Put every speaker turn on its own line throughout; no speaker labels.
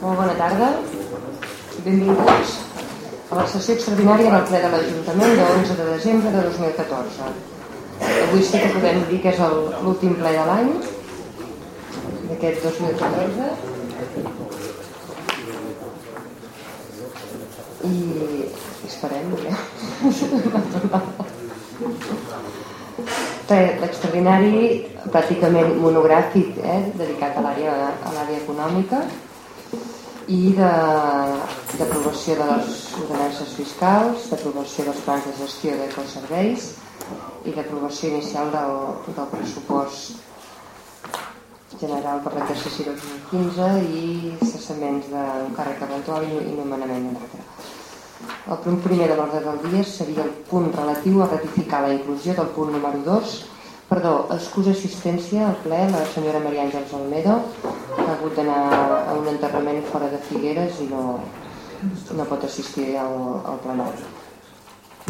Molt bona tarda. Benvinguts a la sessió extraordinària del ple de l'Ajuntament de 11 de desembre de 2014. Avui sí que podem dir que és l'últim ple de l'any d'aquest 2014 i esperem eh? l'extraordinari pràcticament monogràfic eh, dedicat a l'àrea econòmica i d'aprovació de, de les ordenances fiscals, d'aprovació dels plans de gestió d'ecoserveis i d'aprovació inicial del, del pressupost general per l'exercici 2015 i cessaments d'un càrrec eventual i nomenament d'altre. El punt primer de l'ordre del dia seria el punt relatiu a ratificar la inclusió del punt número 2 Perdó, excusa assistència al ple la senyora Maria Àngels Almedo, que ha hagut d'anar a un enterrament fora de Figueres i no, no pot assistir al, al plenari.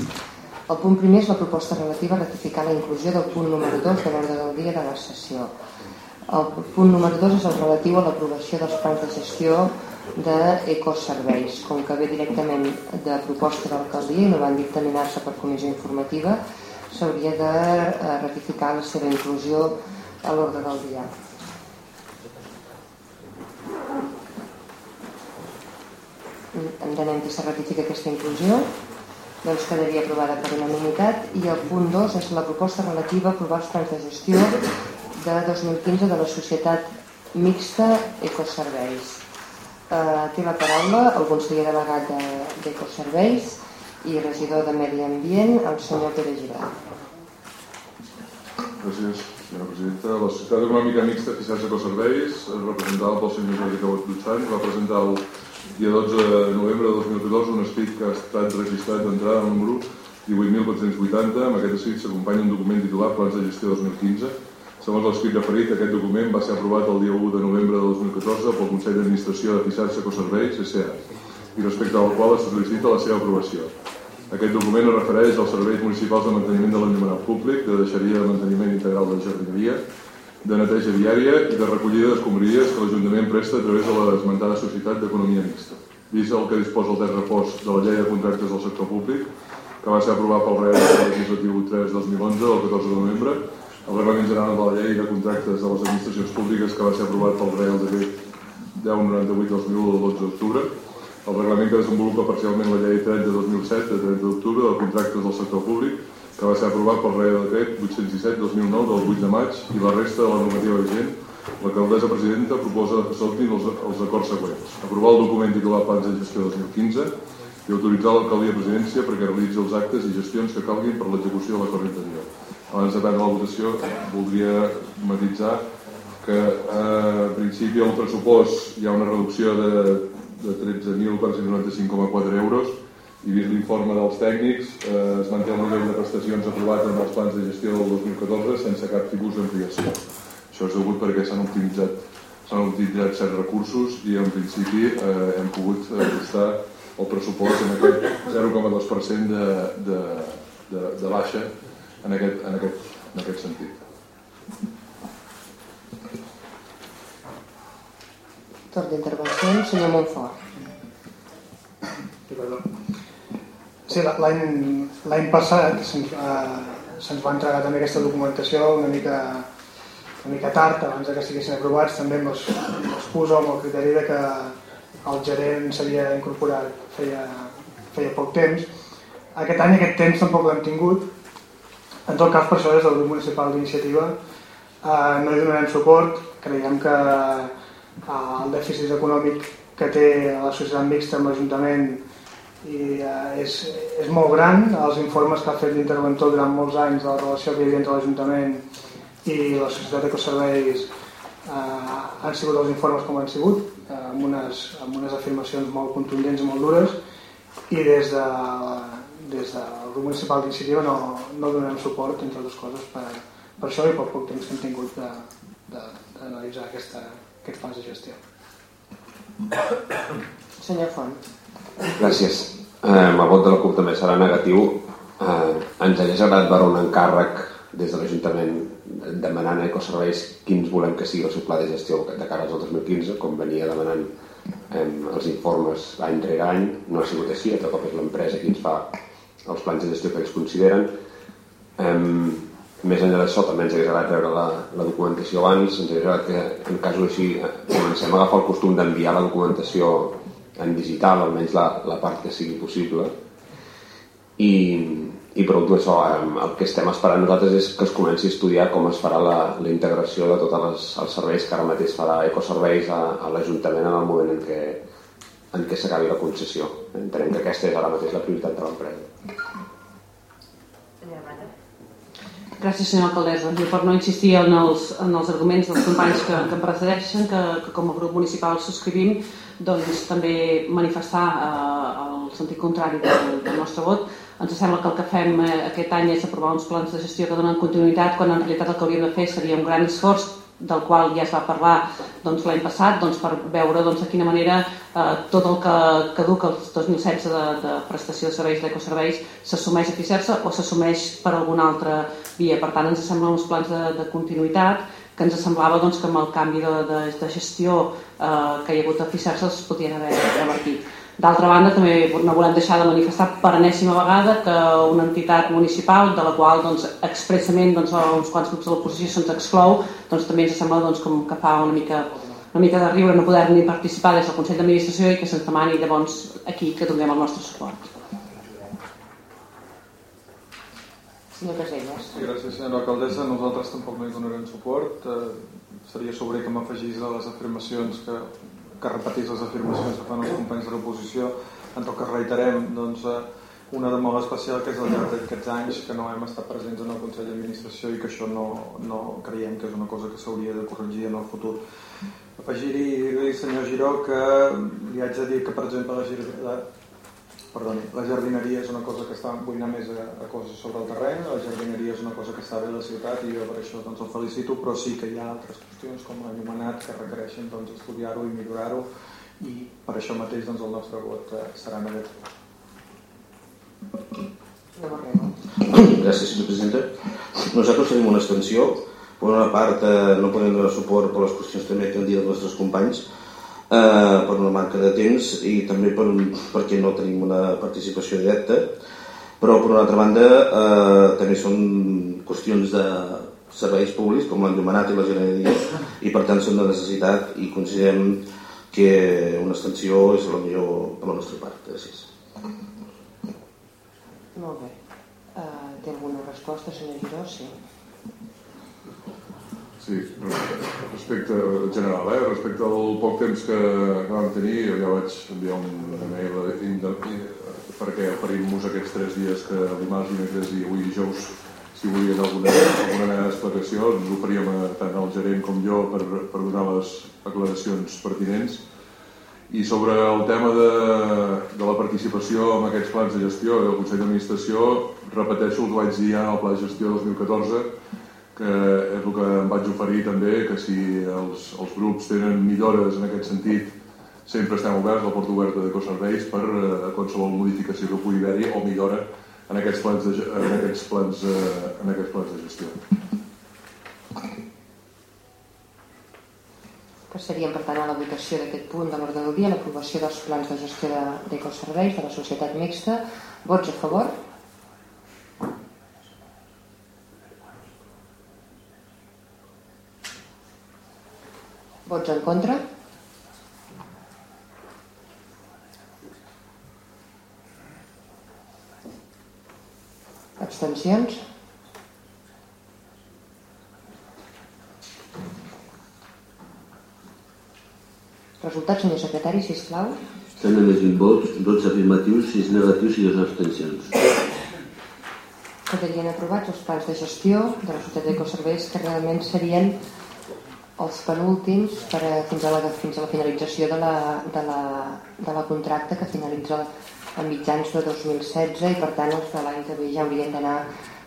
El punt primer és la proposta relativa a ratificar la inclusió del punt número 2 de l'ordre del dia de la sessió. El punt número 2 és el relatiu a l'aprovació dels plans de gestió d'ecoserveis. Com que ve directament de proposta d'alcaldia i no van dictaminar-se per comissió informativa, s'hauria de eh, ratificar la seva inclusió a l'ordre del dia. Entenem que se ratifica aquesta inclusió doncs quedaria aprovada per unanimitat i el punt 2 és la proposta relativa a aprovar els plans de gestió de 2015 de la societat mixta Ecoserveis. Eh, té la paraula el conseller delegat d'Ecoserveis de, i regidor de Medi Ambient, el senyor Pere Giró.
Gràcies, senyora presidenta. La Societat Econòmica Mixta Fiscals Ecoserveis, representada pel senyor Jordi Cabot Dutxant, va presentar el dia 12 de novembre de 2014 un escrit que ha estat registrat d'entrada al número 18.480. Amb aquest escrit s'acompanya un document titulat Plans de Gestió 2015. Segons l'escrit referit, aquest document va ser aprovat el dia 1 de novembre de 2014 pel Consell d'Administració de Fiscals Ecoserveis, SCA i respecte al qual es sol·licita la seva aprovació. Aquest document es refereix als serveis municipals de manteniment de l'enllumenat públic, de deixeria de manteniment integral de jardineria, de neteja diària i de recollida d'escombraries que l'Ajuntament presta a través de l'esmentada Societat d'Economia Mixta. Vist el que disposa el repòs de la llei de contractes del sector públic, que va ser aprovat pel Real Legislatiu 3-2011 del 14 de novembre, el Reglament General de la Llei de Contractes de les Administracions Públiques que va ser aprovat pel Real Decret 1098-2001 del 12 d'octubre, el reglament que desenvolupa parcialment la llei 30 de 2007 de 30 d'octubre de contractes del sector públic que va ser aprovat pel Real Decret 817-2009 del 8 de maig i la resta de la normativa vigent l'alcaldessa presidenta proposa que saltin els, els acords següents. Aprovar el document titulat Plans de Gestió 2015 i autoritzar l'alcaldia presidència perquè realitzi els actes i gestions que calguin per l'execució de l'acord anterior. Abans de prendre la votació voldria matitzar que eh, en principi el pressupost hi ha una reducció de de 13.495,4 euros i vist l'informe dels tècnics eh, es manté el nivell de prestacions aprovat en els plans de gestió del 2014 sense cap tipus d'ampliació. Això és degut perquè s'han optimitzat s'han utilitzat certs recursos i en principi eh, hem pogut ajustar el pressupost en aquest 0,2% de, de, de, de baixa en aquest, en aquest, en aquest sentit.
Torn d'intervenció, senyor Montfort.
Sí, l'any passat se'ns uh, se va entregar també aquesta documentació una mica, una mica tard, abans que estiguessin aprovats, també amb els, els puso amb el criteri de que el gerent s'havia incorporat feia, feia poc temps. Aquest any aquest temps tampoc l'hem tingut. En tot cas, per això, des del grup municipal d'iniciativa eh, no hi donarem suport. Creiem que el dèficit econòmic que té la societat mixta amb l'Ajuntament i eh, és, és molt gran. Els informes que ha fet l'interventor durant molts anys de la relació que hi havia entre l'Ajuntament i la societat d'ecoserveis eh, han sigut els informes com han sigut eh, amb, unes, amb unes afirmacions molt contundents i molt dures. I des, de, des del grup municipal d'iniciativa no, no donem suport entre altres coses per, per això i per poc temps que hem tingut d'analitzar aquesta, aquest fase de gestió.
Senyor Font.
Gràcies. Eh, el vot de la CUP també serà negatiu. Eh, ens hagués agradat veure un encàrrec des de l'Ajuntament demanant a Ecoserveis quins volem que sigui el seu pla de gestió de cara al 2015, com venia demanant eh, els informes any rere any, no ha sigut així, a cop és l'empresa qui ens fa els plans de gestió que ells consideren. Eh, més enllà d'això també ens hauria agradat veure la, la documentació abans, ens hauria agradat que en casos així comencem a agafar el costum d'enviar la documentació en digital, almenys la, la part que sigui possible. I, i per últim això, el que estem esperant nosaltres és que es comenci a estudiar com es farà la, la integració de tots els serveis que ara mateix farà Ecoserveis a, a l'Ajuntament en el moment en què, en què s'acabi la concessió. Entenem que aquesta és ara mateix la prioritat de l'empresa.
Gràcies, senyora alcaldessa. Jo per no insistir en els, en els arguments dels companys que, que em precedeixen, que, que com a grup municipal subscrivim, doncs també manifestar eh, el sentit contrari del, del nostre vot ens sembla que el que fem eh, aquest any és aprovar uns plans de gestió que donen continuïtat quan en realitat el que hauríem de fer seria un gran esforç del qual ja es va parlar doncs, l'any passat doncs, per veure doncs, de quina manera eh, tot el que caduca el 2016 de, de prestació de serveis d'ecoserveis s'assumeix a Ficersa o s'assumeix per alguna altra via. Per tant, ens semblen uns plans de, de continuïtat que ens semblava doncs, que amb el canvi de, de, de gestió eh, que hi ha hagut a Ficersa es podien haver revertit. D'altra banda, també no volem deixar de manifestar per enèsima vegada que una entitat municipal de la qual doncs, expressament doncs, uns quants grups de l'oposició se'ns exclou, doncs, també ens sembla doncs, com que fa una mica, una mica de riure no poder ni participar des del Consell d'Administració i que se'ns demani llavors aquí que donem el nostre suport.
Senyor Casellas.
Sí, gràcies, senyora alcaldessa. Nosaltres tampoc no hi donarem suport. Eh, seria sobre que m'afegís a les afirmacions que que repetís les afirmacions que fan els companys de l'oposició. En tot cas reiterem doncs, eh, una de molt especial que és al llarg d'aquests anys que no hem estat presents en el Consell d'Administració i que això no, no creiem que és una cosa que s'hauria de corregir en el futur. Afegir-hi senyor Giró que li haig de dir que per exemple la, Perdoni, la jardineria és una cosa que està buina més a, a coses sobre el terreny, la jardineria és una cosa que està bé a la ciutat i jo per això doncs, el felicito, però sí que hi ha altres qüestions com l'anomenat que requereixen doncs, estudiar-ho i millorar-ho i per això mateix doncs, el nostre vot eh, serà negatiu.
Gràcies, senyor presidenta. Nosaltres tenim una extensió. Per una part, eh, no podem donar suport per les qüestions també que han dit els nostres companys, eh, per una manca de temps i també per, perquè no tenim una participació directa però per una altra banda eh, també són qüestions de serveis públics com l'endomenat i la genereria i per tant són de necessitat i considerem que una extensió és la millor per la nostra part. Gràcies.
Molt bé. Uh, té alguna resposta, senyor Giró? Sí.
Sí, respecte general, eh? respecte al poc temps que, vam tenir, jo ja vaig enviar un mail perquè oferim-nos aquests tres dies que dimarts, dimecres i avui dijous si volien alguna, alguna explicació ens oferíem a, tant al gerent com jo per, per donar les aclaracions pertinents i sobre el tema de, de la participació en aquests plans de gestió del Consell d'Administració repeteixo el que vaig dir ja en el Pla de Gestió 2014 que és el que em vaig oferir també, que si els, els grups tenen millores en aquest sentit, sempre estem oberts, la porta oberta d'ecoserveis per eh, qualsevol modificació que pugui haver-hi o millora en aquests plans de, en aquests plans, eh, en aquests plans de gestió.
Passaríem, per tant, a la votació d'aquest punt de l'ordre del dia, l'aprovació dels plans de gestió d'ecoserveis de, de la societat mixta. Vots a favor? Vots en contra? Abstencions? Resultats, senyor secretari, sisplau.
Estan només 20 vots, 12 afirmatius, 6 negatius i 2 abstencions.
Quedarien aprovats els plans de gestió de la Societat d'Ecoserveis que realment serien els penúltims per a, fins, a la, fins a la finalització de la, de la, de la contracta que finalitza a mitjans de 2016 i per tant els de l'any que ve ja haurien d'anar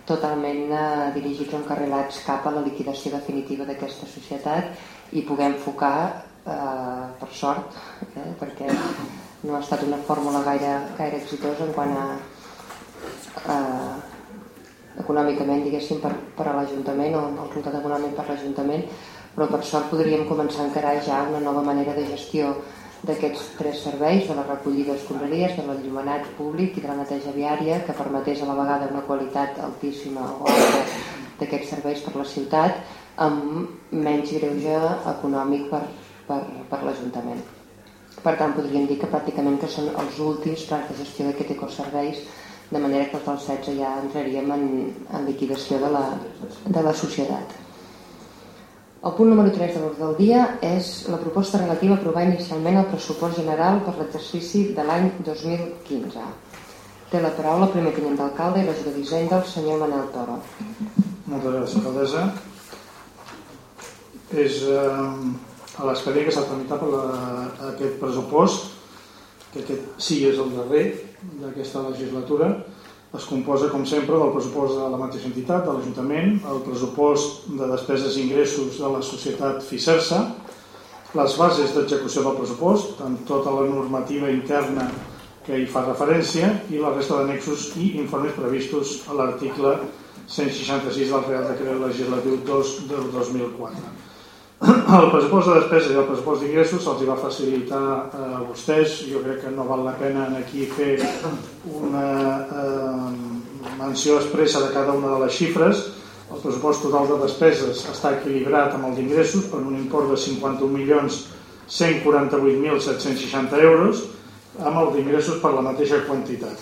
totalment eh, dirigits o encarrilats cap a la liquidació definitiva d'aquesta societat i poder enfocar eh, per sort eh, perquè no ha estat una fórmula gaire, gaire exitosa en quant a eh, econòmicament diguéssim per, per a l'Ajuntament o el resultat econòmic per l'Ajuntament però per sort podríem començar a encarar ja una nova manera de gestió d'aquests tres serveis, de la recollida d'escombraries, de l'enllumenat públic i de la neteja viària, que permetés a la vegada una qualitat altíssima d'aquests serveis per la ciutat amb menys greuge econòmic per, per, per l'Ajuntament. Per tant, podríem dir que pràcticament que són els últims plans de gestió d'aquest ecoserveis, de manera que del 16 ja entraríem en, en liquidació de la, de la societat. El punt número 3 de l'ordre del dia és la proposta relativa a aprovar inicialment el pressupost general per l'exercici de l'any 2015. Té la paraula el primer tinent d'alcalde i regidor d'Hisenda, el senyor Manel Toro.
Moltes gràcies, alcaldessa. És eh, a l'expedient que s'ha tramitat per la, aquest pressupost, que aquest sí és el darrer d'aquesta legislatura, es composa, com sempre, del pressupost de la mateixa entitat, de l'Ajuntament, el pressupost de despeses i ingressos de la societat FICERSA, les bases d'execució del pressupost, amb tota la normativa interna que hi fa referència i la resta d'anexos i informes previstos a l'article 166 del Real Decret Legislatiu 2 del 2004. El pressupost de despeses i el pressupost d'ingressos se'ls va facilitar a vostès. Jo crec que no val la pena aquí fer una eh, menció expressa de cada una de les xifres. El pressupost total de despeses està equilibrat amb el d'ingressos per un import de 51.148.760 euros amb el d'ingressos per la mateixa quantitat.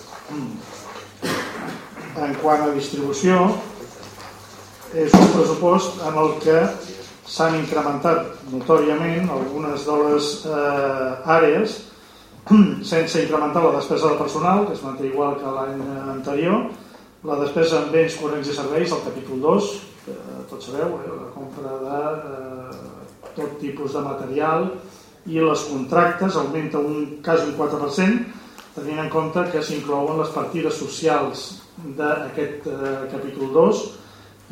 En quant a distribució, és un pressupost en el que s'han incrementat notòriament algunes de les eh, àrees sense incrementar la despesa de personal, que es manté igual que l'any anterior, la despesa en béns corrents i serveis, el capítol 2, que tots sabeu, eh, la compra de eh, tot tipus de material i les contractes augmenta un quasi un 4%, tenint en compte que s'inclouen les partides socials d'aquest eh, capítol 2,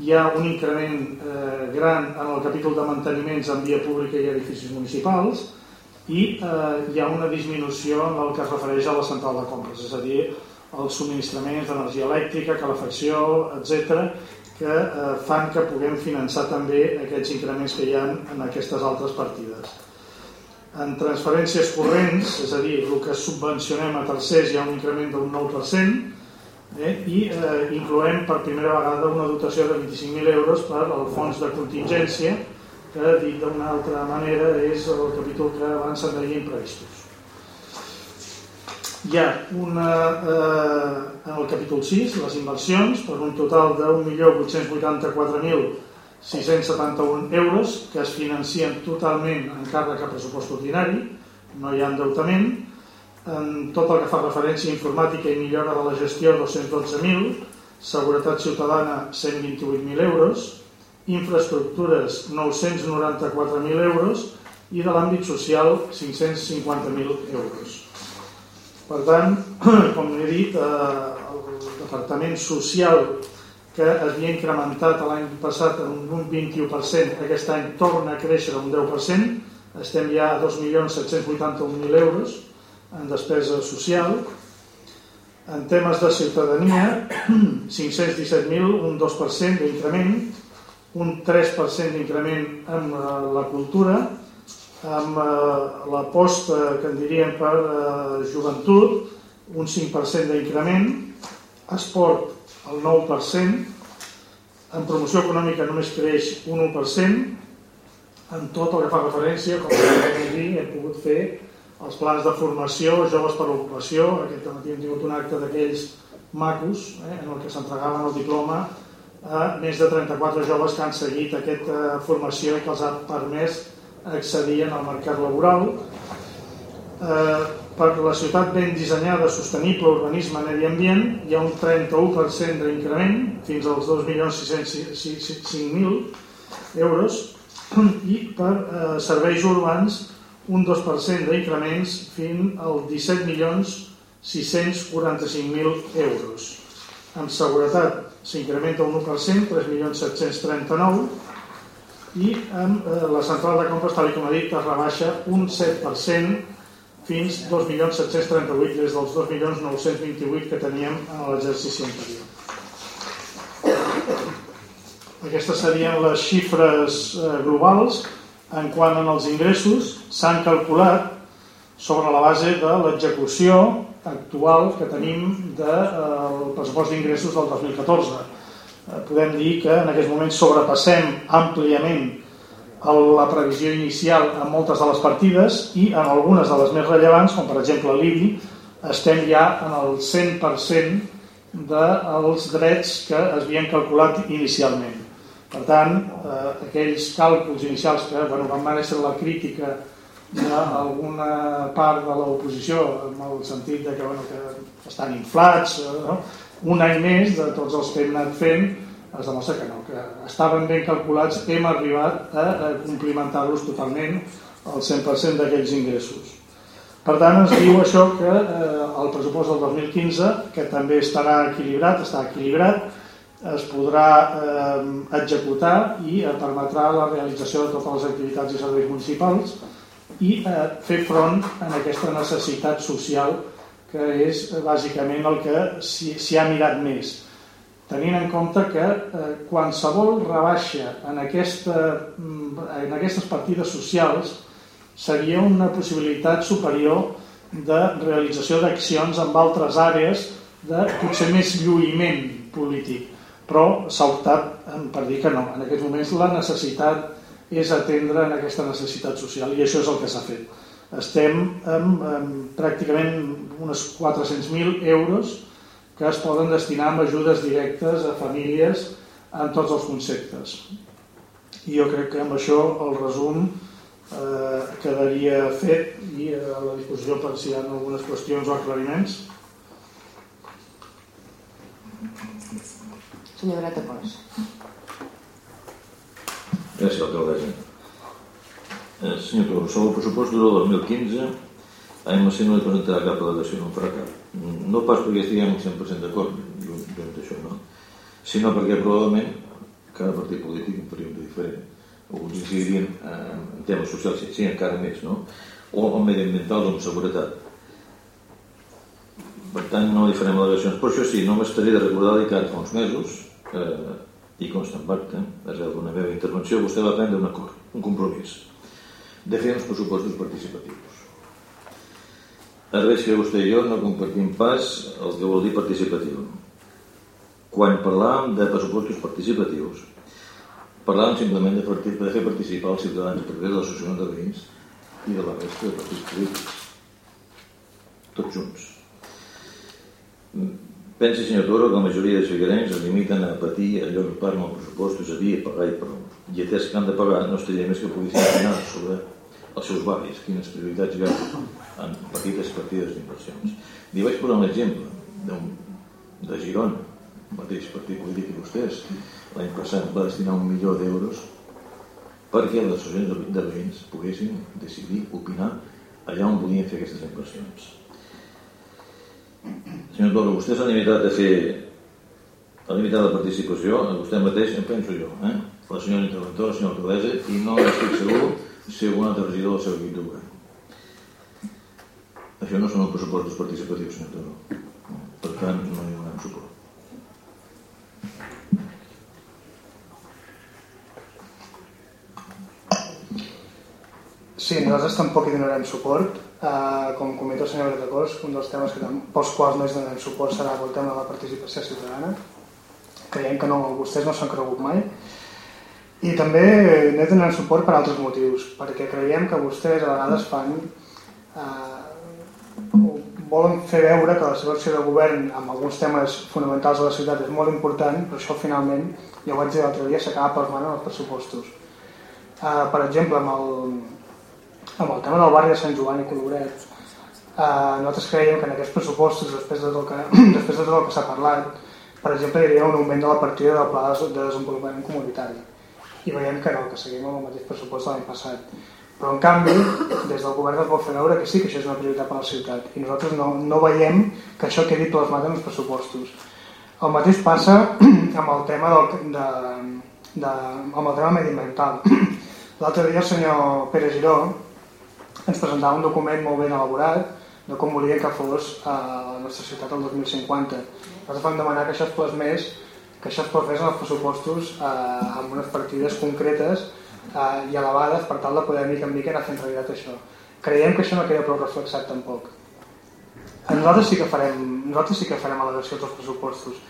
hi ha un increment eh, gran en el capítol de manteniments en via pública i edificis municipals i eh, hi ha una disminució en el que es refereix a la central de compres, és a dir, els subministraments d'energia elèctrica, calefacció, etc, que eh, fan que puguem finançar també aquests increments que hi ha en aquestes altres partides. En transferències corrents, és a dir, el que subvencionem a tercers hi ha un increment d'un 9%, eh? i eh, incloem per primera vegada una dotació de 25.000 euros per al fons de contingència que dit d'una altra manera és el capítol que abans se'n deia imprevistos. Hi ha una eh, en el capítol 6 les inversions per un total de 1.884.671 euros que es financien totalment en càrrec a pressupost ordinari. No hi ha endeutament en tot el que fa referència a informàtica i millora de la gestió 212.000, seguretat ciutadana 128.000 euros, infraestructures 994.000 euros i de l'àmbit social 550.000 euros. Per tant, com he dit, eh, el Departament Social que havia incrementat l'any passat en un 21%, aquest any torna a créixer un 10%, estem ja a 2.781.000 euros, en despesa social. En temes de ciutadania, 517.000, un 2% d'increment, un 3% d'increment en eh, la cultura, amb eh, l'aposta que en diríem per eh, joventut, un 5% d'increment, esport el 9%, en promoció econòmica només creix un 1%, en tot el que fa referència, com dir, hem pogut fer els plans de formació, joves per l'ocupació, aquest matí hem tingut un acte d'aquells macos, eh, en el que s'entregaven el diploma a més de 34 joves que han seguit aquesta formació que els ha permès accedir al mercat laboral. Eh, per la ciutat ben dissenyada, sostenible, urbanisme, medi ambient, hi ha un 31% d'increment, fins als 2.605.000 euros, i per eh, serveis urbans un 2% d'increments fins als 17.645.000 euros. En seguretat s'incrementa un 1%, 3.739, i amb eh, la central de compres, tal com ha dit, es rebaixa un 7% fins 2.738 des dels 2.928 que teníem en l'exercici anterior. Aquestes serien les xifres eh, globals en quant als ingressos, s'han calculat sobre la base de l'execució actual que tenim del de, pressupost d'ingressos del 2014. Podem dir que en aquests moments sobrepassem àmpliament la previsió inicial en moltes de les partides i en algunes de les més rellevants, com per exemple l'IBI, estem ja en el 100% dels drets que es havien calculat inicialment. Per tant, eh, aquells càlculs inicials que bueno, van mereixer la crítica d'alguna part de l'oposició en el sentit de que, bueno, que estan inflats, eh, no? un any més de tots els que hem anat fent es demostra que no, que estaven ben calculats, hem arribat a, a complimentar-los totalment al 100% d'aquells ingressos. Per tant, ens diu això que eh, el pressupost del 2015, que també estarà equilibrat, està equilibrat, es podrà eh, executar i permetrà la realització de totes les activitats i serveis municipals i eh, fer front a aquesta necessitat social que és eh, bàsicament el que s'hi ha mirat més. Tenint en compte que eh, qualsevol rebaixa en, aquesta, mm, en aquestes partides socials seria una possibilitat superior de realització d'accions en altres àrees de potser més lluïment polític però s'ha optat per dir que no. En aquests moments la necessitat és atendre en aquesta necessitat social i això és el que s'ha fet. Estem amb, amb pràcticament uns 400.000 euros que es poden destinar amb ajudes directes a famílies en tots els conceptes. I jo crec que amb això el resum eh, quedaria fet i a la disposició per si hi ha algunes qüestions o aclariments.
Senyor Gratacós.
Gràcies, alcaldessa. Eh, senyor Toro, sobre el pressupost del 2015, a MSC no li presentarà cap al·legació, no en farà cap. No pas perquè estiguem 100% d'acord, jo això no, sinó perquè probablement cada partit polític un període diferent alguns incidirien eh, en temes socials, sí, encara més, no? o, o mediambientals o en seguretat. Per tant, no li farem al·legacions. Però això sí, no m'estaré de recordar que fa uns mesos, eh, i consta en pacte, arrel d'una meva intervenció, vostè va prendre un acord, un compromís, de fer uns pressupostos participatius. Ara veig que vostè i jo no compartim pas el que vol dir participatiu. Quan parlàvem de pressupostos participatius, Parlàvem simplement de, partit, de fer participar els ciutadans a través de l'associació de veïns i de la resta de partits polítics. Tots junts. Pensi, senyor Toro, que la majoria de ciutadans es limiten a patir allò que parlen els pressupostos, a dir, a pagar i prou. I atès que han de pagar, no estaria més que poguessin opinar sobre els seus barris, quines prioritats hi ha en petites partides d'inversions. Li vaig posar un exemple de Girona, mateix partit polític que vostès, l'any passat va destinar un milió d'euros perquè les associacions de veïns poguessin decidir, opinar allà on volien fer aquestes inversions. Senyor Toro, vostè s'ha limitat a fer la participació, a vostè mateix, em penso jo, eh? la senyora interventora, la senyora alcaldessa, i no estic segur si algun altre regidor del seu equip de govern. Això no són els pressupostos participatius, senyor Toro. Per tant, no hi donarem suport.
Sí, nosaltres tampoc hi donarem suport. Uh, com comenta el senyor Gratacós, un dels temes que, pels quals no hi donarem suport serà el tema de la participació ciutadana. Creiem que no, vostès no s'han cregut mai. I també no hi donarem suport per altres motius, perquè creiem que vostès a vegades fan... Uh, volen fer veure que la seva acció de govern amb alguns temes fonamentals de la ciutat és molt important, però això finalment, ja ho vaig dir l'altre dia, s'acaba plasmant en els pressupostos. Uh, per exemple, amb el, amb el tema del barri de Sant Joan i Coloret, eh, nosaltres creiem que en aquests pressupostos, després de tot el que, després de tot el que s'ha parlat, per exemple, hi havia un augment de la partida del pla de desenvolupament comunitari. I veiem que no, que seguim amb el mateix pressupost de l'any passat. Però, en canvi, des del govern es vol fer veure que sí que això és una prioritat per a la ciutat. I nosaltres no, no veiem que això quedi plasmat en els pressupostos. El mateix passa amb el tema del, de, de, amb el tema mediambiental. L'altre dia el senyor Pere Giró, ens presentava un document molt ben elaborat de com volia que fos a la nostra ciutat el 2050. Nosaltres vam demanar que això es plasmés, que això es plasmés en els pressupostos eh, amb unes partides concretes eh, i elevades per tal de poder mica en mica anar fent realitat això.
creiem que això no queda prou reflexat tampoc. Nosaltres sí que farem, nosaltres sí que farem al·legacions als pressupostos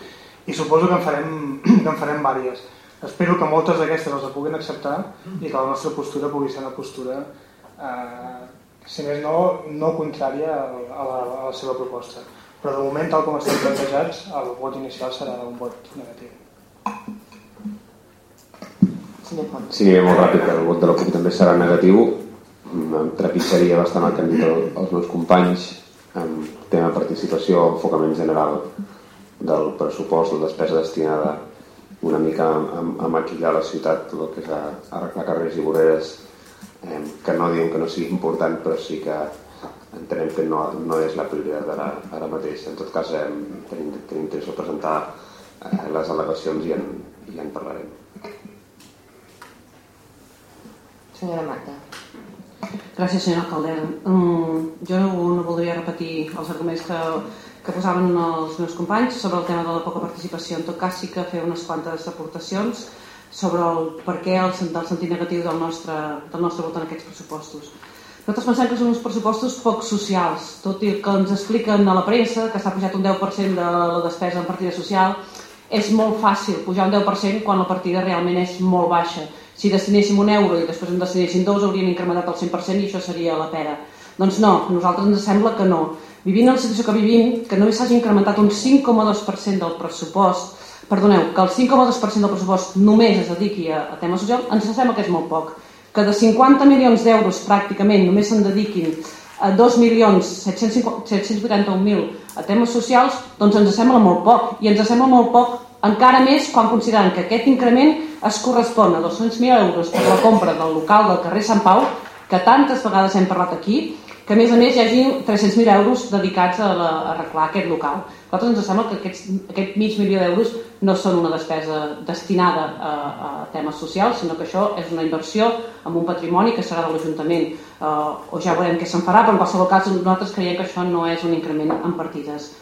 i suposo que en farem, que en farem vàries. Espero que moltes d'aquestes les puguin acceptar i que la nostra postura pugui ser una postura, eh, si més no, no contrària a la, a la seva proposta. Però de moment, tal com estan plantejats, el vot inicial serà un vot negatiu.
Aniré molt ràpid, el vot de la CUP també serà negatiu. Em trepitjaria bastant el que han dit els meus companys en tema participació, enfocament general del pressupost, la despesa destinada una mica a, a maquillar la ciutat, el que és a, a arreglar carrers i voreres, que no diem que no sigui important, però sí que entenem que no, no és la prioritat ara, ara mateix. En tot cas, eh, tenim, tenim interès a presentar eh, les al·legacions i en, i en parlarem.
Senyora Marta.
Gràcies, senyora alcaldessa. Um, jo no voldria repetir els arguments que, que posaven els meus companys sobre el tema de la poca participació. En tot cas, sí que fer unes quantes aportacions sobre el per què el, del sentit negatiu del nostre, del nostre vot en aquests pressupostos. Nosaltres pensem que són uns pressupostos poc socials, tot i que ens expliquen a la premsa que s'ha pujat un 10% de la despesa en partida social, és molt fàcil pujar un 10% quan la partida realment és molt baixa si destinéssim un euro i després en destinessin dos hauríem incrementat el 100% i això seria la pera. Doncs no, a nosaltres ens sembla que no. Vivint en la situació que vivim, que només s'hagi incrementat un 5,2% del pressupost, perdoneu, que el 5,2% del pressupost només es dediqui a, a temes socials, ens sembla que és molt poc. Que de 50 milions d'euros pràcticament només se'n dediquin a 2.781.000 a temes socials, doncs ens sembla molt poc. I ens sembla molt poc encara més quan considerant que aquest increment es correspon a 200.000 euros per la compra del local del carrer Sant Pau, que tantes vegades hem parlat aquí, que a més a més hi hagi 300.000 euros dedicats a, la, a arreglar aquest local. A nosaltres ens sembla que aquests, aquest mig milió d'euros no són una despesa destinada a, a temes socials, sinó que això és una inversió en un patrimoni que serà de l'Ajuntament. Uh, o ja veurem què se'n farà, però en qualsevol cas nosaltres creiem que això no és un increment en partides,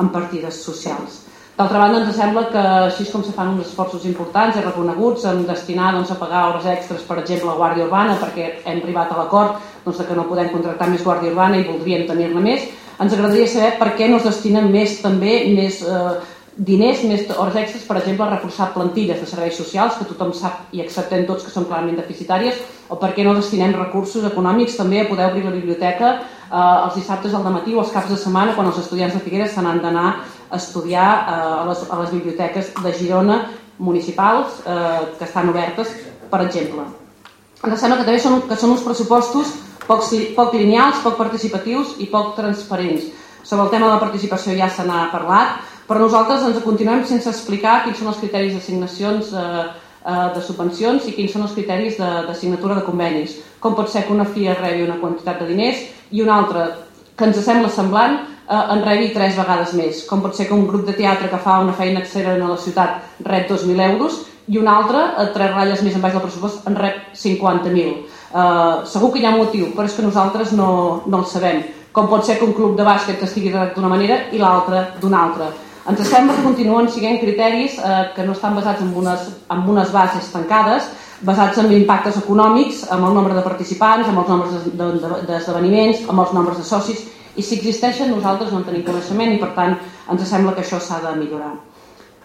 en partides socials. D'altra banda, ens sembla que així com se fan uns esforços importants i reconeguts en destinar doncs, a pagar hores extres, per exemple, a Guàrdia Urbana, perquè hem arribat a l'acord doncs, que no podem contractar més Guàrdia Urbana i voldríem tenir-ne més, ens agradaria saber per què no es destinen més també més eh, diners, més hores extres, per exemple, a reforçar plantilles de serveis socials, que tothom sap i acceptem tots que són clarament deficitàries, o per què no destinem recursos econòmics també a poder obrir la biblioteca eh, els dissabtes al matí o els caps de setmana quan els estudiants de Figueres se n'han d'anar estudiar eh, a, les, a les biblioteques de Girona municipals eh, que estan obertes, per exemple. Ens sembla que també són, que són uns pressupostos poc, poc lineals, poc participatius i poc transparents. Sobre el tema de la participació ja se n'ha parlat, però nosaltres ens continuem sense explicar quins són els criteris d'assignacions eh, eh, de subvencions i quins són els criteris de, de de convenis. Com pot ser que una FIA rebi una quantitat de diners i una altra que ens sembla semblant en rebi tres vegades més. Com pot ser que un grup de teatre que fa una feina excel·lent a la ciutat rep 2.000 euros i un altre, a tres ratlles més en baix del pressupost, en rep 50.000. Eh, segur que hi ha motiu, però és que nosaltres no, no el sabem. Com pot ser que un club de bàsquet estigui d'una manera i l'altre d'una altra. Ens sembla que continuen siguent criteris eh, que no estan basats en unes, en unes bases tancades, basats en impactes econòmics, amb el nombre de participants, amb els nombres d'esdeveniments, amb els nombres de socis, i si existeixen nosaltres no en tenim coneixement i per tant ens sembla que això s'ha de millorar.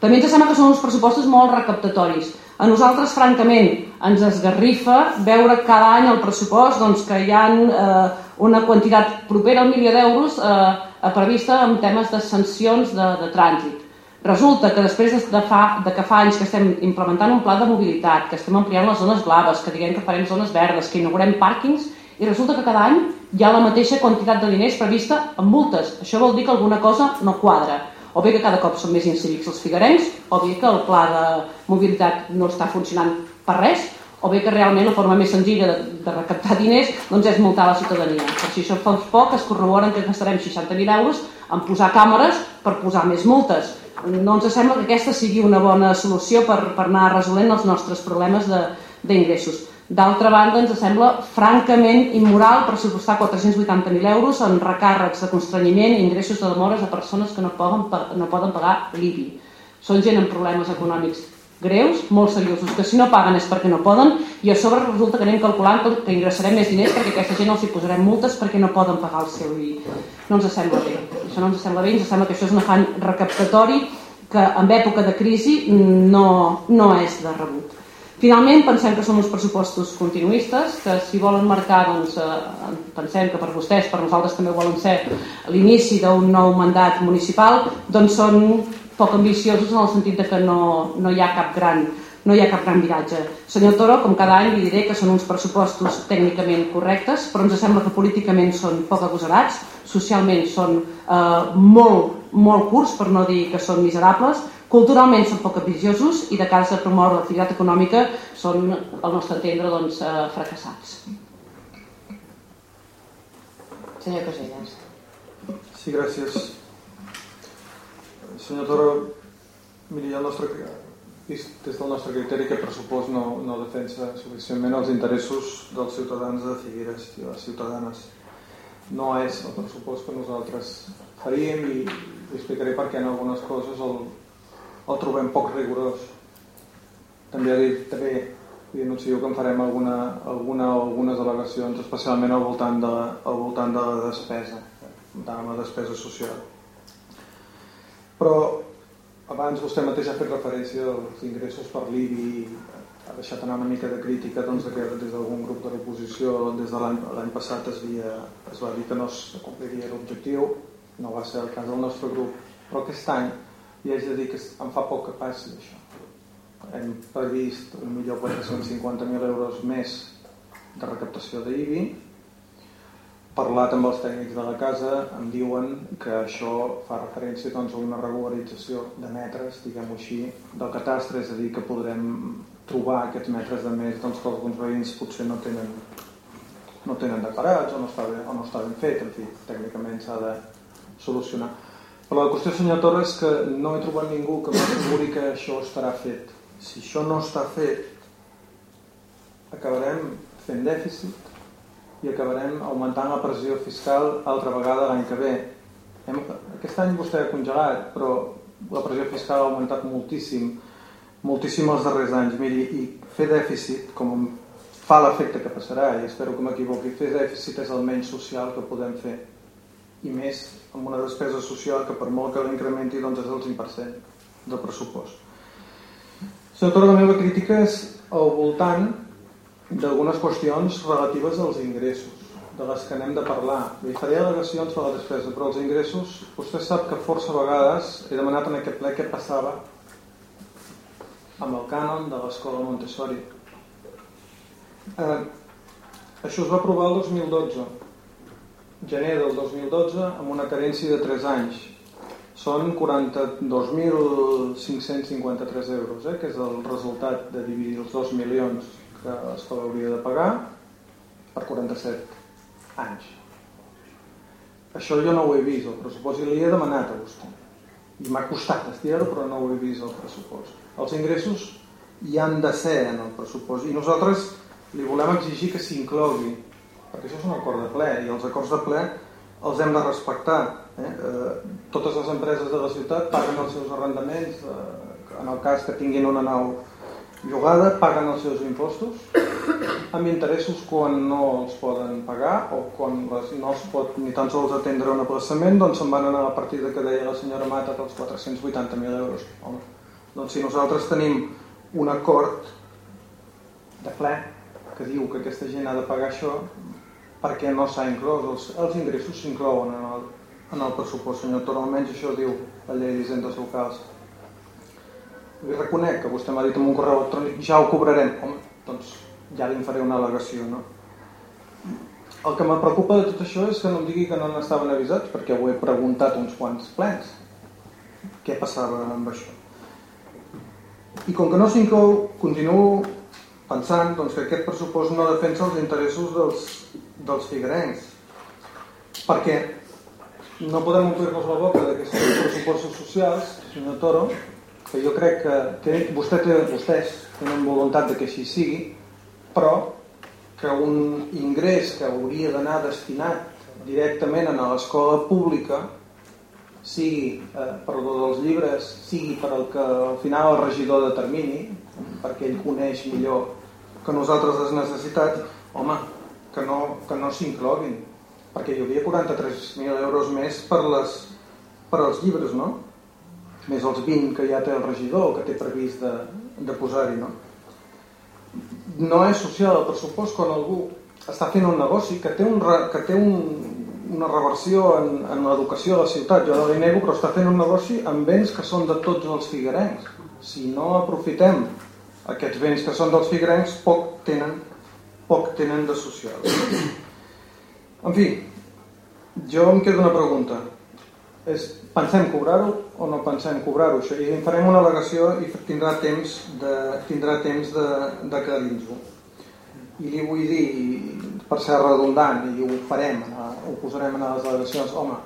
També ens sembla que són uns pressupostos molt recaptatoris. A nosaltres, francament, ens esgarrifa veure cada any el pressupost doncs, que hi ha eh, una quantitat propera al milió d'euros eh, prevista en temes de sancions de, de trànsit. Resulta que després de, fa, de que fa anys que estem implementant un pla de mobilitat, que estem ampliant les zones blaves, que diguem que farem zones verdes, que inaugurem pàrquings, i resulta que cada any hi ha la mateixa quantitat de diners prevista en multes. Això vol dir que alguna cosa no quadra. O bé que cada cop són més incívics els figuerencs, o bé que el pla de mobilitat no està funcionant per res, o bé que realment la forma més senzilla de, de recaptar diners doncs és multar la ciutadania. Per si això uns poc es corroboren que gastarem 60.000 euros en posar càmeres per posar més multes. No ens sembla que aquesta sigui una bona solució per, per anar resolent els nostres problemes d'ingressos. D'altra banda, ens sembla francament immoral pressupostar 480.000 euros en recàrrecs de constrenyiment i ingressos de demores a persones que no poden, no poden pagar l'IBI. Són gent amb problemes econòmics greus, molt seriosos, que si no paguen és perquè no poden i a sobre resulta que anem calculant que ingressarem més diners perquè aquesta gent els hi posarem multes perquè no poden pagar el seu i no ens sembla bé. Això no ens sembla bé, ens sembla que això és un afany recaptatori que en època de crisi no, no és de rebut. Finalment, pensem que són uns pressupostos continuistes, que si volen marcar, doncs, eh, pensem que per vostès, per nosaltres també volen ser l'inici d'un nou mandat municipal, doncs són poc ambiciosos en el sentit de que no, no hi ha cap gran no hi ha cap gran viratge. Senyor Toro, com cada any li diré que són uns pressupostos tècnicament correctes, però ens sembla que políticament són poc agosarats, socialment són eh, molt, molt curts, per no dir que són miserables, culturalment són poc ambiciosos i de cas a promoure l'activitat econòmica són, al nostre entendre, doncs, eh, fracassats.
Senyor Casellas.
Sí, gràcies. Senyor Toro, miri, el nostre, des del nostre criteri aquest pressupost no, no defensa suficientment els interessos dels ciutadans de Figueres i les ciutadanes. No és el pressupost que nosaltres faríem i explicaré per què en algunes coses el, el trobem poc rigorós. També, també li anuncio que en farem alguna, alguna, algunes al·legacions, especialment al voltant de, al voltant de la despesa, de la despesa social però abans vostè mateix ha fet referència als ingressos per l'IBI ha deixat anar una mica de crítica doncs, que des d'algun grup de l'oposició des de l'any passat es, havia, es va dir que no es compliria l'objectiu no va ser el cas del nostre grup però aquest any i haig de dir que em fa poc que passi això. Hem previst 1.450.000 euros més de recaptació d'IBI parlat amb els tècnics de la casa em diuen que això fa referència doncs, a una regularització de metres, diguem-ho així, del catastre, és a dir, que podrem trobar aquests metres de més doncs, que alguns veïns potser no tenen, no tenen declarats o no, està bé, o no està ben fet, en fi, tècnicament s'ha de solucionar. Però la qüestió, senyor Torres, que no he trobat ningú que m'asseguri que això estarà fet. Si això no està fet, acabarem fent dèficit i acabarem augmentant la pressió fiscal altra vegada l'any que ve. Hem, aquest any vostè ha congelat, però la pressió fiscal ha augmentat moltíssim, moltíssim els darrers anys. Miri, i fer dèficit, com fa l'efecte que passarà, i espero que m'equivoqui, fer dèficit és el menys social que podem fer. I més amb una despesa social que per molt que l'incrementi doncs és el 5% del pressupost. Sobretot la meva crítica és al voltant d'algunes qüestions relatives als ingressos, de les que anem de parlar. Li faré al·legacions per la despesa, però els ingressos, vostè sap que força vegades he demanat en aquest ple què passava amb el cànon de l'escola Montessori. Eh, això es va aprovar el 2012, gener del 2012, amb una carència de 3 anys. Són 42.553 euros, eh, que és el resultat de dividir els 2 milions que l'escola hauria de pagar per 47 anys. Això jo no ho he vist, el pressupost, i li he demanat a vostè. I m'ha costat estirar-ho, però no ho he vist, el pressupost. Els ingressos hi han de ser en el pressupost, i nosaltres li volem exigir que s'inclogui, perquè això és un acord de ple, i els acords de ple els hem de respectar. Eh? Eh, totes les empreses de la ciutat paguen els seus arrendaments, eh, en el cas que tinguin una nau llogada paguen els seus impostos amb interessos quan no els poden pagar o quan les, no es pot ni tan sols atendre un aplaçament doncs se'n van anar a la partida que deia la senyora Mata dels 480.000 euros. Home, doncs si nosaltres tenim un acord de ple que diu que aquesta gent ha de pagar això per què no s'ha inclòs? Els, els ingressos s'inclouen en, el, en el pressupost senyor almenys això diu la llei d'hisendes locals reconec que vostè m'ha dit en un correu electrònic ja ho cobrarem, home, doncs ja li faré una al·legació no? el que me preocupa de tot això és que no em digui que no n'estaven avisats perquè ho he preguntat uns quants plens. Què passava amb això? I com que no s'inclou continuo pensant doncs, que aquest pressupost no defensa els interessos dels, dels figuerencs. Perquè no podem omplir-nos la boca de que són pressupostos socials senyor Toro que jo crec que té, vostè té, vostès tenen voluntat de que així sigui, però que un ingrés que hauria d'anar destinat directament a l'escola pública sigui eh, per lo dels llibres, sigui per el que al final el regidor determini, perquè ell coneix millor que nosaltres les necessitats, home, que no, que no s'incloguin, perquè hi hauria 43.000 euros més per, les, per als llibres, no? Més els 20 que ja té el regidor, que té previst de, de posar-hi, no? No és social el pressupost quan algú està fent un negoci que té, un, que té un, una reversió en, en l'educació de la ciutat, jo no li nego, però està fent un negoci amb béns que són de tots els figuerencs. Si no aprofitem aquests béns que són dels figuerencs, poc tenen, poc tenen de social. En fi, jo em quedo una pregunta. És, pensem cobrar-ho o no pensem cobrar-ho això? I farem una al·legació i tindrà temps de, tindrà temps de, de aclarir-ho. I li vull dir, per ser redundant, i ho farem, eh, ho posarem en les al·legacions, home,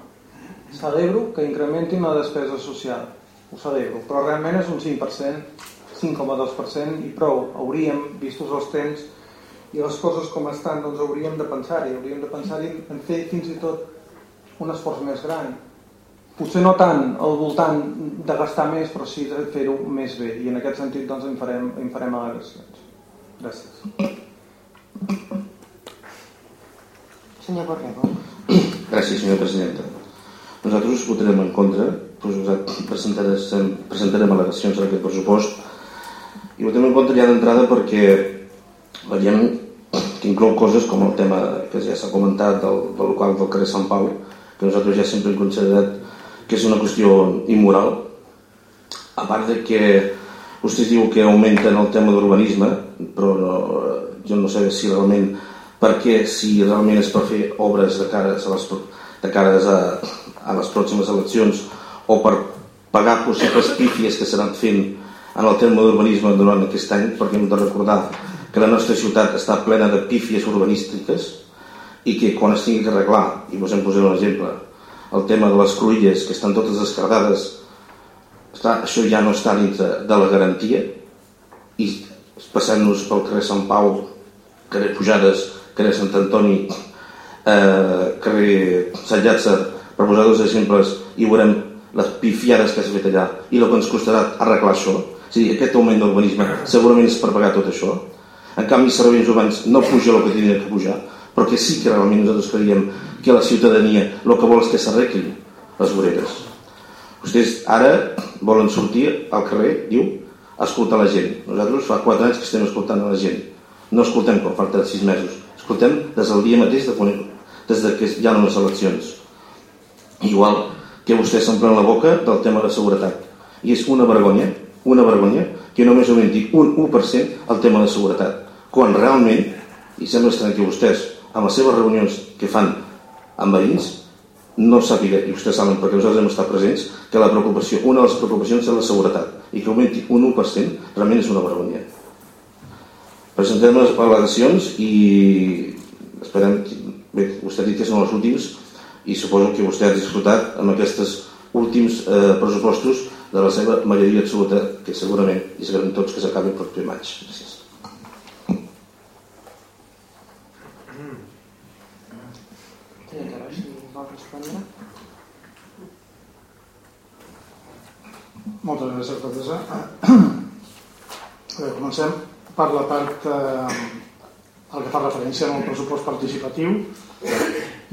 celebro que incrementin la despesa social, ho celebro, però realment és un 5%, 5,2% i prou. Hauríem, vistos els temps i les coses com estan, doncs hauríem de pensar-hi, hauríem de pensar-hi en fer fins i tot un esforç més gran. Potser no tant al voltant de gastar més, però sí de fer-ho més bé. I en aquest sentit doncs en farem, en farem al·legacions. Gràcies.
Senyor Borrego.
Gràcies, senyora presidenta. Nosaltres votarem en contra, presentarem, presentarem al·legacions en aquest pressupost i votem en contra ja d'entrada perquè veiem que inclou coses com el tema que ja s'ha comentat del, del local del carrer Sant Pau, que nosaltres ja sempre hem considerat que és una qüestió immoral, a part de que vostès diu que augmenten el tema d'urbanisme, però no, jo no sé si realment perquè si realment és per fer obres de cares a les, de cares a, a les pròximes eleccions o per pagar possibles pífies que s'han fent en el terme d'urbanisme durant aquest any, perquè hem de recordar que la nostra ciutat està plena de pífies urbanístiques i que quan es tingui que arreglar, i us en posaré un exemple, el tema de les cruïlles que estan totes descardades, esclar, això ja no està dintre de la garantia i passant-nos pel carrer Sant Pau, carrer Pujades, carrer Sant Antoni, eh, carrer Sant Llàtzer, per posar dos exemples, i veurem les pifiades que s'ha fet allà i el que ens costarà arreglar això, Sí, aquest augment del urbanisme segurament és per pagar tot això. En canvi, serveis urbans no puja el que tindria que pujar, perquè sí que realment nosaltres creiem que la ciutadania el que vol és que s'arreglin les voreres. Vostès ara volen sortir al carrer, diu, a escoltar la gent. Nosaltres fa 4 anys que estem escoltant la gent. No escoltem quan falta 6 mesos. Escoltem des del dia mateix de quan, des de que hi ha unes eleccions. Igual que vostès s'omplen la boca del tema de seguretat. I és una vergonya una vergonya que només augmenti un 1% el tema de seguretat, quan realment, i sembla estrany que vostès, amb les seves reunions que fan amb veïns, no sàpiga, i vostès saben perquè nosaltres hem estat presents, que la preocupació, una de les preocupacions és la seguretat, i que augmenti un 1% realment és una vergonya. Presentem les al·legacions i esperem, bé, vostè ha dit que són els últims i suposo que vostè ha disfrutat amb aquests últims eh, pressupostos de la seva majoria absoluta, que segurament i sabem tots que s'acabi per primer maig. Gràcies.
Moltes gràcies, Teresa. Bé, comencem per la part eh, el que fa referència al pressupost participatiu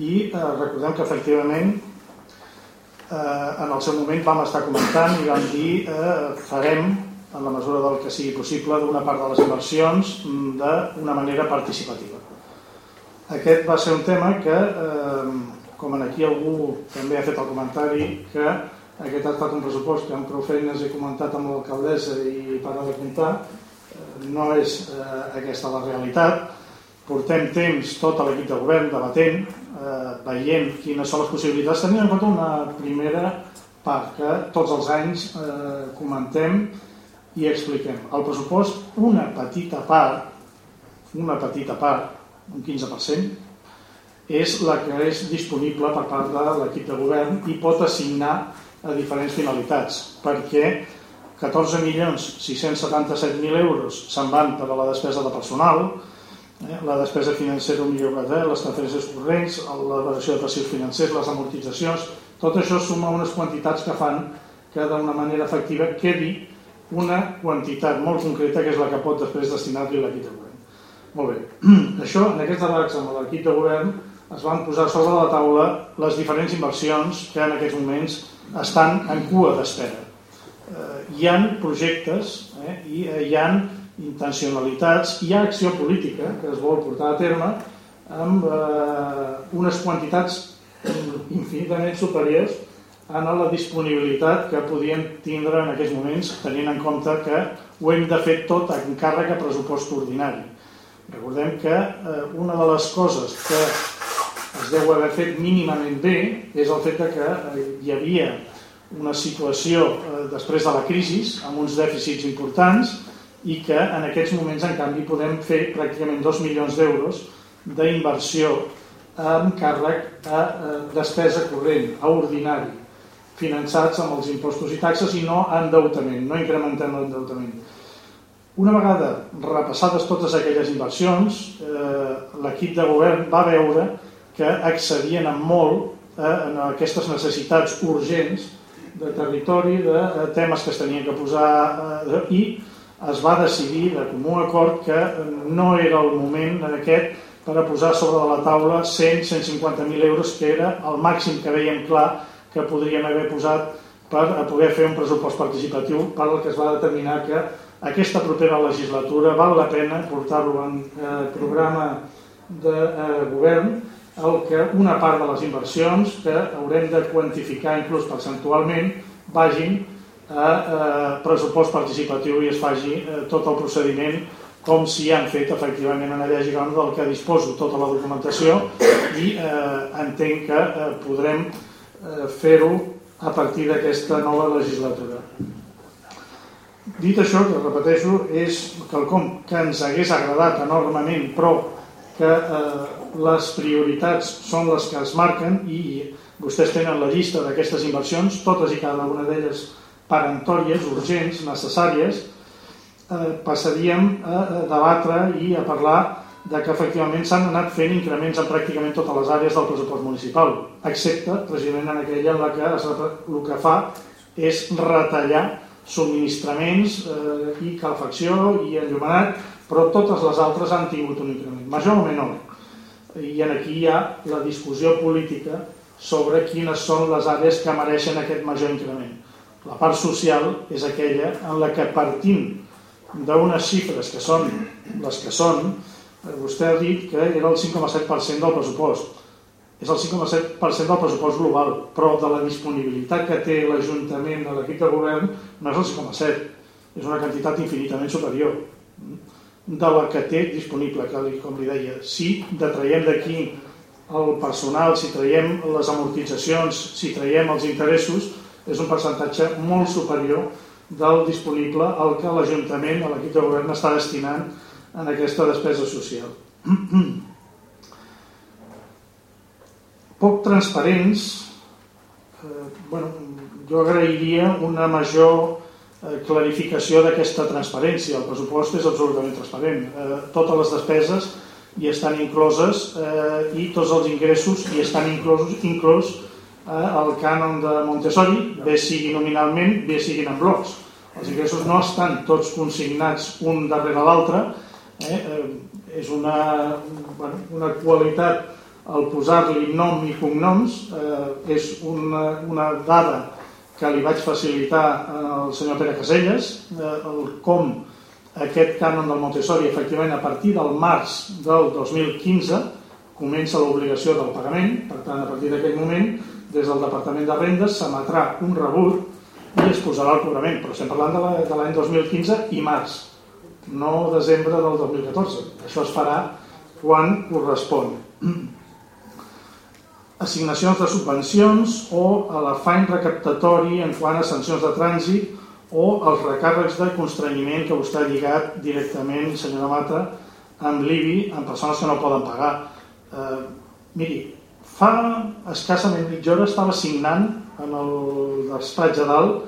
i eh, recordem que efectivament eh, en el seu moment vam estar comentant i vam dir eh, farem en la mesura del que sigui possible d'una part de les inversions mm, d'una manera participativa. Aquest va ser un tema que, eh, com en aquí algú també ha fet el comentari, que aquest ha estat un pressupost que amb prou feines he comentat amb l'alcaldessa i per de comptar, no és eh, aquesta la realitat. Portem temps tot l'equip de govern debatent, eh, veient quines són les possibilitats, tenint en compte una primera part que tots els anys eh, comentem i expliquem. El pressupost, una petita part, una petita part, un 15%, és la que és disponible per part de l'equip de govern i pot assignar a diferents finalitats, perquè 14.677.000 euros se'n van per a la despesa de personal, eh, la despesa financera un milió de les transferències corrents, la variació de passius financers, les amortitzacions, Tot això suma unes quantitats que fan que d'una manera efectiva quedi una quantitat molt concreta que és la que pot després destinar-li l'equip de govern. Molt bé. Això, en aquests debats amb l'equip de govern, es van posar sobre la taula les diferents inversions que en aquests moments estan en cua d'espera. Hi han projectes eh, i eh, hi han intencionalitats, hi ha acció política que es vol portar a terme amb eh, unes quantitats infinitament superiors a la disponibilitat que podien tindre en aquests moments, tenint en compte que ho hem de fer tot en càrrec a pressupost ordinari. Recordem que eh, una de les coses que es deu haver fet mínimament bé és el fet que eh, hi havia una situació eh, després de la crisi amb uns dèficits importants i que en aquests moments en canvi podem fer pràcticament 2 milions d'euros d'inversió amb càrrec a despesa corrent, a ordinari finançats amb els impostos i taxes i no endeutament, no incrementem l'endeutament. Una vegada repassades totes aquelles inversions, eh, l'equip de govern va veure que accedien amb molt eh, en aquestes necessitats urgents de territori, de temes que es tenien que posar eh, i es va decidir de comú acord que no era el moment en aquest per a posar sobre la taula 100-150.000 euros, que era el màxim que veiem clar que podríem haver posat per a poder fer un pressupost participatiu per al que es va determinar que aquesta propera legislatura val la pena portar-lo en eh, programa de eh, govern el que una part de les inversions que haurem de quantificar inclús percentualment vagin a eh, pressupost participatiu i es faci eh, tot el procediment com si han fet efectivament en allà Girona del que disposo tota la documentació i eh, entenc que eh, podrem Eh, fer-ho a partir d'aquesta nova legislatura. Dit això, que repeteixo, és quelcom que ens hagués agradat enormement, però que eh, les prioritats són les que es marquen i vostès tenen la llista d'aquestes inversions, totes i cada una d'elles parentòries, urgents, necessàries, eh, passaríem a debatre i a parlar de que efectivament s'han anat fent increments en pràcticament totes les àrees del pressupost municipal, excepte precisament en aquella en la que es, el que fa és retallar subministraments eh, i calefacció i enllumenat, però totes les altres han tingut un increment, major o menor. I aquí hi ha la discussió política sobre quines són les àrees que mereixen aquest major increment. La part social és aquella en la que partint d'unes xifres que són les que són, Eh, vostè ha dit que era el 5,7% del pressupost. És el 5,7% del pressupost global, però de la disponibilitat que té l'Ajuntament de l'equip de govern no és el 5,7%, és una quantitat infinitament superior de la que té disponible, que com li deia. Si detraiem d'aquí el personal, si traiem les amortitzacions, si traiem els interessos, és un percentatge molt superior del disponible al que l'Ajuntament, l'equip de govern, està destinant en aquesta despesa social. Poc transparents, eh, bueno, jo agrairia una major clarificació d'aquesta transparència. El pressupost és absolutament transparent. Eh, totes les despeses hi estan incloses eh, i tots els ingressos hi estan inclosos, inclòs eh, el cànon de Montessori, bé sigui nominalment, bé siguin en blocs. Els ingressos no estan tots consignats un darrere l'altre, eh, eh, és una, bueno, una qualitat el posar-li nom i cognoms eh, és una, una dada que li vaig facilitar al senyor Pere Caselles eh, el com aquest cànon del Montessori efectivament a partir del març del 2015 comença l'obligació del pagament per tant a partir d'aquell moment des del Departament de Rendes s'emetrà un rebut i es posarà el cobrament però estem parlant de l'any 2015 i març no desembre del 2014. Això es farà quan correspon. Assignacions de subvencions o a l'afany recaptatori en quant a sancions de trànsit o els recàrrecs de constrenyiment que vostè ha lligat directament, senyora Mata, amb l'IBI en persones que no poden pagar. Eh, miri, fa escassament mitja hora estava signant en el despatx de dalt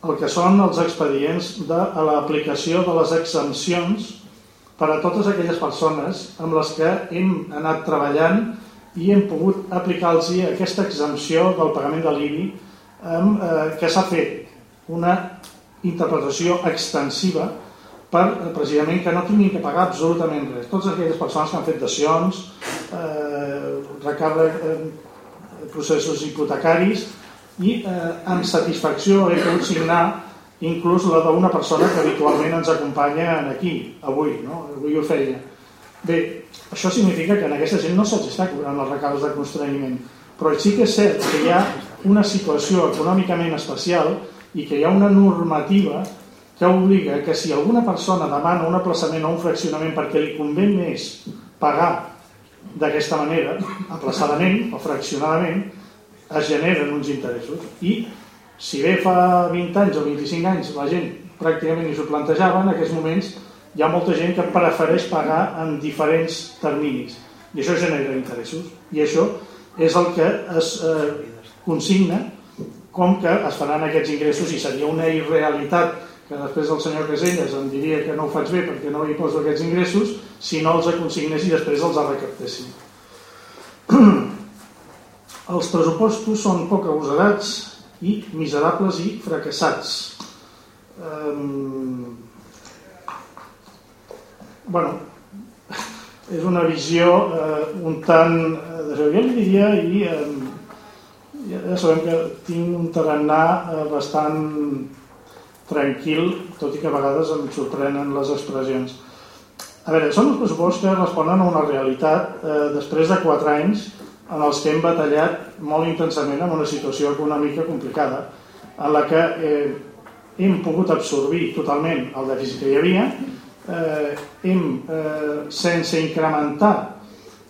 el que són els expedients de l'aplicació de les exempcions per a totes aquelles persones amb les que hem anat treballant i hem pogut aplicar-los aquesta exempció del pagament de l'IBI eh, que s'ha fet una interpretació extensiva per eh, precisament que no tinguin que pagar absolutament res. Totes aquelles persones que han fet dacions, eh, recàrrec, eh, processos hipotecaris i eh, amb satisfacció he pogut signar inclús la d'una persona que habitualment ens acompanya aquí, avui, no? avui ho feia. Bé, això significa que en aquesta gent no se'ls està cobrant els recals de constrenyiment, però sí que és cert que hi ha una situació econòmicament especial i que hi ha una normativa que obliga que si alguna persona demana un aplaçament o un fraccionament perquè li convé més pagar d'aquesta manera, aplaçadament o fraccionadament, es generen uns interessos. I si bé fa 20 anys o 25 anys la gent pràcticament ni s'ho plantejava, en aquests moments hi ha molta gent que prefereix pagar en diferents terminis. I això genera interessos. I això és el que es eh, consigna com que es faran aquests ingressos i seria una irrealitat que després el senyor Caselles em diria que no ho faig bé perquè no hi poso aquests ingressos si no els aconsignes i després els recaptessin. els pressupostos són poc agosarats i miserables i fracassats. Um, bueno, és una visió eh, un tant... Eh, diria, i eh, ja sabem que tinc un tarannà eh, bastant tranquil, tot i que a vegades em sorprenen les expressions. A veure, són els pressupostos que responen a una realitat eh, després de quatre anys en els que hem batallat molt intensament en una situació econòmica complicada, en la que eh, hem pogut absorbir totalment el dèficit que hi havia, eh, hem, eh, sense incrementar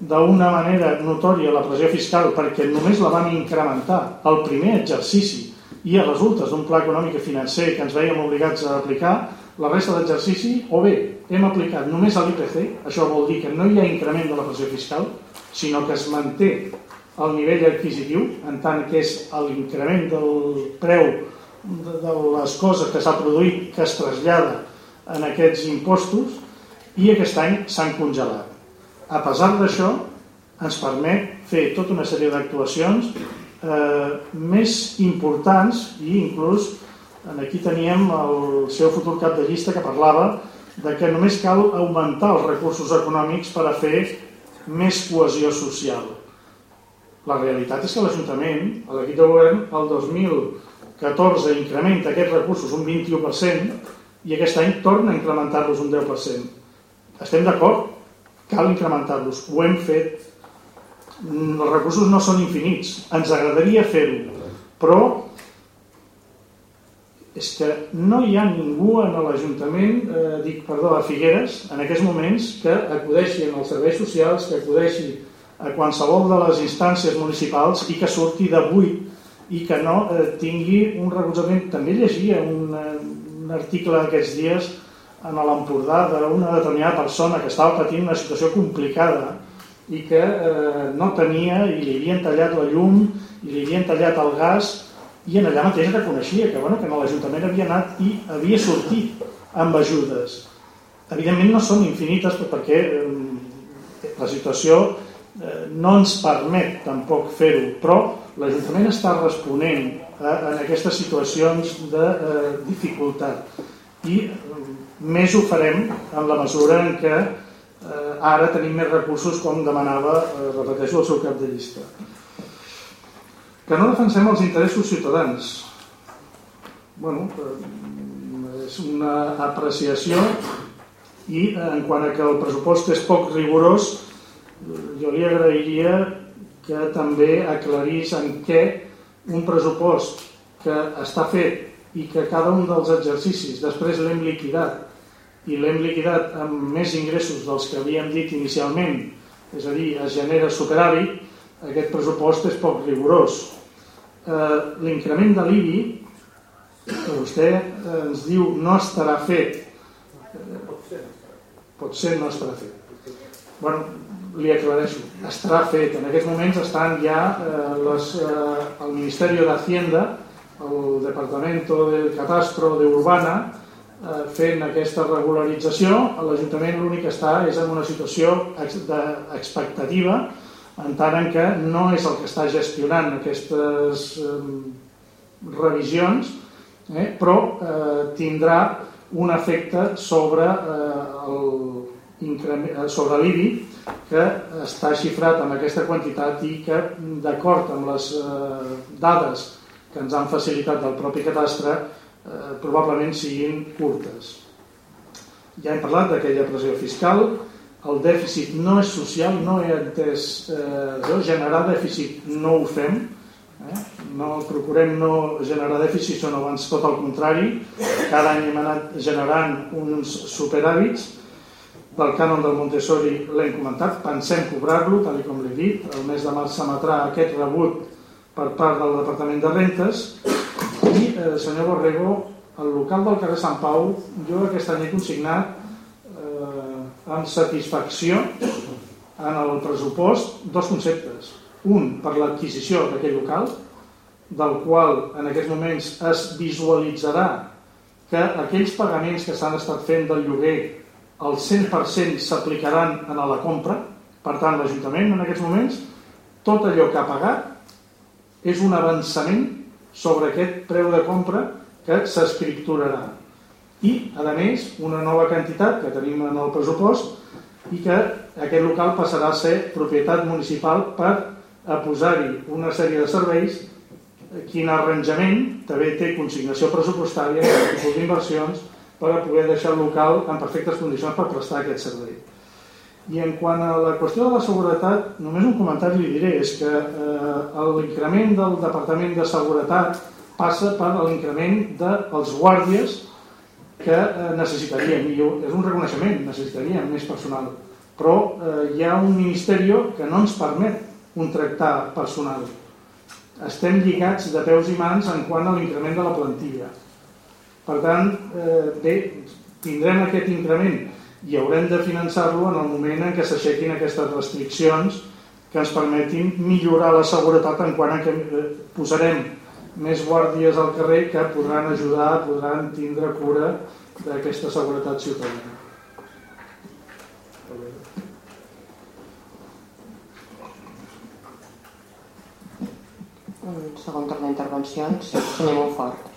d'una manera notòria la pressió fiscal, perquè només la vam incrementar el primer exercici i a resultes d'un pla econòmic i financer que ens veiem obligats a aplicar, la resta d'exercici, o bé hem aplicat només a l'IPC, això vol dir que no hi ha increment de la pressió fiscal, sinó que es manté el nivell adquisitiu, en tant que és l'increment del preu de les coses que s'ha produït que es trasllada en aquests impostos i aquest any s'han congelat. A pesar d'això, ens permet fer tota una sèrie d'actuacions eh, més importants i inclús en aquí teníem el seu futur cap de llista que parlava de que només cal augmentar els recursos econòmics per a fer més cohesió social. La realitat és que l'Ajuntament, l'equip de govern, el 2014 incrementa aquests recursos un 21% i aquest any torna a incrementar-los un 10%. Estem d'acord? Cal incrementar-los. Ho hem fet els recursos no són infinits, ens agradaria fer-ho, però és que no hi ha ningú en l'Ajuntament, eh, dic, perdó, a Figueres, en aquests moments, que acudeixi als serveis socials, que acudeixi a qualsevol de les instàncies municipals i que surti de buit i que no eh, tingui un recolzament. També llegia un, eh, un article aquests dies en l'Empordà d'una determinada persona que estava patint una situació complicada i que eh, no tenia i li havien tallat la llum i li havien tallat el gas i en allà mateix reconeixia que, bueno, que l'Ajuntament havia anat i havia sortit amb ajudes. Evidentment no són infinites perquè eh, la situació eh, no ens permet tampoc fer-ho, però l'Ajuntament està responent a aquestes situacions de eh, dificultat i eh, més ho farem en la mesura en què eh, ara tenim més recursos com demanava, eh, repeteixo, el seu cap de llista. Que no defensem els interessos ciutadans. bueno, eh, és una apreciació i eh, en quant a que el pressupost és poc rigorós, jo li agrairia que també aclarís en què un pressupost que està fet i que cada un dels exercicis després l'hem liquidat i l'hem liquidat amb més ingressos dels que havíem dit inicialment, és a dir, es genera superàvit, aquest pressupost és poc rigorós. Eh, L'increment de l'IBI, que vostè eh, ens diu no estarà fet, eh, pot ser no estarà fet. bueno, li aclareixo, estarà fet. En aquests moments estan ja eh, les, eh, el Ministeri d'Hacienda, el Departamento del Catastro de Urbana, Eh, fent aquesta regularització, l'Ajuntament l'únic que està és en una situació d'expectativa en tant en què no és el que està gestionant aquestes eh, revisions, eh, però eh, tindrà un efecte sobre eh, el sobre l'IBI que està xifrat amb aquesta quantitat i que, d'acord amb les eh, dades que ens han facilitat del propi catastre, eh, probablement siguin curtes. Ja hem parlat d'aquella pressió fiscal, el dèficit no és social, no he entès eh, generar dèficit no ho fem, eh? no procurem no generar dèficit, sinó abans tot el contrari, cada any hem anat generant uns superàvits, del cànon del Montessori l'hem comentat, pensem cobrar-lo, tal com l'he dit, el mes de març s'emetrà aquest rebut per part del Departament de Rentes i, eh, senyor Borrego, el local del carrer Sant Pau, jo aquest any he consignat eh, amb satisfacció en el pressupost dos conceptes. Un, per l'adquisició d'aquell local, del qual en aquests moments es visualitzarà que aquells pagaments que s'han estat fent del lloguer el 100% s'aplicaran a la compra, per tant l'Ajuntament en aquests moments, tot allò que ha pagat és un avançament sobre aquest preu de compra que s'escripturarà. I, a més, una nova quantitat que tenim en el pressupost i que aquest local passarà a ser propietat municipal per a posar-hi una sèrie de serveis quin arranjament també té consignació pressupostària, tipus d'inversions, per a poder deixar el local en perfectes condicions per prestar aquest servei. I en quant a la qüestió de la seguretat, només un comentari li diré, és que eh, l'increment del Departament de Seguretat passa per l'increment dels guàrdies que eh, necessitaríem, i és un reconeixement, necessitaríem més personal, però eh, hi ha un ministeri que no ens permet contractar personal. Estem lligats de peus i mans en quant a l'increment de la plantilla. Per tant, eh, bé, tindrem aquest increment i haurem de finançar-lo en el moment en què s'aixequin aquestes restriccions que ens permetin millorar la seguretat en quant a que eh, posarem més guàrdies al carrer que podran ajudar, podran tindre cura d'aquesta seguretat ciutadana.
Un segon torn d'intervencions, senyor Montfort.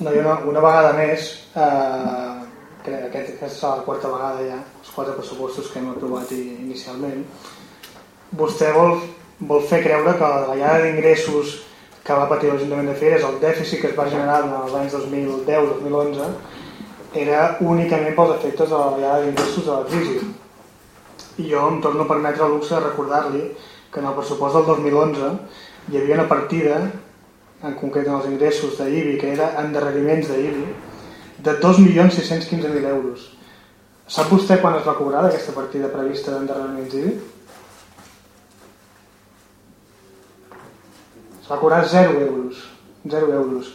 No, una, una vegada més, eh, que aquest, aquesta és la quarta vegada ja, els quatre pressupostos que hem aprovat inicialment, vostè vol, vol fer creure que la davallada d'ingressos que va patir l'Ajuntament de Figueres, el dèficit que es va generar en els anys 2010-2011, era únicament pels efectes de la davallada d'ingressos de la crisi. I jo em torno a permetre el luxe de recordar-li que en el pressupost del 2011 hi havia una partida en concret en els ingressos d'IBI, que era endarreriments d'IBI, de 2.615.000 euros. Sap vostè quan es va cobrar d'aquesta partida prevista d'endarreriments d'IBI? Es va cobrar 0 euros. 0 euros.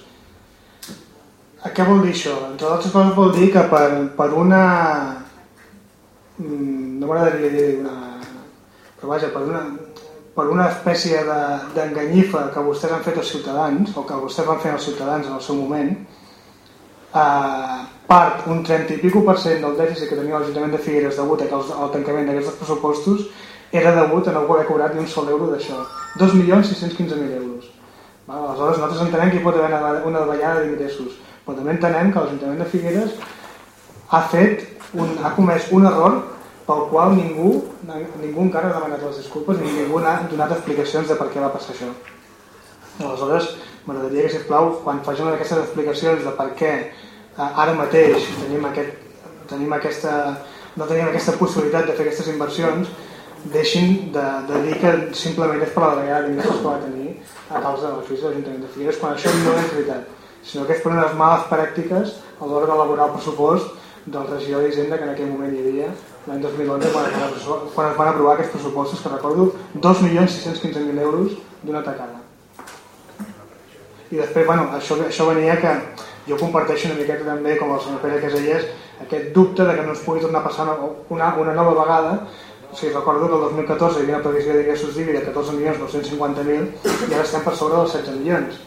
A què vol dir això? Entre altres coses vol dir que per, per una... Mm, no m'agradaria dir una... Però vaja, per una, per una espècie d'enganyifa de, que vostès han fet als ciutadans, o que vostès van fer als ciutadans en el seu moment, eh, part, un 30 i pico per cent del dèficit que tenia l'Ajuntament de Figueres degut al tancament d'aquests pressupostos era degut a no haver cobrat ni un sol euro d'això. 2.615.000 euros. Val? Aleshores nosaltres entenem que hi pot haver una davallada d'ingressos, però també entenem que l'Ajuntament de Figueres ha fet un, ha comès un error pel qual ningú, ningú encara ha demanat les disculpes ni ningú ha donat explicacions de per què va passar això. Aleshores, m'agradaria que, sisplau, quan facin aquestes explicacions de per què eh, ara mateix tenim, aquest, tenim aquesta, no tenim aquesta possibilitat de fer aquestes inversions, deixin de, de dir que simplement és per la vegada d'ingressos que va tenir a causa de crisi de l'Ajuntament de Figueres, quan això no és veritat, sinó que és per unes males pràctiques a l'hora d'elaborar el pressupost del regidor d'Hisenda que en aquell moment hi havia l'any 2011 quan, quan es van aprovar aquests pressupostos que recordo 2.615.000 euros d'una tacada. I després, bueno, això, això venia que jo comparteixo una miqueta també com el senyor Pere Caselles aquest dubte de que no es pugui tornar a passar una, una nova vegada. O sigui, recordo que el 2014 hi havia una previsió d'ingressos d'IBI de 14.950.000 i ara estem per sobre dels 16 milions.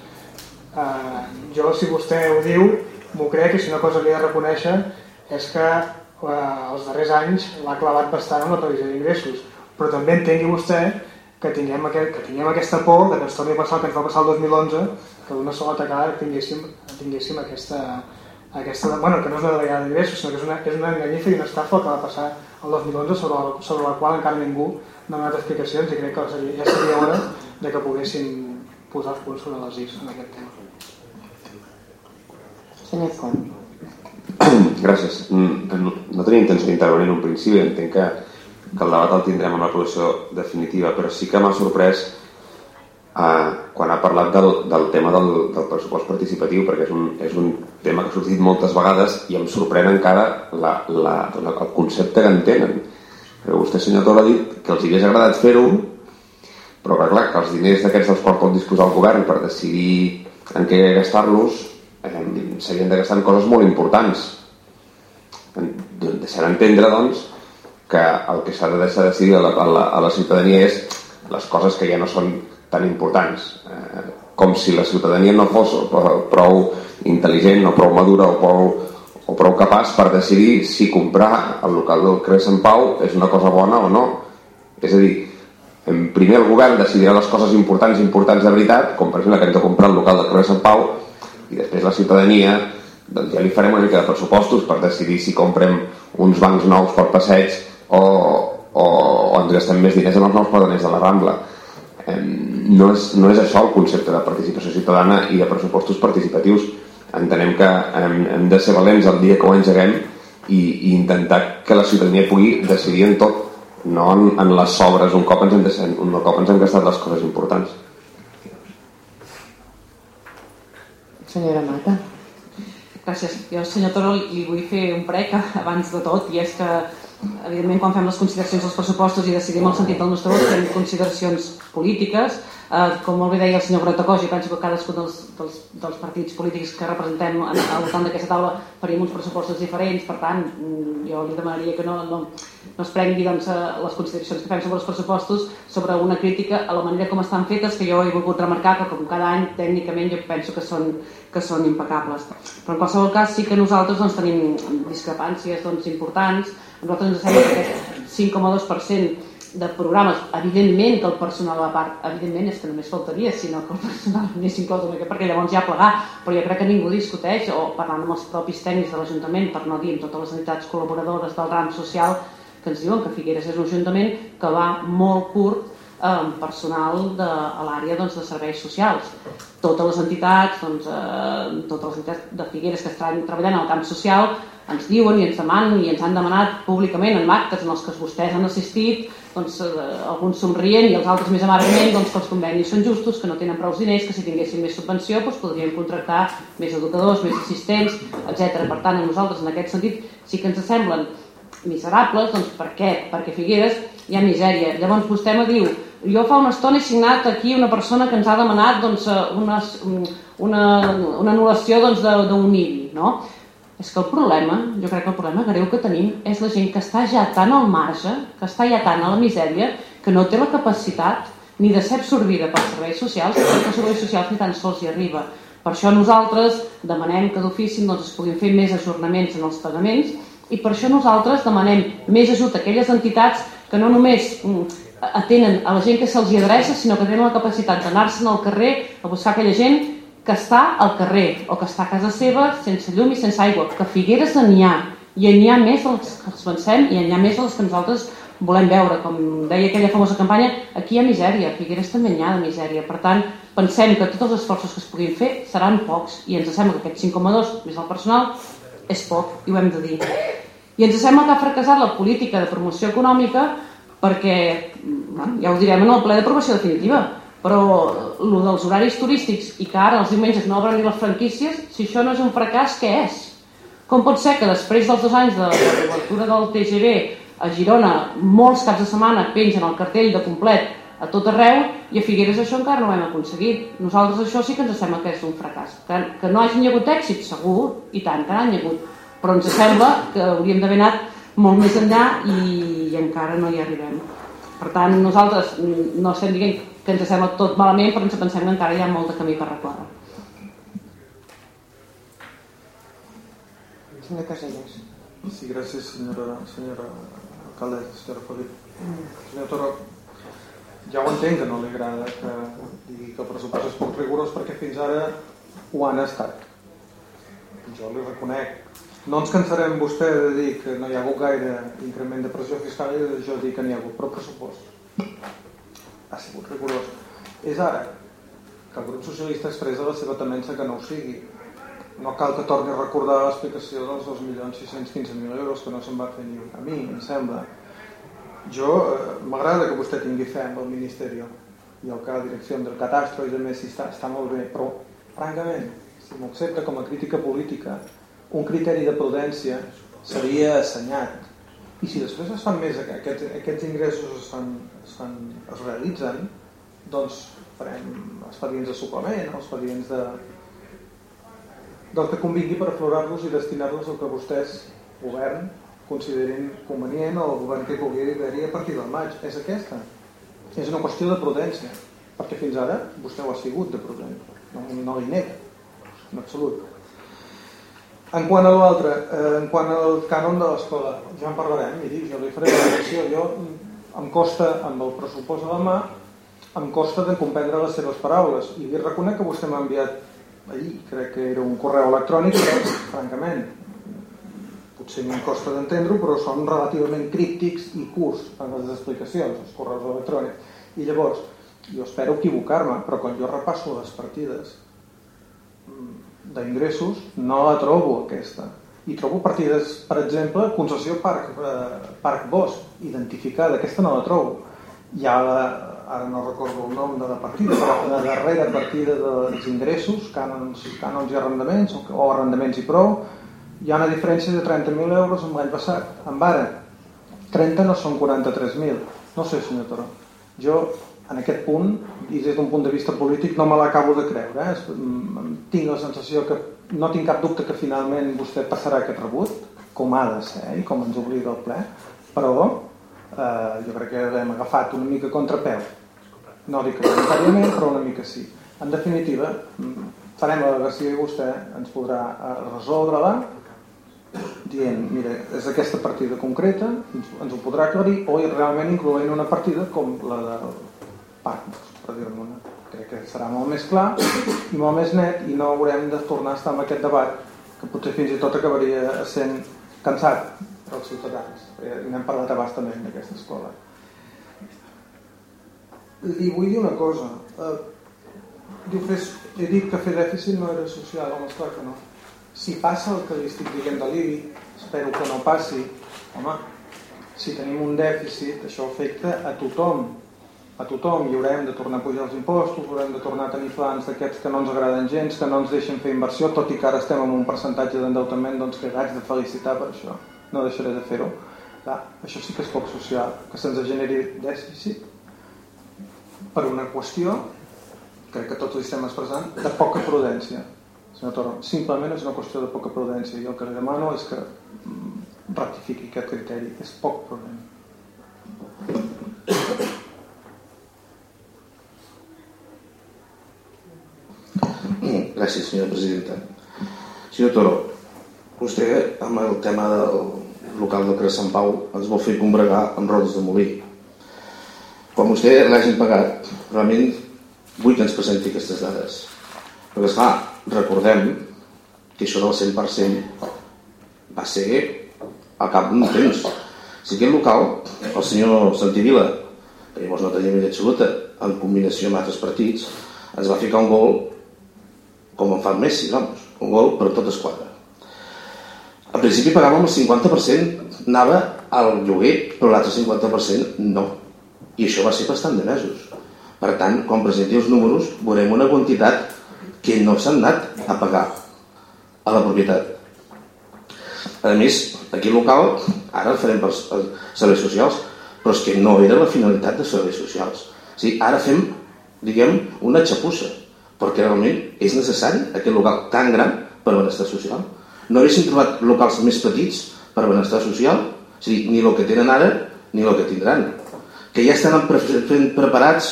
Uh, jo si vostè ho diu m'ho crec i si una cosa li he de reconèixer és que els darrers anys l'ha clavat bastant en la previsió d'ingressos, però també entengui vostè que tinguem, aquest, que tinguem aquesta por de que ens torni a passar el que ens va passar el 2011, que d'una sola tacada tinguéssim, tinguéssim aquesta, aquesta, bueno, que no és una vegada d'ingressos, sinó que és una, és una enganyifa i una estafa que va passar el 2011 sobre la, sobre la qual encara ningú no ha donat explicacions i crec que seria, ja seria hora de que poguéssim posar els punts sobre les is en aquest tema.
Senyor Font.
Gràcies. Mm, no tenia intenció d'intervenir en un principi, entenc que que el debat el tindrem en l'aprovació definitiva, però sí que m'ha sorprès eh, quan ha parlat del, del tema del, del pressupost participatiu, perquè és un, és un tema que ha sortit moltes vegades i em sorprèn encara la, la, la, el concepte que en tenen. Perquè vostè, senyor Tor, ha dit que els hagués agradat fer-ho, però que, clar, que els diners d'aquests dels quals pot disposar el govern per decidir en què gastar-los s'havien de gastar en coses molt importants. Deixar entendre, doncs, que el que s'ha de deixar decidir a la, a, la, a la ciutadania és les coses que ja no són tan importants. Eh, com si la ciutadania no fos prou intel·ligent o prou madura o prou, o prou capaç per decidir si comprar el local del Creu Sant Pau és una cosa bona o no. És a dir, en primer el govern decidirà les coses importants importants de veritat, com per exemple que hem de comprar el local del Creu Sant Pau, i després la ciutadania doncs ja li farem una mica de pressupostos per decidir si comprem uns bancs nous per passeig o, o, o ens gastem més diners en els nous pladaners de la Rambla. No, és, no és això el concepte de participació ciutadana i de pressupostos participatius. Entenem que hem, hem de ser valents el dia que ho engeguem i, i intentar que la ciutadania pugui decidir en tot, no en, en les sobres un cop ens hem, un cop ens hem gastat les coses importants.
Senyora Mata.
Gràcies. Jo, senyor Toro, li vull fer un prec abans de tot, i és que evidentment quan fem les consideracions dels pressupostos i decidim el sentit del nostre vot fem consideracions polítiques eh, com molt bé deia el senyor Grotacós i penso que cadascun dels, dels, dels partits polítics que representem al voltant d'aquesta taula faríem uns pressupostos diferents per tant mm, jo li demanaria que no, no, no es prengui doncs, eh, les consideracions que fem sobre els pressupostos sobre una crítica a la manera com estan fetes que jo he volgut remarcar que com cada any tècnicament jo penso que són, que són impecables. Però en qualsevol cas sí que nosaltres doncs, tenim discrepàncies doncs, importants. Nosaltres ens sembla que aquest 5,2% de programes, evidentment que el personal a part, evidentment és que només faltaria, sinó que el personal n'és inclòs una perquè llavors ja plegar, però jo crec que ningú discuteix, o parlant amb els propis tècnics de l'Ajuntament, per no dir amb totes les entitats col·laboradores del ram social, que ens diuen que Figueres és un ajuntament que va molt curt eh, personal de, a l'àrea doncs, de serveis socials. Totes les entitats, doncs, eh, totes les entitats de Figueres que estan treballant al camp social ens diuen i ens demanen i ens han demanat públicament en actes en els que vostès han assistit doncs, eh, alguns somrient i els altres més amargament doncs, que els convenis són justos, que no tenen prou diners, que si tinguessin més subvenció doncs, podríem contractar més educadors, més assistents, etc. Per tant, a nosaltres en aquest sentit sí que ens semblen miserables, doncs per què? Perquè Figueres hi ha misèria. Llavors vostè me diu, jo fa una estona he signat aquí una persona que ens ha demanat doncs, una, una, una anul·lació doncs, d'un doncs, IBI, no? És que el problema, jo crec que el problema greu que tenim és la gent que està ja tan al marge, que està ja tan a la misèria, que no té la capacitat ni de ser absorbida pels serveis socials, perquè els serveis socials ni tan sols hi arriba. Per això nosaltres demanem que d'ofici doncs, es puguin fer més ajornaments en els pagaments i per això nosaltres demanem més ajut a aquelles entitats que no només mm, atenen a la gent que se'ls adreça, sinó que tenen la capacitat d'anar-se'n al carrer a buscar aquella gent que està al carrer o que està a casa seva sense llum i sense aigua, que Figueres n'hi ha i n'hi ha més dels que ens pensem i n'hi ha més dels que nosaltres volem veure, com deia aquella famosa campanya, aquí hi ha misèria, Figueres també n'hi ha de misèria, per tant pensem que tots els esforços que es puguin fer seran pocs i ens sembla que aquest 5,2 més el personal és poc i ho hem de dir. I ens sembla que ha fracassat la política de promoció econòmica perquè, ja ho direm en el ple d'aprovació definitiva però el dels horaris turístics i que ara els diumenges no obren ni les franquícies, si això no és un fracàs, què és? Com pot ser que després dels dos anys de, l'obertura del TGV a Girona, molts caps de setmana pengen el cartell de complet a tot arreu i a Figueres això encara no ho hem aconseguit. Nosaltres això sí que ens sembla que és un fracàs. Que, que no hagin hagut èxit, segur, i tant, que n'han hagut. Però ens sembla que hauríem d'haver anat molt més enllà i, i encara no hi arribem. Per tant, nosaltres no estem dient que ens sembla tot malament, però ens pensem que encara hi ha molt de camí per recórrer.
Senyor Casellas.
Sí, gràcies, senyora, senyora alcaldessa, senyora Felip. Senyor Toro, ja ho entenc que no li agrada que digui que el pressupost és poc rigorós perquè fins ara ho han estat. Jo li reconec. No ens cansarem vostè de dir que no hi ha hagut gaire increment de pressió fiscal i de jo dir que n'hi ha hagut, però pressupost ha sigut rigorós. És ara que el grup socialista expressa la seva temença que no ho sigui. No cal que torni a recordar l'explicació dels 2.615.000 euros que no se'n va fer ni. A mi, em sembla, jo eh, m'agrada que vostè tingui fe amb el Ministeri i el que la direcció del catastro i de més està, està molt bé, però francament, si m'ho accepta com a crítica política, un criteri de prudència seria assenyat. I si després es fan més, aquests, aquests ingressos es, fan, es, fan, es realitzen, doncs farem expedients de suplement, expedients de, del que convingui per aflorar-los i destinar-los al que vostès, govern, considerin convenient o el govern que pugui haver-hi a partir del maig. És aquesta. És una qüestió de prudència, perquè fins ara vostè ho ha sigut de prudent. No, no li nega, en absolut. En quant a l'altre, eh, en quant al cànon de l'escola, ja en parlarem, miri, jo li faré la reacció. Jo em costa, amb el pressupost a la mà, em costa de comprendre les seves paraules. I li reconec que vostè m'ha enviat ahir, crec que era un correu electrònic però, francament potser m'hi costa d'entendre però són relativament críptics i curts en les explicacions, els correus electrònics. I llavors, jo espero equivocar-me però quan jo repasso les partides mm, d'ingressos no la trobo aquesta i trobo partides, per exemple concessió Parc, eh, Parc Bosch identificada, aquesta no la trobo hi ha la, ara no recordo el nom de la partida, però la darrera partida dels ingressos, cànons, cànons i arrendaments, o, arrendaments i prou, hi ha una diferència de 30.000 euros amb l'any passat. Amb ara, 30 no són 43.000. No sé, senyor Toro. Jo, en aquest punt, i des d'un punt de vista polític, no me l'acabo de creure. Eh? Mm, tinc la sensació que no tinc cap dubte que finalment vostè passarà aquest rebut, com ha de ser i com ens obliga el ple, però eh, jo crec que l'hem agafat una mica contrapeu no dic voluntàriament, però una mica sí. En definitiva, mm, farem la delegació i vostè ens podrà eh, resoldre-la dient, mira, és aquesta partida concreta, ens, ho podrà aclarir, o realment incloent una partida com la del parc, per una. Crec que serà molt més clar i molt més net i no haurem de tornar a estar en aquest debat que potser fins i tot acabaria sent cansat dels ciutadans. Eh, n'hem parlat abastament d'aquesta escola. Li vull dir una cosa. Eh, he dit que fer dèficit no era social, home, esclar que no. Si passa el que li estic dient de l'IBI, espero que no passi, home, si tenim un dèficit, això afecta a tothom, a tothom, i haurem de tornar a pujar els impostos, haurem de tornar a tenir plans d'aquests que no ens agraden gens, que no ens deixen fer inversió, tot i que ara estem en un percentatge d'endeutament doncs, que haig de felicitar per això, no deixaré de fer-ho. Això sí que és poc social, que se'ns generi dèficit, per una qüestió, crec que tots ho estem expressant, de poca prudència. Senyor Toro, simplement és una qüestió de poca prudència i el que li demano és que mm, rectifiqui aquest criteri. És poc prudent.
Gràcies, senyora presidenta. Senyor Toro, vostè amb el tema del local del Cres Sant Pau ens vol fer combregar amb rodes de molí quan vostè l'hagin pagat, realment vull que ens presenti aquestes dades. Perquè, esclar, recordem que això del 100% va ser al cap d'un temps. Si aquest local, el senyor Santivila, que llavors no tenia mida absoluta, en combinació amb altres partits, ens va ficar un gol com en fa Messi, vamos, un gol per tot esquadra. Al principi pagàvem el 50%, anava al lloguer, però l'altre 50% no i això va ser bastant de mesos. Per tant, quan presenti els números, veurem una quantitat que no s'han anat a pagar a la propietat. A més, aquí local, ara farem per serveis socials, però és que no era la finalitat de serveis socials. O sigui, ara fem, diguem, una xapussa, perquè realment és necessari aquest local tan gran per benestar social. No haguéssim trobat locals més petits per benestar social, o sigui, ni el que tenen ara ni el que tindran que ja estan preparats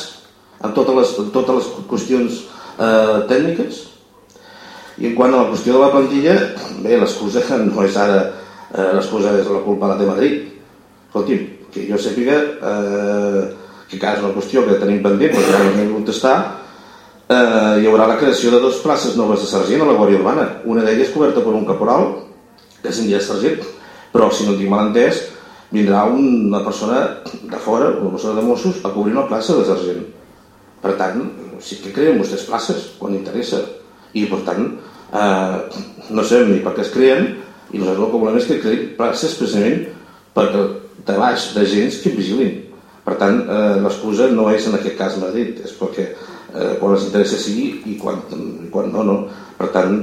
en totes les, en totes les qüestions eh, tècniques i en quant a la qüestió de la plantilla bé, l'excusa no és ara eh, l'excusa és la culpa la de Madrid. Escolti'm, que jo sàpiga eh, que encara és una qüestió que tenim pendent, perquè ja no hem contestar, eh, hi haurà la creació de dues places noves de sergent a la Guàrdia Urbana. Una d'elles coberta per un caporal, que se'n sergent, però si no tinc mal entès, vindrà una persona de fora, una persona de Mossos, a cobrir una plaça de sergent. Per tant, sí que creen vostès places quan interessa. I per tant, eh, no sé ni per què es creen, i nosaltres el que volem és que creïn places precisament perquè de baix de gens que vigilin. Per tant, eh, l'excusa no és en aquest cas Madrid, és perquè eh, quan els interessa sigui i quan, quan no, no. Per tant,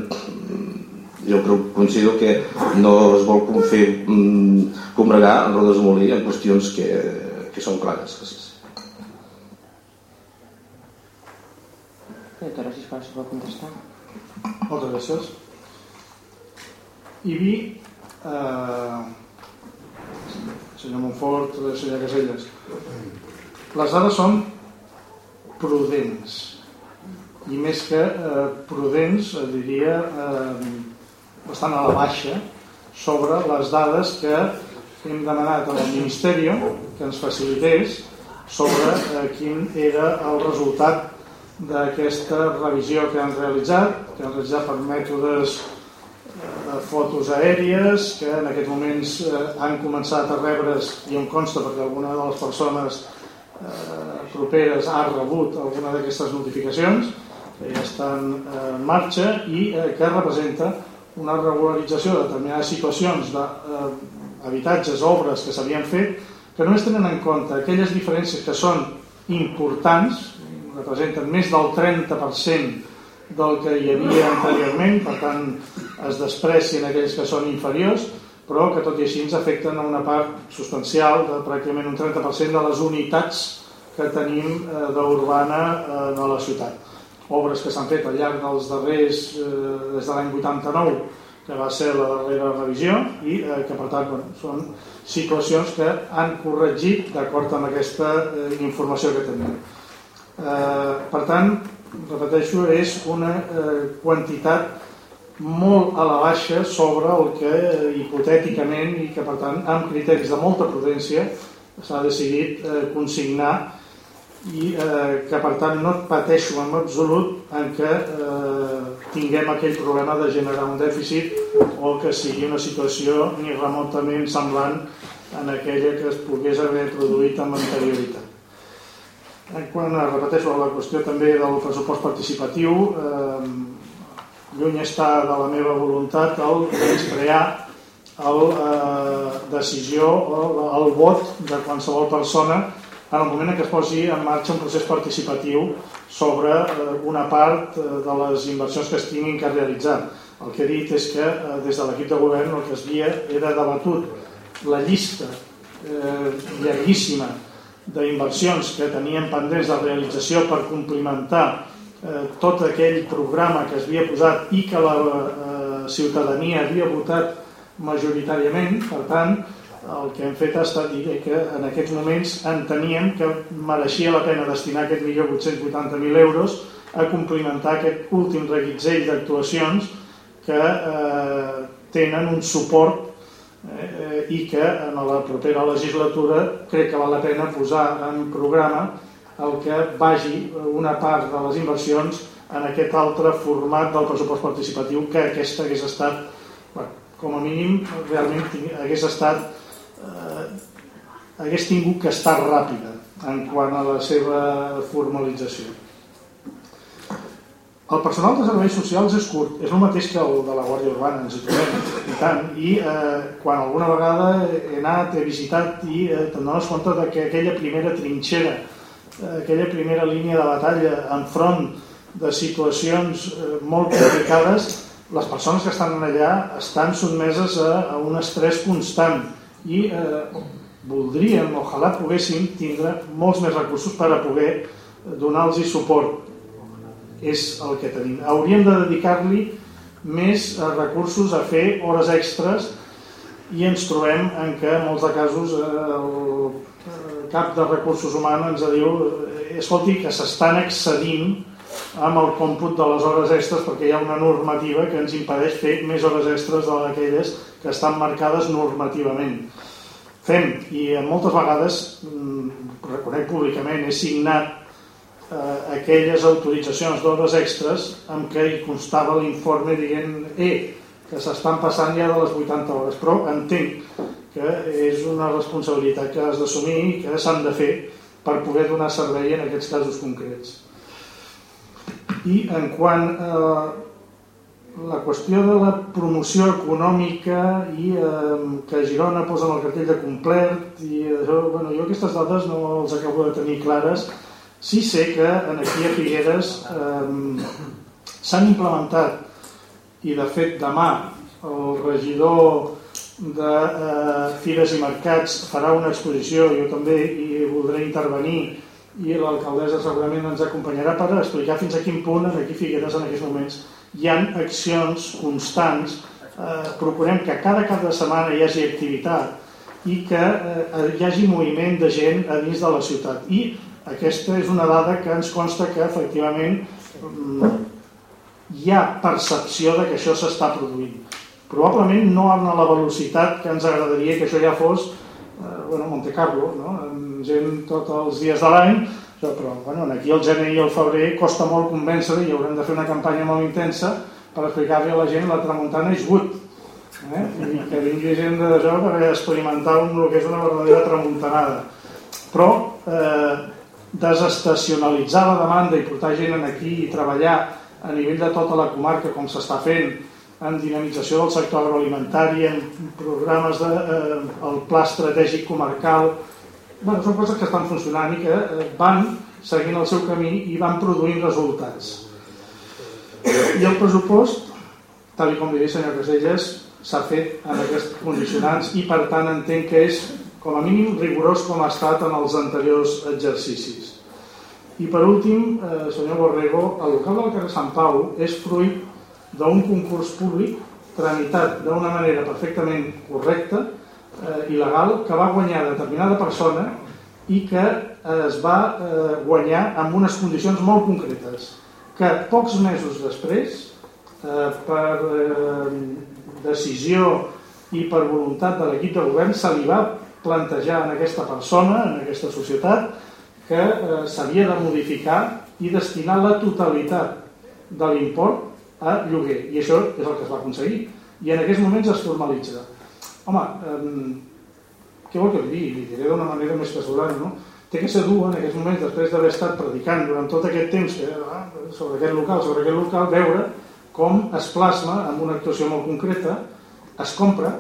jo crec, considero que no es vol fer mm, combregar en rodes de molí en qüestions que, que són clares. Gràcies.
Doctora, sisplau, si vol contestar.
Moltes gràcies. vi, eh, senyor Montfort, senyor Caselles, les dades són prudents. I més que eh, prudents, eh, diria eh, bastant a la baixa sobre les dades que hem demanat al Ministeri que ens facilités sobre eh, quin era el resultat d'aquesta revisió que han realitzat, que han realitzat per mètodes de eh, fotos aèries que en aquests moments eh, han començat a rebre's i em consta perquè alguna de les persones eh, properes ha rebut alguna d'aquestes notificacions. Que ja estan eh, en marxa i eh, que representa una regularització de determinades situacions d'habitatges, obres que s'havien fet que només tenen en compte aquelles diferències que són importants representen més del 30% del que hi havia anteriorment, per tant es desprecien aquells que són inferiors, però que tot i així ens afecten a una part substancial, de pràcticament un 30% de les unitats que tenim eh, d'urbana eh, a la ciutat. Obres que s'han fet al llarg dels darrers, eh, des de l'any 89, que va ser la darrera revisió, i que per tant bueno, són situacions que han corregit d'acord amb aquesta informació que tenim. Per tant, repeteixo, és una quantitat molt a la baixa sobre el que hipotèticament i que per tant amb criteris de molta prudència s'ha decidit eh, consignar i eh, que per tant no pateixo en absolut en que eh, tinguem aquell problema de generar un dèficit o que sigui una situació ni remotament semblant en aquella que es pogués haver produït amb anterioritat. Quan repeteixo la qüestió també del pressupost participatiu, eh, lluny està de la meva voluntat el menysprear el eh, decisió o el vot de qualsevol persona en el moment en què es posi en marxa un procés participatiu sobre eh, una part eh, de les inversions que es tinguin que realitzar. El que he dit és que eh, des de l'equip de govern el que es havia era debatut la llista eh, llarguíssima d'inversions que tenien pendents de realització per complementar eh, tot aquell programa que es havia posat i que la eh, ciutadania havia votat majoritàriament, per tant, el que hem fet ha estat dir que en aquests moments enteníem que mereixia la pena destinar aquest 1.880.000 euros a complementar aquest últim reguitzell d'actuacions que eh, tenen un suport eh, i que en la propera legislatura crec que val la pena posar en programa el que vagi una part de les inversions en aquest altre format del pressupost participatiu que aquesta hagués estat, bueno, com a mínim, realment hagués estat eh, hagués tingut que estar ràpida en quant a la seva formalització. El personal de serveis socials és curt, és el mateix que el de la Guàrdia Urbana, ens trobem, i tant. I eh, quan alguna vegada he anat, he visitat i eh, te'n dones compte que aquella primera trinxera, eh, aquella primera línia de batalla enfront de situacions eh, molt complicades, les persones que estan allà estan sotmeses a, a un estrès constant i eh, voldríem, ojalà poguéssim tindre molts més recursos per a poder donar-los suport és el que tenim. Hauríem de dedicar-li més eh, recursos a fer hores extres i ens trobem en què en molts de casos eh, el cap de recursos humans ens diu escolti que s'estan excedint amb el còmput de les hores extres perquè hi ha una normativa que ens impedeix fer més hores extres de aquelles que estan marcades normativament. Fem, i moltes vegades, mm, reconec públicament, he signat eh, aquelles autoritzacions d'hores extres amb què hi constava l'informe dient eh, que s'estan passant ja de les 80 hores, però entenc que és una responsabilitat que has d'assumir i que s'han de fer per poder donar servei en aquests casos concrets. I en quant a la qüestió de la promoció econòmica i eh, que Girona posa en el cartell de complet i això, bueno, jo aquestes dades no els acabo de tenir clares sí sé que en aquí a Figueres eh, s'han implementat i de fet demà el regidor de eh, Fires i Mercats farà una exposició, jo també hi voldré intervenir i l'alcaldessa segurament ens acompanyarà per explicar fins a quin punt aquí Figueres en aquests moments hi han accions constants eh, procurem que cada cap de setmana hi hagi activitat i que eh, hi hagi moviment de gent a dins de la ciutat i aquesta és una dada que ens consta que efectivament mm, hi ha percepció de que això s'està produint. Probablement no amb la velocitat que ens agradaria que això ja fos eh, bueno, Monte Carlo, no? amb gent tots els dies de l'any, però bueno, aquí el gener i el febrer costa molt convèncer i haurem de fer una campanya molt intensa per explicar-li a la gent la tramuntana és good. Eh? I que vingui gent d'això per experimentar un, el que és una verdadera tramuntanada. Però eh, desestacionalitzar la demanda i portar gent aquí i treballar a nivell de tota la comarca, com s'està fent en dinamització del sector agroalimentari, en programes del de, eh, pla estratègic comarcal, bueno, són coses que estan funcionant i que eh, van seguint el seu camí i van produint resultats. I el pressupost, tal com li dic senyor Caselles, s'ha fet en aquests condicionants i per tant entenc que és com a mínim rigorós com ha estat en els anteriors exercicis. I per últim, eh, senyor Borrego, el local del carrer Sant Pau és fruit d'un concurs públic tramitat d'una manera perfectament correcta eh, i legal que va guanyar determinada persona i que eh, es va eh, guanyar amb unes condicions molt concretes que pocs mesos després eh, per eh, decisió i per voluntat de l'equip de govern se li va plantejar en aquesta persona, en aquesta societat, que eh, s'havia de modificar i destinar la totalitat de l'import a lloguer. I això és el que es va aconseguir. I en aquests moments es formalitza. Home, eh, què vol que li digui? Li diré d'una manera més casolana, no? Té que ser dur en aquests moments, després d'haver estat predicant durant tot aquest temps ah, sobre aquest local, sobre aquest local, veure com es plasma amb una actuació molt concreta, es compra,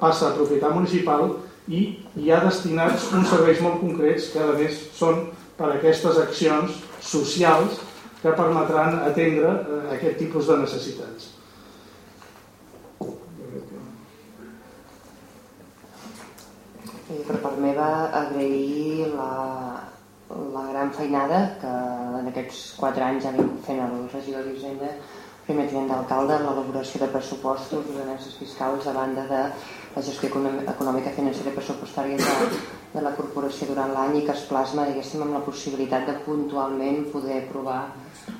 passa a propietat municipal i hi ha destinats uns serveis molt concrets que a més són per a aquestes accions socials que permetran atendre eh, aquest tipus de necessitats.
I per part meva agrair la, la gran feinada que en aquests quatre anys ha vingut fent el regidor d'Hisenda primer tinent d'alcalde en l'elaboració de pressupostos, ordenances fiscals a banda de la gestió econòmica, financera i pressupostària de, de la corporació durant l'any i que es plasma diguéssim amb la possibilitat de puntualment poder aprovar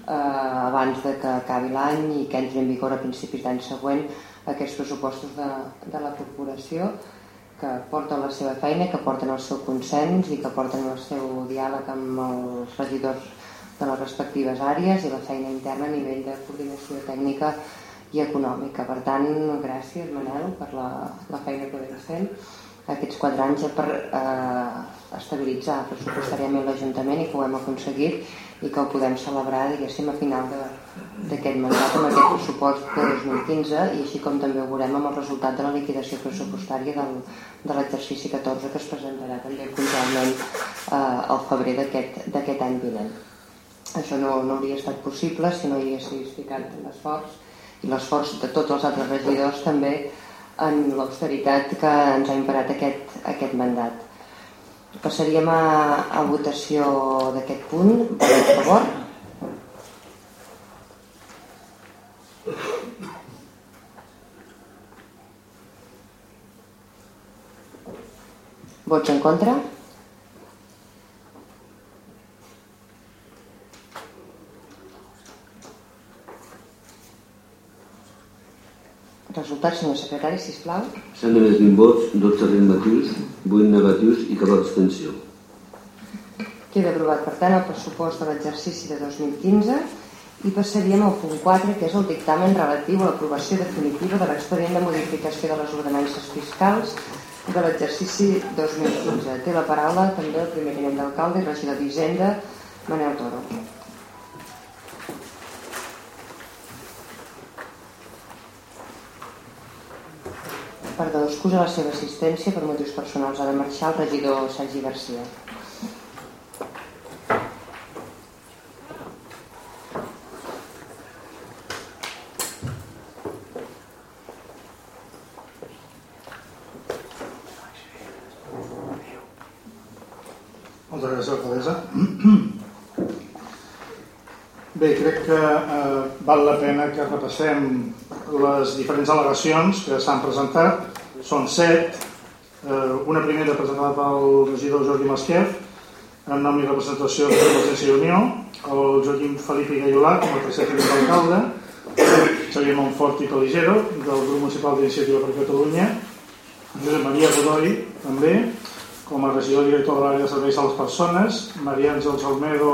eh, abans de que acabi l'any i que entri en vigor a principis d'any següent aquests pressupostos de, de la corporació que porten la seva feina, que porten el seu consens i que porten el seu diàleg amb els regidors de les respectives àrees i la feina interna a nivell de coordinació tècnica i econòmica. Per tant, gràcies Manel per la, la feina que vens fent aquests quatre anys per eh, estabilitzar pressupostàriament l'Ajuntament i que ho hem aconseguit i que ho podem celebrar diguéssim a final d'aquest mandat amb aquest pressupost de 2015 i així com també ho veurem amb el resultat de la liquidació pressupostària del, de l'exercici 14 que es presentarà també puntualment eh, al febrer d'aquest any vinent. Això no, no hauria estat possible si no hi haguessis ficat l'esforç i l'esforç de tots els altres regidors també en l'austeritat que ens ha imparat aquest, aquest mandat. Passaríem a, a votació d'aquest punt. Per favor. Vots en contra? Resultats, senyor secretari, sisplau.
S'han emès 20 vots, 12 afirmatius, 8 negatius i cap abstenció.
Queda aprovat, per tant, el pressupost de l'exercici de 2015 i passaríem al punt 4, que és el dictamen relatiu a l'aprovació definitiva de l'expedient de modificació de les ordenances fiscals de l'exercici 2015. Té la paraula també el primer tinent d'alcalde i regidor d'Hisenda, Manel Toro. Perdó, excusa la seva assistència per motius personals. Ha de marxar el regidor Sergi Garcia.
Moltes gràcies, alcaldessa. Bé, crec que eh, val la pena que repassem les diferents al·legacions que s'han presentat. Són set. Eh, una primera presentada pel regidor Jordi Masquef, en nom i representació de Convergència i Unió, el Joaquim Felip Gaiolà, com a tercer tinent d'alcalde, Xavier Montfort i Peligero, del grup municipal d'Iniciativa per Catalunya, Josep Maria Godoy, també, com a regidor director de l'àrea de serveis a les persones, Maria Àngels Almedo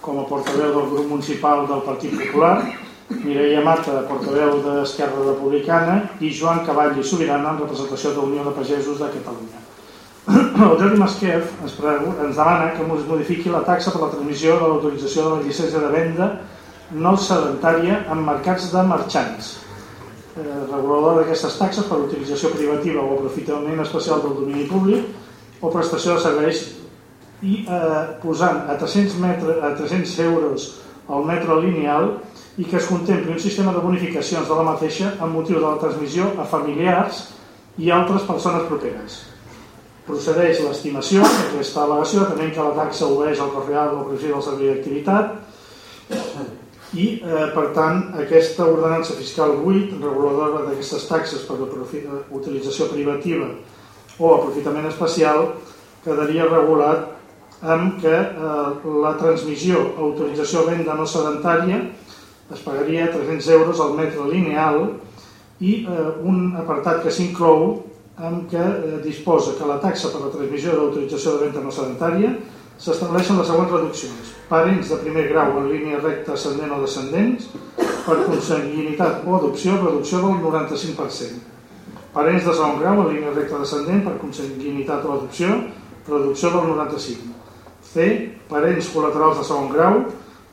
com a portaveu del grup municipal del Partit Popular, Mireia Mata, portaveu d'Esquerra Republicana i Joan Cavall i Sobirana en representació de Unió de Pagesos de Catalunya. El Jordi Masquef ens, ens demana que es modifiqui la taxa per la transmissió de l'autorització de la llicència de venda no sedentària en mercats de marxants eh, regulador d'aquestes taxes per utilització privativa o aprofitament especial del domini públic o prestació de serveis i eh, posant a 300, metre, a 300 euros al metre lineal i que es contempli un sistema de bonificacions de la mateixa amb motiu de la transmissió a familiars i altres persones properes. Procedeix l'estimació d'aquesta al·legació, atenent que la taxa obeix al real del precio del servei d'activitat i, eh, per tant, aquesta ordenança fiscal 8, reguladora d'aquestes taxes per a utilització privativa o aprofitament especial, quedaria regulat amb que eh, la transmissió o autorització venda no sedentària es pagaria 300 euros al metre lineal i eh, un apartat que s'inclou en què eh, disposa que la taxa per la transmissió d'autorització de venda no sedentària s'estableixen les següents reduccions. Parents de primer grau en línia recta ascendent o descendents, per consanguinitat o adopció, reducció del 95%. Parents de segon grau en línia recta descendent, per consanguinitat o adopció, reducció del 95%. C. Parents col·laterals de segon grau,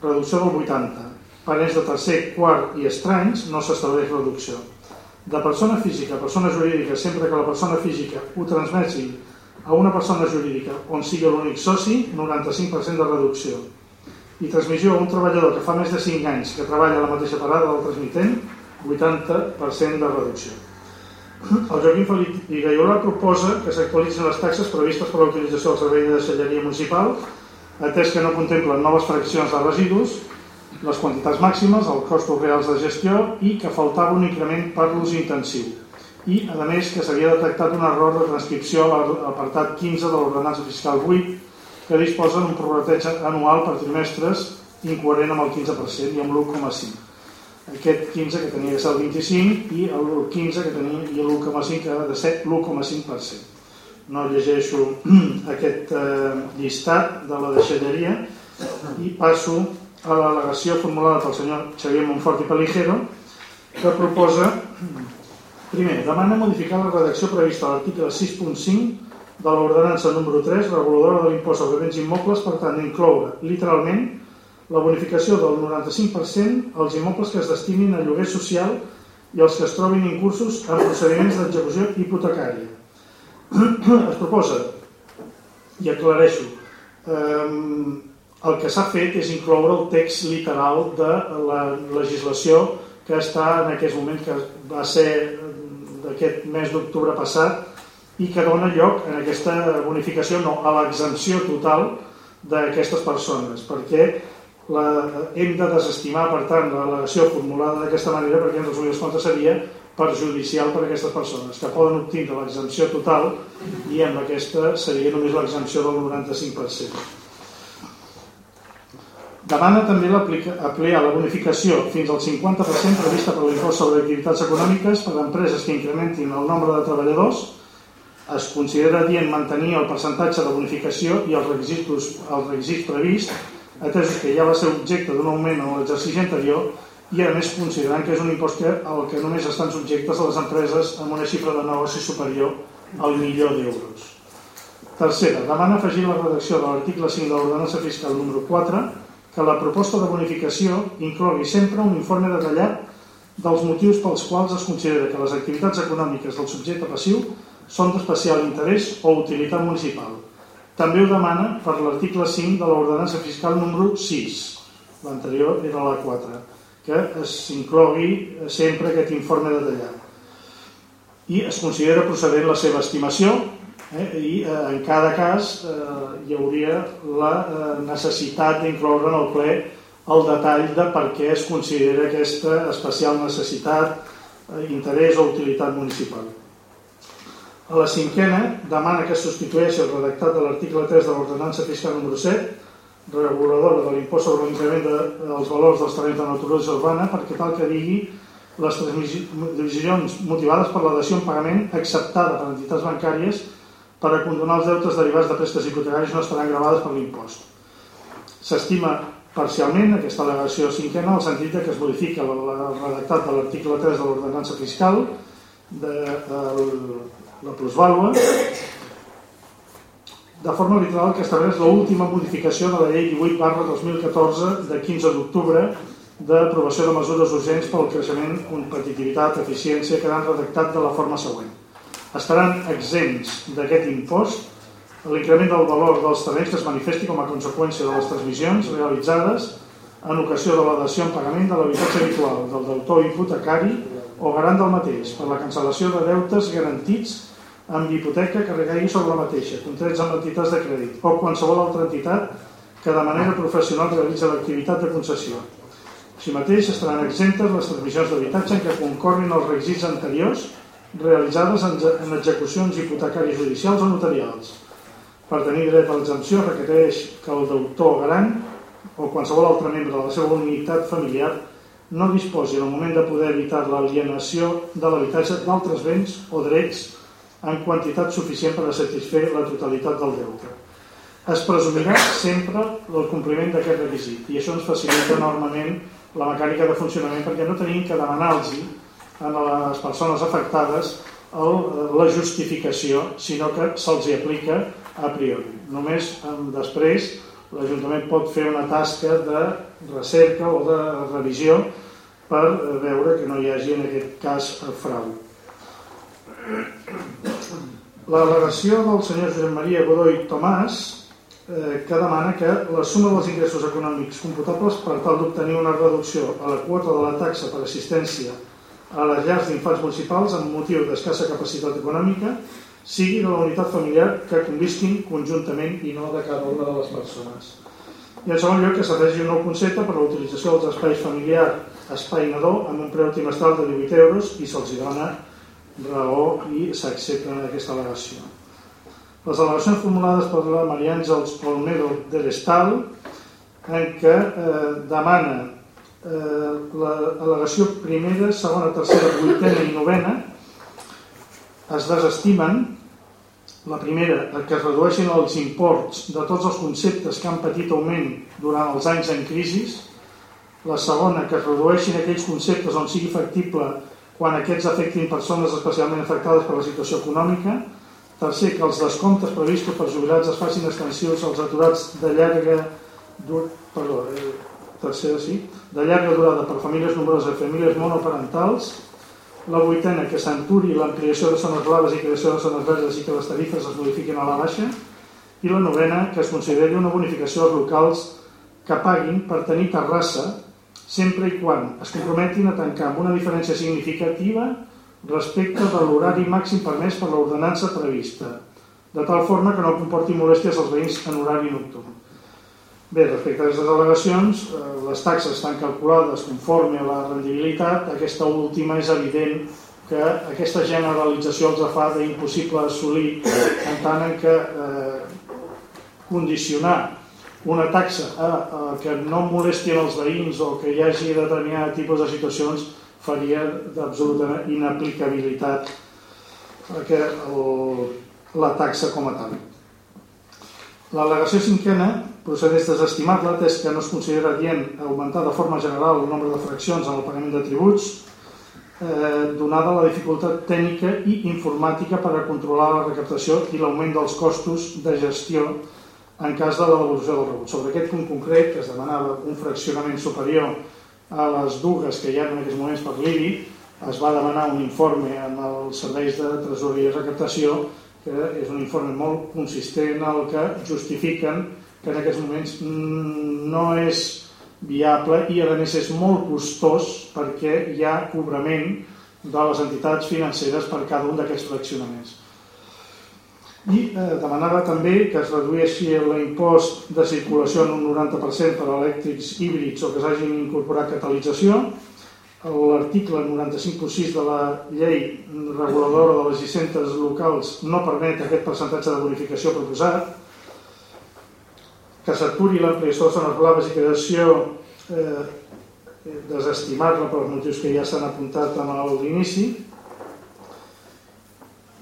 reducció del 80%. Parents de tercer, quart i estranys, no s'estableix reducció. De persona física a persona jurídica, sempre que la persona física ho transmeti a una persona jurídica on sigui l'únic soci, 95% de reducció. I transmissió a un treballador que fa més de 5 anys que treballa a la mateixa parada del transmitent, 80% de reducció. El Joaquim Felip i Gaiola proposa que s'actualitzin les taxes previstes per a la utilització del servei de deixalleria municipal, atès que no contemplen noves fraccions de residus, les quantitats màximes, els costos reals de gestió i que faltava un increment per l'ús intensiu i, a més, que s'havia detectat un error de transcripció a l'apartat 15 de l'ordenança fiscal 8 que disposa d'un prorrateig anual per trimestres incoherent amb el 15% i amb l'1,5. Aquest 15 que tenia que ser el 25 i el 15 que tenia i l'1,5 que ha de ser l'1,5%. No llegeixo aquest eh, llistat de la deixalleria i passo a l'al·legació formulada pel senyor Xavier Monfort i Peligero que proposa Primer, demana modificar la redacció prevista a l'article 6.5 de l'ordenança número 3 reguladora de l'impost sobre béns immobles per tant incloure literalment la bonificació del 95% als immobles que es destinin a lloguer social i els que es trobin incursos en procediments d'execució hipotecària. es proposa, i aclareixo, eh, el que s'ha fet és incloure el text literal de la legislació que està en aquest moment, que va ser d'aquest mes d'octubre passat i que dona lloc en aquesta bonificació, no, a l'exempció total d'aquestes persones, perquè la, hem de desestimar, per tant, l'al·legació formulada d'aquesta manera, perquè en resumir els comptes seria perjudicial per a aquestes persones, que poden obtindre l'exempció total i amb aquesta seria només l'exempció del 95%. Demana també ampliar la bonificació fins al 50% prevista per l'impost sobre activitats econòmiques per a empreses que incrementin el nombre de treballadors. Es considera dient mantenir el percentatge de bonificació i els requisits, els requisits prevists, atesos que ja va ser objecte d'un augment en l'exercici anterior i a més considerant que és un impost al que només estan subjectes a les empreses amb una xifra de negoci superior al milió d'euros. Tercera, demana afegir la redacció de l'article 5 de l'ordenança fiscal número 4 que la proposta de bonificació inclogui sempre un informe detallat dels motius pels quals es considera que les activitats econòmiques del subjecte passiu són d'especial interès o utilitat municipal. També ho demana per l'article 5 de l'ordenança fiscal número 6, l'anterior era la 4, que es inclogui sempre aquest informe detallat. I es considera procedent la seva estimació Eh? I eh, en cada cas eh, hi hauria la eh, necessitat d'incloure en el ple el detall de per què es considera aquesta especial necessitat, eh, interès o utilitat municipal. A la cinquena demana que substitueixi el redactat de l'article 3 de l'ordenança fiscal número 7, reguladora de l'impost sobre l'increment dels valors dels terrenys de naturalesa urbana, perquè tal que digui les transmissions motivades per la en pagament acceptada per entitats bancàries per a condonar els deutes derivats de prestes hipotecaris no estaran gravades per l'impost. S'estima parcialment aquesta al·legació cinquena en el sentit que es modifica el redactat de l'article 3 de l'ordenança fiscal de, la plusvàlua de forma literal que estableix l'última modificació de la llei 18 barra 2014 de 15 d'octubre d'aprovació de mesures urgents pel creixement, competitivitat, eficiència, quedant redactat de la forma següent estaran exempts d'aquest impost l'increment del valor dels terrenys que es manifesti com a conseqüència de les transmissions realitzades en ocasió de la en pagament de l'habitatge habitual del deutor hipotecari o garant del mateix per la cancel·lació de deutes garantits amb hipoteca que recaigui sobre la mateixa, contrets amb entitats de crèdit o qualsevol altra entitat que de manera professional realitza l'activitat de concessió. Així mateix estaran exemptes les transmissions d'habitatge en què concorrin els requisits anteriors realitzades en execucions hipotecàries judicials o notarials. Per tenir dret a l'exempció requereix que el deutor garant o qualsevol altre membre de la seva unitat familiar no disposi en el moment de poder evitar l'alienació de l'habitatge d'altres béns o drets en quantitat suficient per a satisfer la totalitat del deute. Es presumirà sempre el compliment d'aquest requisit i això ens facilita enormement la mecànica de funcionament perquè no tenim que demanar-los a les persones afectades el, la justificació, sinó que se'ls aplica a priori. Només després l'Ajuntament pot fer una tasca de recerca o de revisió per veure que no hi hagi en aquest cas frau. L'al·legació del senyor Josep Maria Godoy Tomàs eh, que demana que la suma dels ingressos econòmics computables per tal d'obtenir una reducció a la quota de la taxa per assistència a les llars d'infants municipals amb motiu d'escassa capacitat econòmica sigui de la unitat familiar que convisquin conjuntament i no de cada una de les persones. I en segon lloc que s'afegi un nou concepte per a la utilització dels espais familiar espai nadó amb un preu trimestral de 18 euros i se'ls dona raó i s'accepta aquesta al·legació. Les al·legacions formulades per la Maria Àngels Olmedo de l'Estal en què eh, demana eh, l'al·legació primera, segona, tercera, vuitena i novena es desestimen. La primera, que es redueixin els imports de tots els conceptes que han patit augment durant els anys en crisi. La segona, que es redueixin aquells conceptes on sigui factible quan aquests afectin persones especialment afectades per la situació econòmica. Tercer, que els descomptes previstos per jubilats es facin extensius als aturats de llarga perdó, eh, tercera sí, de llarga durada per famílies nombroses i famílies monoparentals, la vuitena, que s'enturi l'ampliació de zones blaves i creació de zones verdes i que les tarifes es modifiquin a la baixa, i la novena, que es consideri una bonificació als locals que paguin per tenir terrassa sempre i quan es comprometin a tancar amb una diferència significativa respecte de l'horari màxim permès per l'ordenança prevista, de tal forma que no comporti molèsties als veïns en horari nocturn. Bé, respecte a aquestes al·legacions, eh, les taxes estan calculades conforme a la rendibilitat. Aquesta última és evident que aquesta generalització els fa d'impossible assolir en tant en que eh, condicionar una taxa a, a que no molestin els veïns o que hi hagi determinat tipus de situacions faria d'absoluta inaplicabilitat que el, la taxa com a tal. L'al·legació cinquena procedeix desestimar-la atès que no es considera dient augmentar de forma general el nombre de fraccions en el pagament de tributs eh, donada la dificultat tècnica i informàtica per a controlar la recaptació i l'augment dels costos de gestió en cas de la del rebut. Sobre aquest punt concret, que es demanava un fraccionament superior a les dues que hi ha en aquests moments per l'IBI, es va demanar un informe en els serveis de tresoreria i recaptació, que és un informe molt consistent el que justifiquen que en aquests moments no és viable i a més és molt costós perquè hi ha cobrament de les entitats financeres per cada un d'aquests fraccionaments i eh, demanava també que es redueixi l'impost de circulació en un 90% per a elèctrics híbrids o que s'hagin incorporat catalització. L'article 95.6 de la llei reguladora de les llicentes locals no permet aquest percentatge de bonificació proposat, que s'aturi l'ampliació de zones blaves i creació eh, desestimar-la pels motius que ja s'han apuntat a l'inici,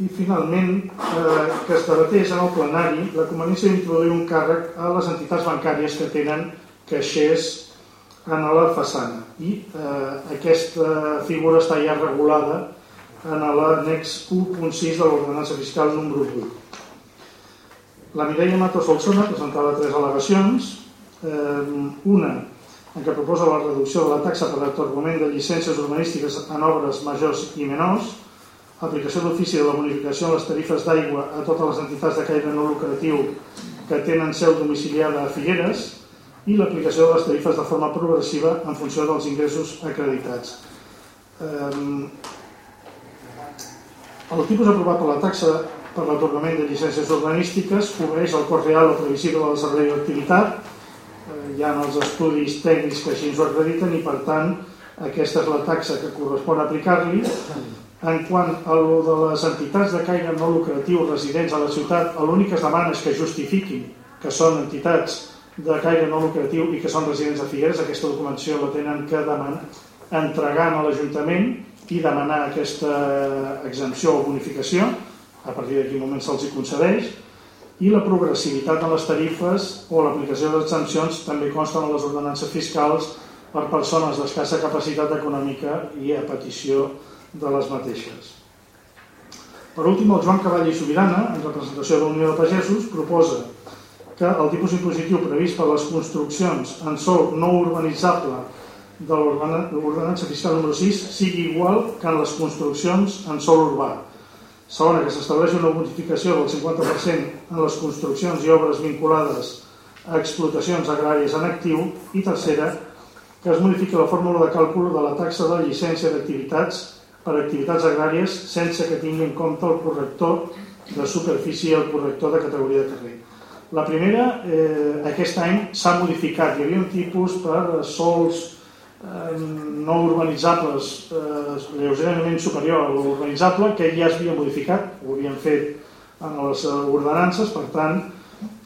i finalment eh, que es debatés en el plenari la conveniència d'introduir un càrrec a les entitats bancàries que tenen caixers en la façana i eh, aquesta figura està ja regulada en l'annex 1.6 de l'ordenança fiscal número 8. La Mireia Mato Solsona presentava tres al·legacions, una en què proposa la reducció de la taxa per atorgament de llicències urbanístiques en obres majors i menors, aplicació d'ofici de la bonificació a les tarifes d'aigua a totes les entitats de caire no lucratiu que tenen seu domiciliada a Figueres i l'aplicació de les tarifes de forma progressiva en funció dels ingressos acreditats. El tipus aprovat per la taxa per l'atorgament de llicències urbanístiques cobreix el cost real o previsible del servei d'activitat. Eh, hi ha els estudis tècnics que així ens ho acrediten i per tant aquesta és la taxa que correspon aplicar-li. En quant a lo de les entitats de caire no lucratiu residents a la ciutat, l'únic que es demana és que justifiquin que són entitats de caire no lucratiu i que són residents de Figueres, aquesta documentació la tenen que demanar, entregant a l'Ajuntament i demanar aquesta exempció o bonificació, a partir d'aquí moment se'ls concedeix, i la progressivitat en les tarifes o l'aplicació d'exempcions també consten en les ordenances fiscals per persones d'escassa capacitat econòmica i a petició de de les mateixes. Per últim, el Joan Cavall i Sobirana, en representació de la Unió de Pagesos, proposa que el tipus impositiu previst per les construccions en sol no urbanitzable de l'ordenança fiscal número 6 sigui igual que en les construccions en sol urbà. Segona, que s'estableix una bonificació del 50% en les construccions i obres vinculades a explotacions agràries en actiu. I tercera, que es modifiqui la fórmula de càlcul de la taxa de llicència d'activitats per activitats agràries sense que tingui en compte el corrector de superfície i el corrector de categoria de carrer. La primera, eh, aquest any s'ha modificat. Hi havia un tipus per sols eh, no urbanitzables eh, lleugerament superior a l'urbanitzable que ja es havia modificat, ho havien fet en les ordenances, per tant,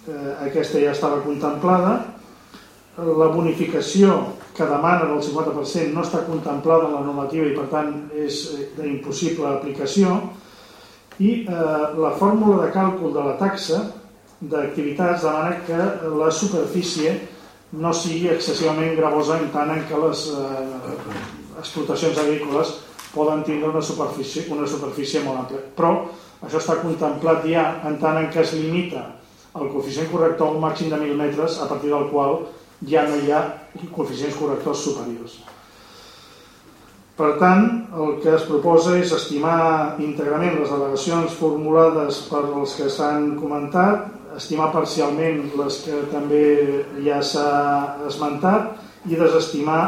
eh, aquesta ja estava contemplada. La bonificació que demana del 50% no està contemplada en la normativa i per tant és eh, d'impossible aplicació i eh, la fórmula de càlcul de la taxa d'activitats demana que la superfície no sigui excessivament gravosa en tant en què les eh, explotacions agrícoles poden tindre una superfície, una superfície molt ampla. Però això està contemplat ja en tant en què es limita el coeficient corrector a un màxim de 1.000 metres a partir del qual ja no hi ha coeficients correctors superiors. Per tant, el que es proposa és estimar íntegrament les al·legacions formulades per els que s'han comentat, estimar parcialment les que també ja s'ha esmentat i desestimar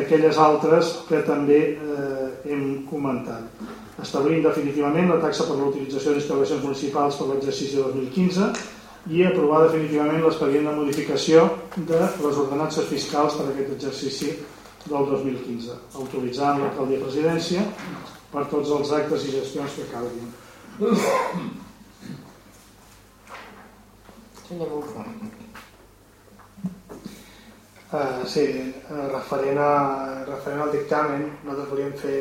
aquelles altres que també eh, hem comentat. Establint definitivament la taxa per l'utilització d'instal·lacions municipals per l'exercici 2015 i aprovar definitivament l'expedient de modificació de les ordenances fiscals per a aquest exercici del 2015, autoritzant l'alcaldia presidència per tots els actes i gestions que calguin.
Senyor Bufa.
Uh, sí, uh, referent, a, referent al dictamen, nosaltres volíem fer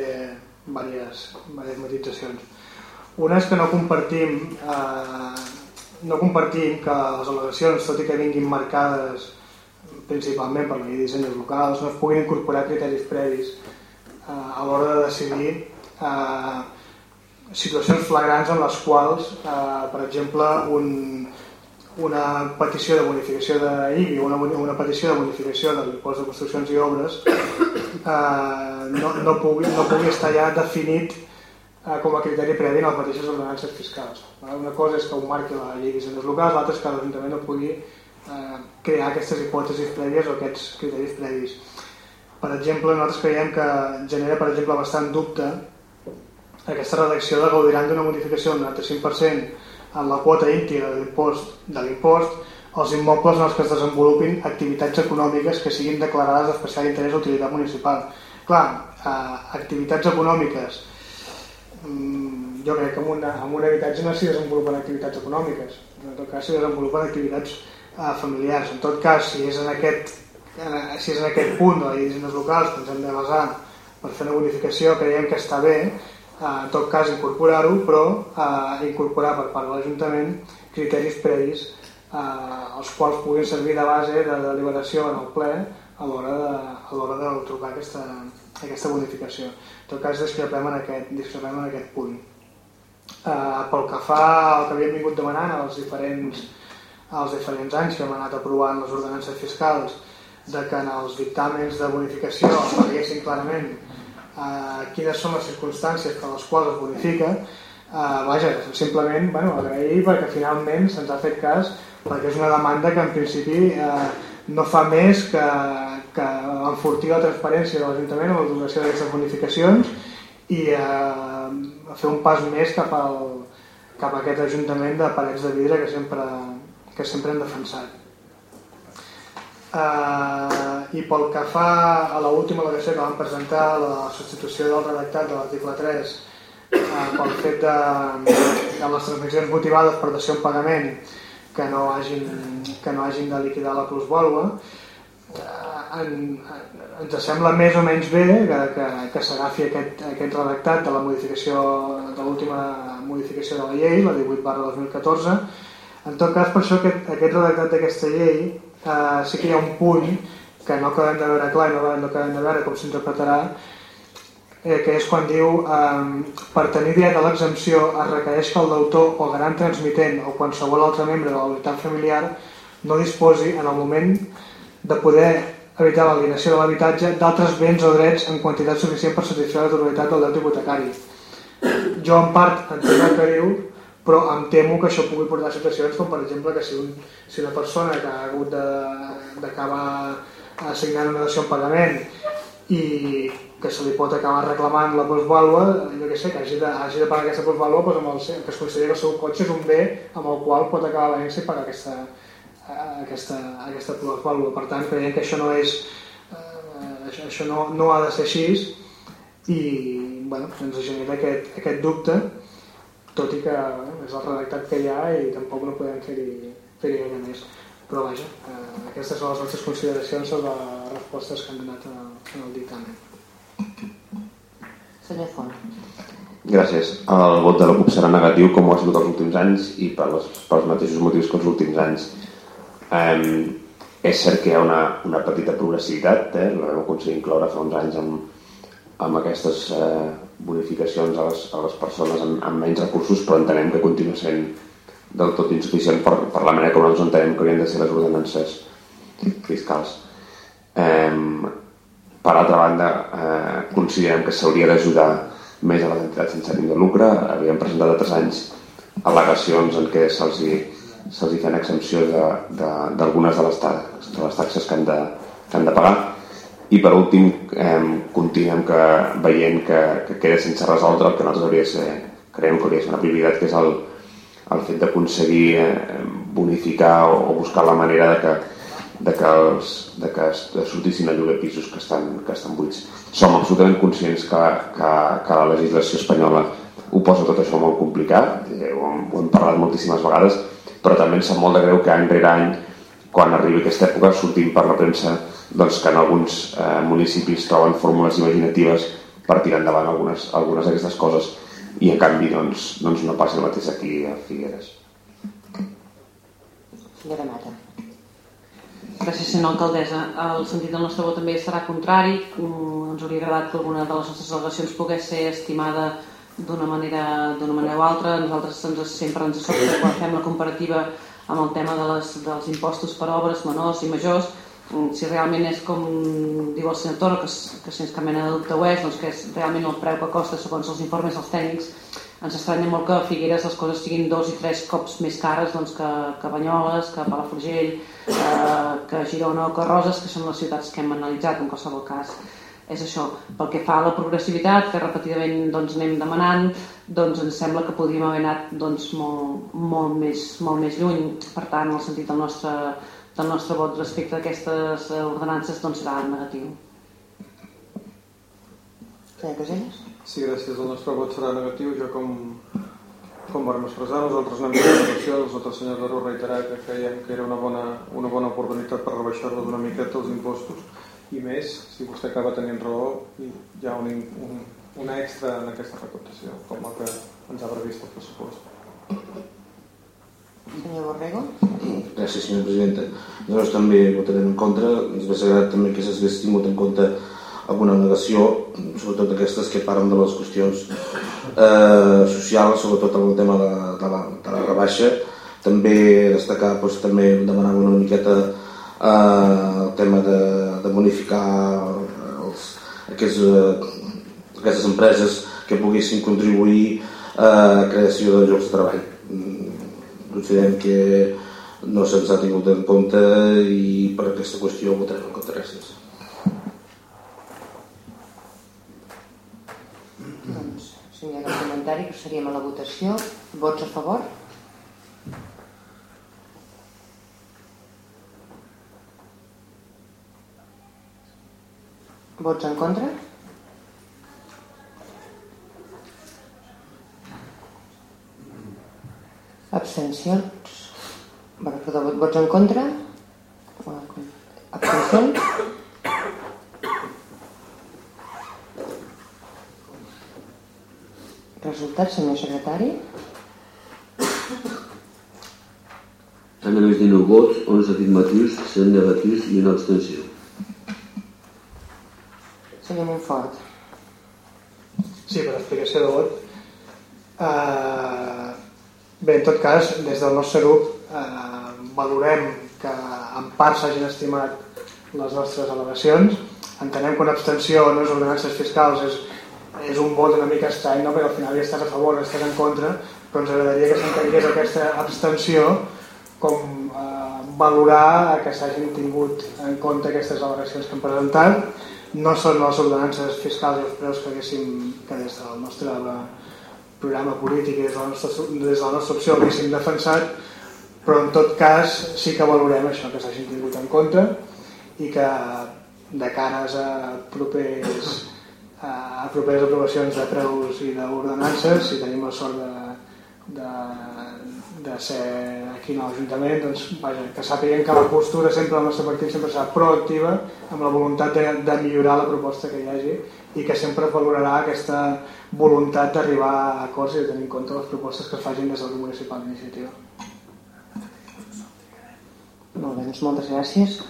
diverses, diverses matitzacions. Una és que no compartim, eh, no compartim que les al·legacions, tot i que vinguin marcades principalment per la llei de dissenys locals, no es puguin incorporar criteris previs eh, a l'hora de decidir eh, situacions flagrants en les quals, eh, per exemple, un, una petició de bonificació d'IBI o una, una petició de bonificació de l'impost de construccions i obres eh, no, no, pugui, no pugui estar ja definit eh, com a criteri previ en les mateixes ordenances fiscals. Una cosa és que ho marqui la llei d'hisendes locals, l'altra és que l'Ajuntament no pugui eh, crear aquestes hipòtesis prèvies o aquests criteris previs. Per exemple, nosaltres creiem que genera, per exemple, bastant dubte aquesta redacció de gaudiran d'una modificació del 95% en la quota íntegra de l'impost els immobles en els que es desenvolupin activitats econòmiques que siguin declarades d'especial interès o utilitat municipal. Clar, eh, activitats econòmiques mm, jo crec que en, una, en un habitatge no s'hi desenvolupen activitats econòmiques, en tot cas s'hi desenvolupen activitats eh, familiars. En tot cas, si és en aquest, en, si és en aquest punt de les lleis locals que ens hem de basar per fer una bonificació, creiem que està bé, eh, en tot cas incorporar-ho, però eh, incorporar per part de l'Ajuntament criteris previs eh, els quals puguin servir de base de deliberació en el ple a l'hora de, de trucar aquesta, aquesta bonificació. En tot cas, discrepem en aquest, discrepem en aquest punt. Eh, pel que fa al que havíem vingut demanant als diferents, als diferents anys que hem anat aprovant les ordenances fiscals de que en els dictàmens de bonificació apareguessin clarament eh, quines són les circumstàncies per les quals es bonifica, eh, vaja, simplement bueno, agrair perquè finalment se'ns ha fet cas perquè és una demanda que en principi eh, no fa més que, que enfortir la transparència de l'Ajuntament amb l'adoració d'aquestes bonificacions i eh, fer un pas més cap, al, cap a aquest Ajuntament de parets de vidre que sempre, que sempre hem defensat. Uh, I pel que fa a l'última al·legació que vam presentar, la substitució del redactat de l'article 3 uh, pel fet de, de les transmissions motivades per deixar un pagament que no hagin, que no hagin de liquidar la plusvàlua, uh, en, ens sembla més o menys bé que, que, que s'agafi aquest, aquest redactat de la modificació de l'última modificació de la llei, la 18 barra 2014. En tot cas, per això aquest, aquest redactat d'aquesta llei eh, sí que hi ha un punt que no acabem de veure clar i no, no acabem de veure com s'interpretarà eh, que és quan diu eh, per tenir dret a l'exempció es requereix que el deutor o garant transmitent o qualsevol altre membre de la unitat familiar no disposi en el moment de poder evitar l'alienació de l'habitatge d'altres béns o drets en quantitat suficient per satisfer la totalitat del deute hipotecari. Jo en part entenc el que diu, però em temo que això pugui portar situacions com per exemple que si, un, si una persona que ha hagut d'acabar assignant una dació en pagament i que se li pot acabar reclamant la postvalua, jo què sé, que hagi de, hagi de pagar aquesta postvalua doncs amb el, que es consideri que el seu cotxe és un bé amb el qual pot acabar venint i pagar aquesta, aquesta, aquesta postvalua. Per tant, creiem que això no és eh, això, això no, no ha de ser així i bueno, ens genera aquest, aquest dubte tot i que bueno, és el redactat que hi ha i tampoc no podem fer-hi fer, gaire més. Però vaja, eh, aquestes són les nostres consideracions sobre les respostes que han donat en el dictamen.
Senyor Font.
Gràcies. El vot de la CUP serà negatiu com ho ha sigut els últims anys i per les, pels mateixos motius que els últims anys. Eh, és cert que hi ha una, una petita progressivitat, eh? la vam aconseguir incloure fa uns anys amb, amb aquestes eh, bonificacions a les, a les persones amb, amb menys recursos, però entenem que continua sent del tot insuficient per, per la manera que nosaltres entenem que haurien de ser les ordenances fiscals. Per altra banda, eh, considerem que s'hauria d'ajudar més a les entitats sense ànim de lucre. Havíem presentat altres anys al·legacions en què se'ls se hi feien exempció d'algunes de, de, de, les taxes, de les taxes que han de, que han de pagar i per últim eh, continuem que, veient que, que queda sense resoldre el que nosaltres hauria de ser, creiem que hauria de ser una prioritat que és el, el fet d'aconseguir eh, bonificar o, o buscar la manera de que, de que, els, de que sortissin a lloguer pisos que estan, que estan buits. Som absolutament conscients que, que, que la legislació espanyola ho posa tot això molt complicat, eh, ho, hem, ho hem parlat moltíssimes vegades, però també ens sap molt de greu que any rere any, quan arribi aquesta època, sortim per la premsa doncs, que en alguns eh, municipis troben fórmules imaginatives per tirar endavant algunes, algunes d'aquestes coses i en canvi doncs, doncs no passi el mateix aquí a Figueres.
Senyora Mata.
Gràcies, senyora alcaldessa. El sentit del nostre vot també serà contrari. Mm, ens hauria agradat que alguna de les nostres al·legacions pogués ser estimada d'una manera, manera o altra. Nosaltres ens, sempre ens sobta quan fem la comparativa amb el tema de les, dels impostos per obres menors i majors, mm, si realment és com diu el senyor Toro, que, que sense cap mena de dubte ho és, doncs que és realment el preu que costa segons els informes dels tècnics, ens estranya molt que a Figueres les coses siguin dos i tres cops més cares doncs, que, que Banyoles, que Palafrugell, eh, que Girona o que Roses, que són les ciutats que hem analitzat en qualsevol cas. És això, pel que fa a la progressivitat, que repetidament doncs, anem demanant, doncs ens sembla que podríem haver anat doncs, molt, molt, més, molt més lluny. Per tant, el sentit del nostre, del nostre vot respecte a aquestes ordenances doncs, serà negatiu.
Senyor Casellas?
Sí, gràcies. El nostre vot serà negatiu. Jo, com, com vam expressar, nosaltres no hem fet votació. Els altres senyors de reiterar que creiem que era una bona, una bona oportunitat per rebaixar-los una miqueta els impostos. I més, si vostè acaba tenint raó, hi ha un, un, una extra en aquesta recaptació, com el que ens ha previst el pressupost.
Senyor Borrego?
Gràcies, senyora presidenta. Nosaltres també votarem en contra. Ens hauria agradat també que s'hagués tingut en compte alguna negació, sobretot aquestes que parlen de les qüestions eh, socials, sobretot el tema de, de, la, de la rebaixa. També destacar, doncs, també demanar una miqueta eh, el tema de, de bonificar els, aquests, eh, aquestes empreses que poguessin contribuir a la creació de llocs de treball. Mm, considerem que no se'ns ha tingut en compte i per aquesta qüestió votarem en contra. Gràcies.
Hi ha cap comentari, passaríem a la votació. Vots a favor? Vots en contra? Abstencions? Bueno, perdó, vots en contra? Abstencions? Resultat, senyor secretari?
Han emès 19 vots, 11 afirmatius, 7 negatius i una abstenció.
Senyor Montfort.
Sí, per explicació de vot. Uh, bé, en tot cas, des del nostre grup uh, valorem que en part s'hagin estimat les nostres al·legacions. Entenem que una abstenció no és ordenances fiscals, és, és un vot una mica estrany, no? perquè al final ja estàs a favor, estàs en contra, però ens agradaria que s'entengués aquesta abstenció com eh, valorar que s'hagin tingut en compte aquestes al·legacions que hem presentat no són les ordenances fiscals i els preus que haguéssim, que des del nostre programa polític i des de la nostra, des de la nostra opció haguéssim defensat, però en tot cas sí que valorem això, que s'hagin tingut en compte i que de cares a propers a properes aprovacions de preus i d'ordenances, si tenim la sort de, de, de ser aquí a l'Ajuntament, doncs, vaja, que sàpiguen que la postura sempre del nostre partit sempre serà proactiva amb la voluntat de, de millorar la proposta que hi hagi i que sempre valorarà aquesta voluntat d'arribar a acords i de tenir en compte les propostes que es facin des del municipal d'iniciativa.
Molt bé, doncs moltes gràcies.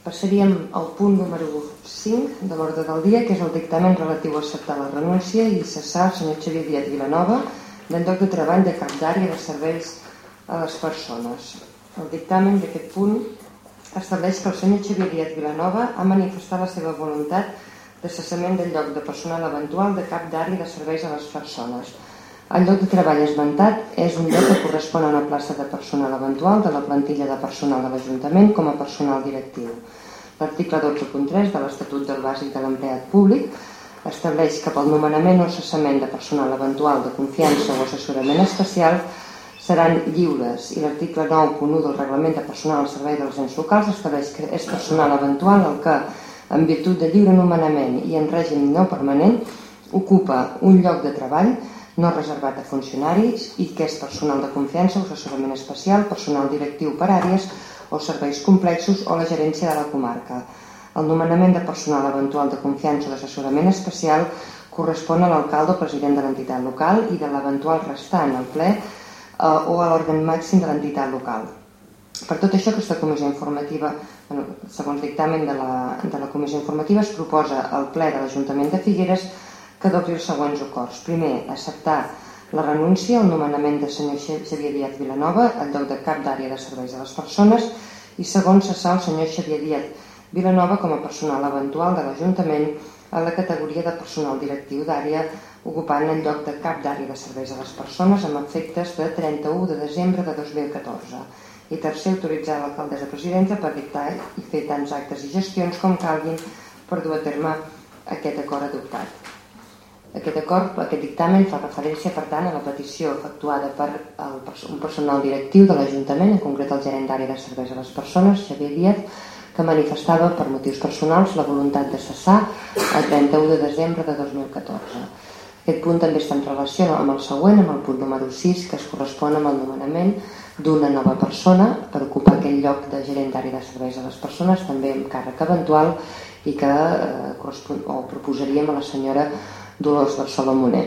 Passaríem al punt número 5 de l'ordre del dia, que és el dictamen relatiu a acceptar la renúncia i cessar el senyor Xavier Díaz Vilanova del lloc de treball de cap d'àrea de serveis a les persones. El dictamen d'aquest punt estableix que el senyor Xavier Díaz Vilanova ha manifestat la seva voluntat de cessament del lloc de personal eventual de cap d'àrea de serveis a les persones. El lloc de treball esmentat és un lloc que correspon a una plaça de personal eventual de la plantilla de personal de l'Ajuntament com a personal directiu. L'article 12.3 de l'Estatut del Bàsic de l'Empleat Públic estableix que pel nomenament o cessament de personal eventual de confiança o assessorament especial seran lliures i l'article 9.1 del Reglament de Personal al Servei dels Ens Locals estableix que és personal eventual el que, en virtut de lliure nomenament i en règim no permanent, ocupa un lloc de treball no reservat a funcionaris i que és personal de confiança assessorament especial, personal directiu per àrees o serveis complexos o la gerència de la comarca. El nomenament de personal eventual de confiança o d'assessorament especial correspon a l'alcalde o president de l'entitat local i de l'eventual restant al ple eh, o a l'òrgan màxim de l'entitat local. Per tot això, aquesta comissió informativa, segons dictamen de la, de la comissió informativa, es proposa al ple de l'Ajuntament de Figueres que adopti els següents acords. Primer, acceptar la renúncia al nomenament de senyor Xavier Díaz Vilanova al lloc de cap d'àrea de serveis a les persones i segon, cessar el senyor Xavier Díaz Vilanova com a personal eventual de l'Ajuntament a la categoria de personal directiu d'àrea ocupant el lloc de cap d'àrea de serveis a les persones amb efectes de 31 de desembre de 2014 i tercer, autoritzar l'alcaldessa presidenta per dictar i fer tants actes i gestions com calguin per dur a terme aquest acord adoptat. Aquest acord, aquest dictamen fa referència, per tant, a la petició efectuada per el, un personal directiu de l'Ajuntament, en concret el gerent d'àrea de serveis a les persones, Xavier Díaz, que manifestava per motius personals la voluntat de cessar el 31 de desembre de 2014. Aquest punt també està en relació amb el següent, amb el punt número 6, que es correspon amb el nomenament d'una nova persona per ocupar aquell lloc de gerent d'àrea de serveis a les persones, també amb càrrec eventual i que eh, o proposaríem a la senyora Dolors Barceló Moner.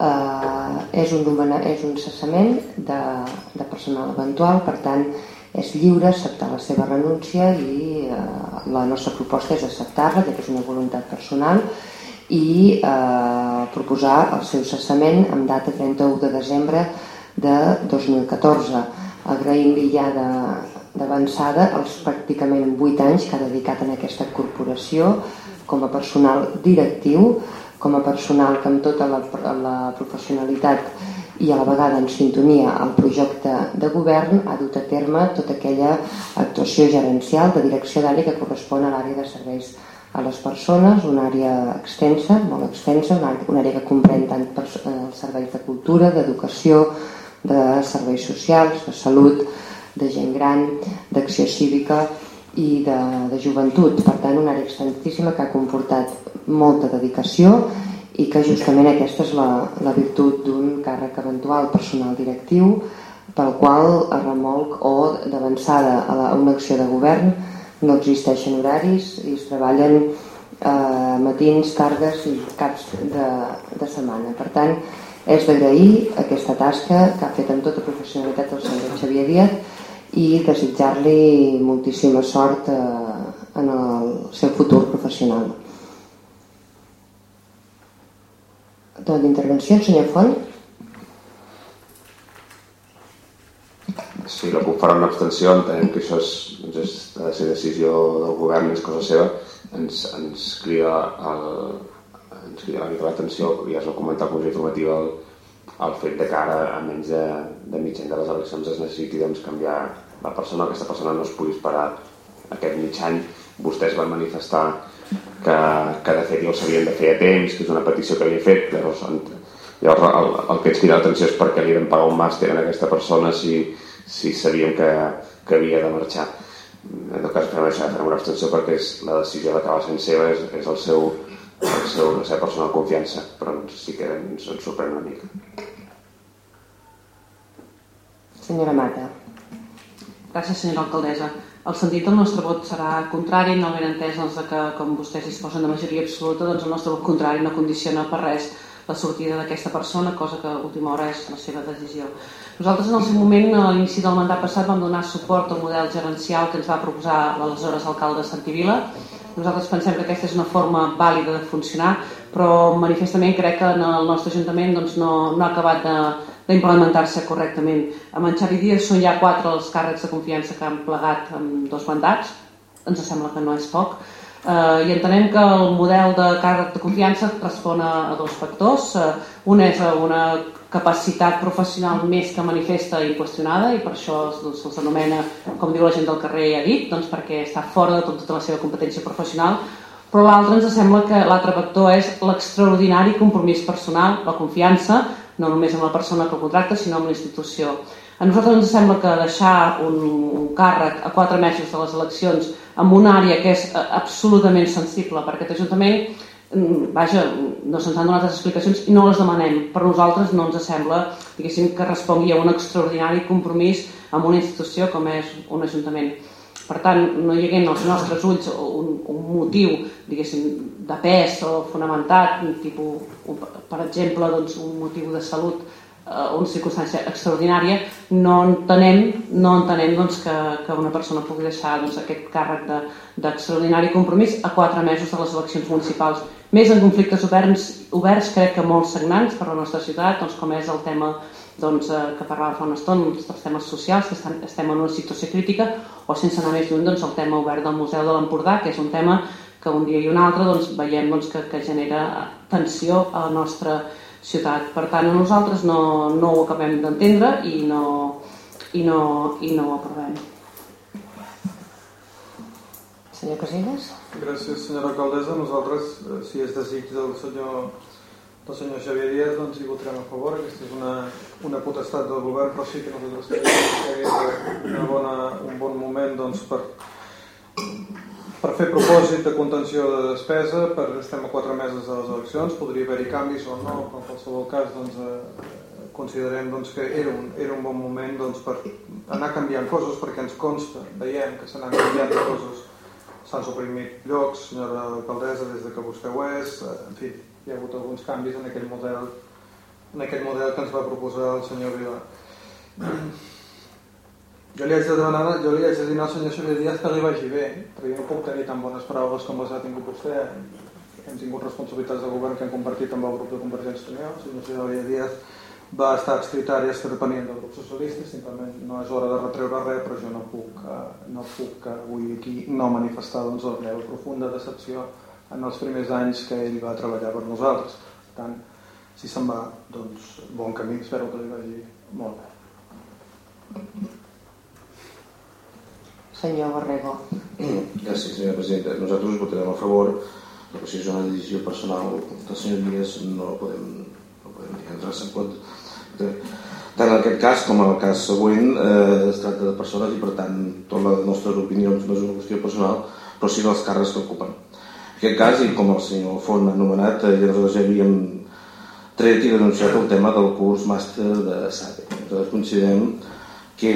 Eh, és, un, és un cessament de, de personal eventual, per tant és lliure acceptar la seva renúncia i eh, la nostra proposta és acceptar-la, que és una voluntat personal i eh, proposar el seu cessament amb data 31 de desembre de 2014. Agraïm-li ja d'avançada els pràcticament 8 anys que ha dedicat en aquesta corporació com a personal directiu, com a personal que amb tota la, la professionalitat i a la vegada en sintonia al projecte de govern ha dut a terme tota aquella actuació gerencial de direcció d'àrea que correspon a l'àrea de serveis a les persones, una àrea extensa, molt extensa, una una àrea que comprèn tant per, eh, serveis de cultura, d'educació, de serveis socials, de salut, de gent gran, d'acció cívica i de, de joventut. Per tant, una àrea extensíssima que ha comportat molta dedicació i que justament aquesta és la, la virtut d'un càrrec eventual personal directiu pel qual a remolc o d'avançada a, a una acció de govern no existeixen horaris i es treballen eh, matins, tardes i caps de, de setmana. Per tant, és d'agrair aquesta tasca que ha fet amb tota professionalitat el senyor Xavier Díaz i desitjar-li moltíssima sort eh, en el seu futur professional. Tota intervenció, senyor Font.
Sí, la CUP farà una abstenció, entenem que això és, doncs és, ser decisió del govern, és cosa seva. Ens, ens crida el, ens crida l'atenció, ja es va comentar comissió informativa, el, el fet de que ara, a menys de, de mig any de les eleccions, es necessiti doncs, canviar la persona, aquesta persona no es pugui esperar aquest mig any. Vostès van manifestar que, que de fet ja ho sabien de fer a temps, que és una petició que havia fet, llavors, llavors el, el que ens crida l'atenció és perquè li vam pagar un màster a aquesta persona si, si sabíem que, que havia de marxar. En tot cas, fem això, fem una abstenció perquè és, la decisió d'acaba sent seva, és, és el seu, seu, la seva persona de confiança, però sí que ens, ens sorprèn una mica.
Senyora Mata.
Gràcies, senyora alcaldessa. El sentit del nostre vot serà contrari, no ben entès doncs, que, com vostès disposen de majoria absoluta, doncs el nostre vot contrari no condiciona per res la sortida d'aquesta persona, cosa que a última hora és la seva decisió. Nosaltres en el seu moment, a l'inici del mandat passat, vam donar suport al model gerencial que ens va proposar l'aleshores alcalde de Santivila, nosaltres pensem que aquesta és una forma vàlida de funcionar, però manifestament crec que en el nostre Ajuntament doncs, no, no ha acabat d'implementar-se correctament. Amb en Xavi Díaz són ja quatre els càrrecs de confiança que han plegat amb dos mandats, ens sembla que no és poc, eh, i entenem que el model de càrrec de confiança respon a, a dos factors. Eh, un és una capacitat professional més que manifesta i qüestionada i per això se'ls doncs, anomena, com diu la gent del carrer dit, doncs perquè està fora de tota la seva competència professional però l'altre ens sembla que l'altre vector és l'extraordinari compromís personal, la confiança, no només amb la persona que el contracta, sinó amb la institució. A nosaltres ens sembla que deixar un, un càrrec a quatre mesos de les eleccions en una àrea que és eh, absolutament sensible per aquest Ajuntament vaja, no se'ns han donat les explicacions i no les demanem. Per nosaltres no ens sembla diguéssim, que respongui a un extraordinari compromís amb una institució com és un Ajuntament. Per tant, no hi hagués als nostres ulls un, un motiu, diguéssim, de pes o fonamentat, tipus, per exemple, doncs, un motiu de salut eh, una circumstància extraordinària, no entenem, no entenem doncs, que, que una persona pugui deixar doncs, aquest càrrec d'extraordinari de, compromís a quatre mesos de les eleccions municipals. Més en conflictes oberts, oberts crec que molt sagnants per a la nostra ciutat, doncs, com és el tema doncs, eh, que parlava fa una estona, dels temes socials, que estem, estem en una situació crítica, o sense anar més lluny, doncs, el tema obert del Museu de l'Empordà, que és un tema que un dia i un altre doncs, veiem doncs, que, que genera tensió a la nostra ciutat. Per tant, nosaltres no, no ho acabem d'entendre i, no, i, no, i no ho aprovem.
Senyor Casillas?
Gràcies, senyora alcaldessa. Nosaltres, eh, si és desig del senyor el senyor Xavier Díaz doncs hi votarem a favor aquesta és una, una potestat del govern però sí que nosaltres creiem que és bona, un bon moment doncs, per, per fer propòsit de contenció de despesa per estem a quatre mesos de les eleccions podria haver-hi canvis o no però en qualsevol cas doncs, eh, considerem doncs, que era un, era un bon moment doncs, per anar canviant coses perquè ens consta, veiem que s'han canviat coses s'han suprimit llocs, senyora alcaldessa, des de que vostè ho és, eh, en fi, hi ha hagut alguns canvis en aquell model en aquell model que ens va proposar el senyor Vila. Jo li haig de demanar, jo li haig de dir al senyor Xavier Díaz que li vagi bé, perquè no puc tenir tan bones paraules com les ha tingut vostè. Hem tingut responsabilitats de govern que hem compartit amb el grup de Convergència i Unió. El senyor Xavier Díaz va estar i estar depenent del grup socialista, simplement no és hora de retreure res, però jo no puc, eh, no puc avui aquí no manifestar doncs, la meva profunda decepció en els primers anys que ell va treballar per nosaltres. Per tant, si se'n va, doncs bon camí, espero que li vagi molt bé.
Senyor Borrego.
Gràcies, senyora presidenta. Nosaltres votarem a favor, però si és una decisió personal del senyor Díaz no podem, no podem dir res en compte. Tant en aquest cas com en el cas següent eh, es tracta de persones i per tant totes les nostres opinions no és una qüestió personal però sí dels càrrecs que ocupen aquest cas, i com el senyor Font ha anomenat, eh, nosaltres ja havíem tret i denunciat el tema del curs màster de SAPE. Nosaltres considerem que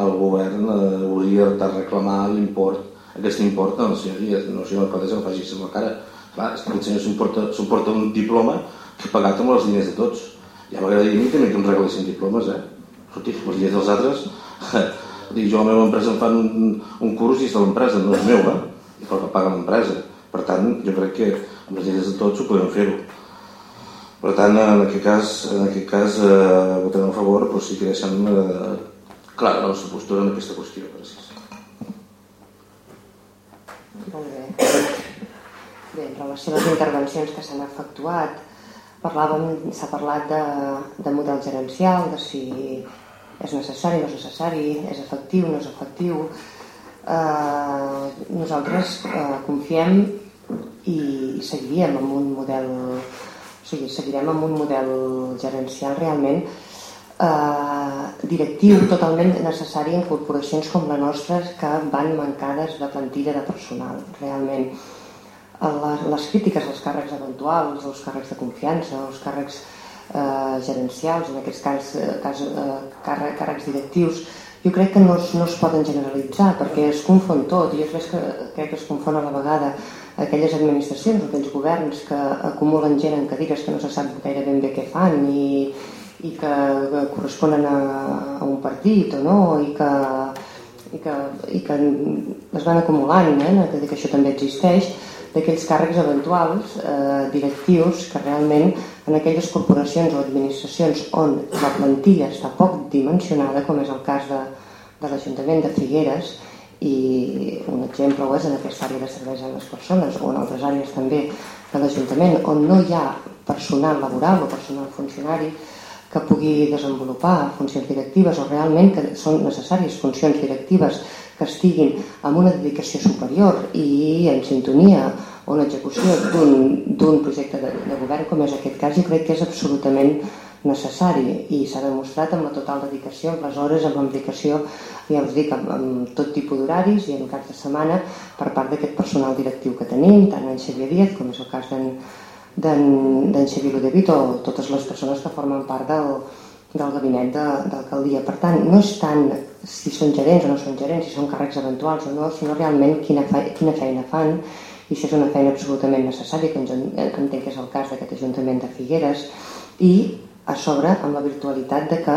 el govern eh, hauria de reclamar l'import, aquest import al senyor Díaz, no sé, no pot no faci la cara. Clar, és que el senyor s'emporta un diploma que pagat amb els diners de tots. Ja m'agradaria a mi també que em regalessin diplomes, eh? Escolti, els diners dels altres... Dic, jo a la meva empresa em fan un, un curs i és de l'empresa, no és meu, eh? i que paga l'empresa. Per tant, jo crec que amb les idees de tots ho podem fer-ho. Per tant, en aquest cas, en aquest cas eh, votarem a favor, però sí que deixem eh, clara la nostra postura en aquesta qüestió. Gràcies.
Molt bé. Bé, en relació a les intervencions que s'han efectuat, parlàvem, s'ha parlat de, de model gerencial, de si és necessari, no és necessari, és efectiu, no és efectiu, eh, nosaltres eh, confiem i seguiríem amb un model o sigui, seguirem amb un model gerencial realment eh, directiu totalment necessari en corporacions com la nostra que van mancades de plantilla de personal realment les, les crítiques als càrrecs eventuals als càrrecs de confiança als càrrecs eh, gerencials en aquests cas, eh, cas eh, càrrecs directius jo crec que no es, no es poden generalitzar perquè es confon tot i crec que, crec que es confon a la vegada aquelles administracions aquells governs que acumulen gent en cadires que no se sap gaire ben bé què fan i, i que corresponen a, a un partit o no i que, i que, i que es van acumulant eh? que això també existeix d'aquells càrrecs eventuals eh, directius que realment en aquelles corporacions o administracions on la plantilla està poc dimensionada, com és el cas de, de l'Ajuntament de Figueres, i un exemple ho és en aquesta àrea de serveis a les persones o en altres àrees també de l'Ajuntament on no hi ha personal laboral o personal funcionari que pugui desenvolupar funcions directives o realment que són necessàries funcions directives que estiguin amb una dedicació superior i en sintonia o en execució d'un projecte de, de govern com és aquest cas, jo crec que és absolutament necessari i s'ha demostrat amb la total dedicació, amb les hores, amb l'implicació, ja us dic, amb, amb tot tipus d'horaris i en caps de setmana per part d'aquest personal directiu que tenim, tant en Xavier Díaz com és el cas d'en Xavier Ludevit o totes les persones que formen part del, del gabinet de, d'alcaldia. Per tant, no és tant si són gerents o no són gerents, si són càrrecs eventuals o no, sinó realment quina, fe, quina feina fan i si és una feina absolutament necessària, que entenc que és el cas d'aquest Ajuntament de Figueres, i a sobre amb la virtualitat de que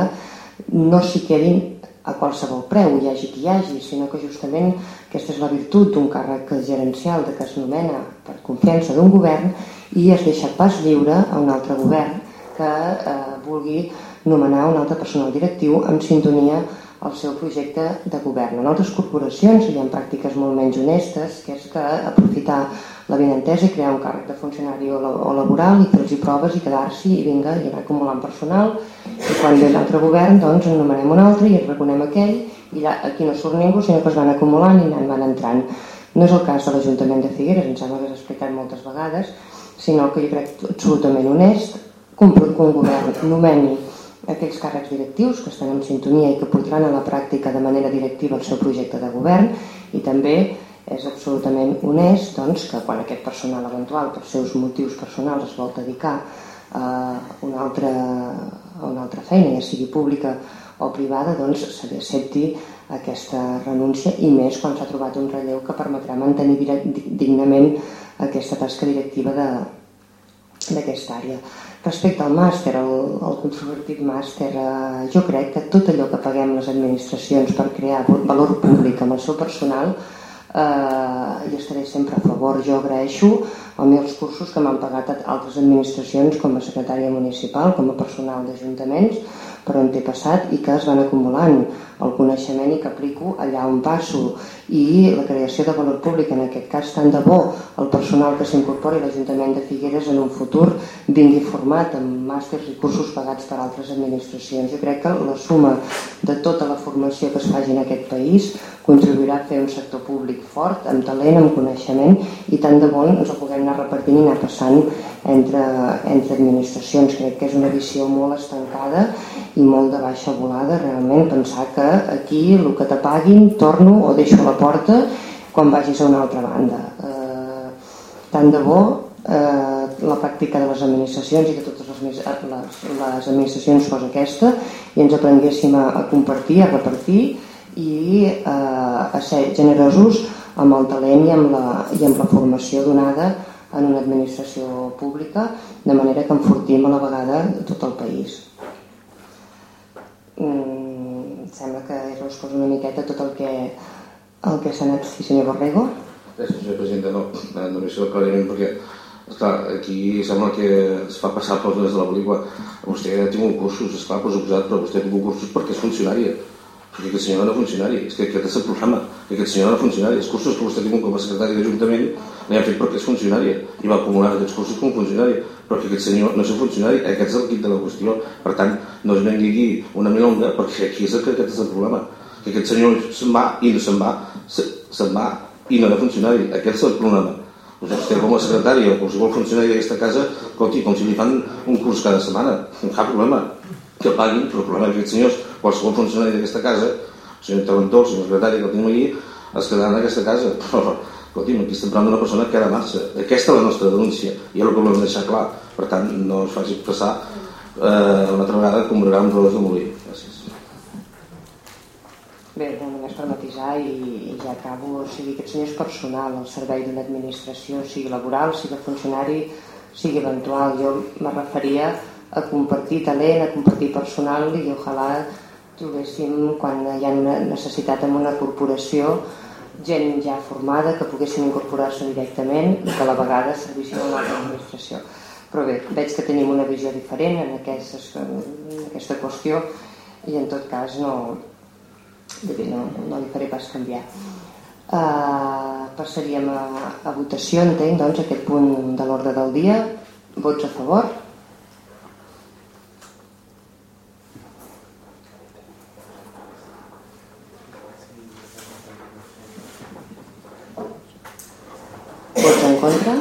no s'hi quedin a qualsevol preu, hi hagi qui hi hagi, sinó que justament aquesta és la virtut d'un càrrec gerencial de que es nomena per confiança d'un govern i es deixa pas lliure a un altre govern que eh, vulgui nomenar un altre personal directiu en sintonia al seu projecte de govern. En altres corporacions hi ha pràctiques molt menys honestes, que és que aprofitar la benentesa i crear un càrrec de funcionari o, laboral i fer-los proves i quedar-s'hi i vinga, i anar acumulant personal i quan ve l'altre govern doncs en nomenem un altre i en reconem aquell i allà, aquí no surt ningú sinó que es van acumulant i van entrant. No és el cas de l'Ajuntament de Figueres, em sembla que explicat moltes vegades, sinó que jo crec absolutament honest un, que un govern nomeni aquells càrrecs directius que estan en sintonia i que portaran a la pràctica de manera directiva el seu projecte de govern i també és absolutament honest doncs, que quan aquest personal eventual per seus motius personals es vol dedicar a una altra, a una altra feina, ja sigui pública o privada, doncs se li accepti aquesta renúncia i més quan s'ha trobat un relleu que permetrà mantenir dignament aquesta tasca directiva d'aquesta àrea. Respecte al màster, el, el controvertit màster, eh, jo crec que tot allò que paguem les administracions per crear valor públic amb el seu personal eh, hi estaré sempre a favor. Jo agraeixo els meus cursos que m'han pagat altres administracions com a secretària municipal, com a personal d'ajuntaments, per on t'he passat i que es van acumulant. El coneixement i que aplico allà on passo. I la creació de valor públic en aquest cas tant de bo el personal que s'incorpori a l'Ajuntament de Figueres en un futur vingui format amb màsters i cursos pagats per altres administracions. Jo crec que la suma de tota la formació que es faci en aquest país contribuirà a fer un sector públic fort, amb talent, amb coneixement i tant de bo ens ho puguem anar repartint i anar passant entre, entre administracions. Crec que és una visió molt estancada i molt de baixa volada, realment, pensar que aquí el que t'apaguin torno o deixo la porta quan vagis a una altra banda. Eh, tant de bo eh, la pràctica de les administracions i que totes les, les, les administracions fos aquesta i ens aprenguéssim a, a compartir, a repartir i eh, a ser generosos amb el talent i amb la, i amb la formació donada en una administració pública de manera que enfortim a la vegada tot el país. Mm, sembla que he respost una miqueta tot el que, el que s'ha anat... Sí, senyor Borrego?
Gràcies, senyor president. No, eh, només el clariment perquè esclar, aquí sembla que es fa passar pels de la pel·lícula. Vostè ha tingut cursos, esclar, però vostè ha tingut cursos perquè és funcionària perquè aquest senyor no funcionari, és que aquest és el problema, que aquest senyor no funcionari. Els cursos que vostè tingut com a secretari d'Ajuntament li han fet perquè és funcionari i va acumular aquests cursos com a funcionari, que aquest senyor no és funcionari, aquest és el quid de la qüestió. Per tant, no es vengui aquí una milonga, perquè aquí és el que aquest és el problema. Que aquest senyor se'n va i no se'n va, se'n va i no era funcionari. Aquest és el problema. Vostè com a secretari o qualsevol funcionari d'aquesta casa, com si li fan un curs cada setmana, no cap problema que paguin, però el problema és que aquests senyors, qualsevol funcionari d'aquesta casa, el senyor interventor, el senyor secretari que el tenim aquí, es quedaran en aquesta casa. Però, escolti'm, aquí estem parlant d'una persona que ha de marxa. Aquesta és la nostra denúncia, i és el que volem deixar clar. Per tant, no es faci passar eh, una altra vegada com amb rodes de molí. Gràcies.
Bé, no, només per matisar i, i ja acabo, o sigui, aquest senyor és personal al servei d'una administració, sigui laboral, sigui funcionari, sigui eventual. Jo me referia a compartir talent, a compartir personal i ojalà trobéssim quan hi ha una necessitat en una corporació gent ja formada que poguessin incorporar-se directament i que a la vegada servissin a una altra administració. Però bé, veig que tenim una visió diferent en, aquestes, en aquesta qüestió i en tot cas no, no, no li faré pas canviar. Uh, passaríem a, a votació, entenc, doncs, aquest punt de l'ordre del dia. Vots a favor? Vots en contra?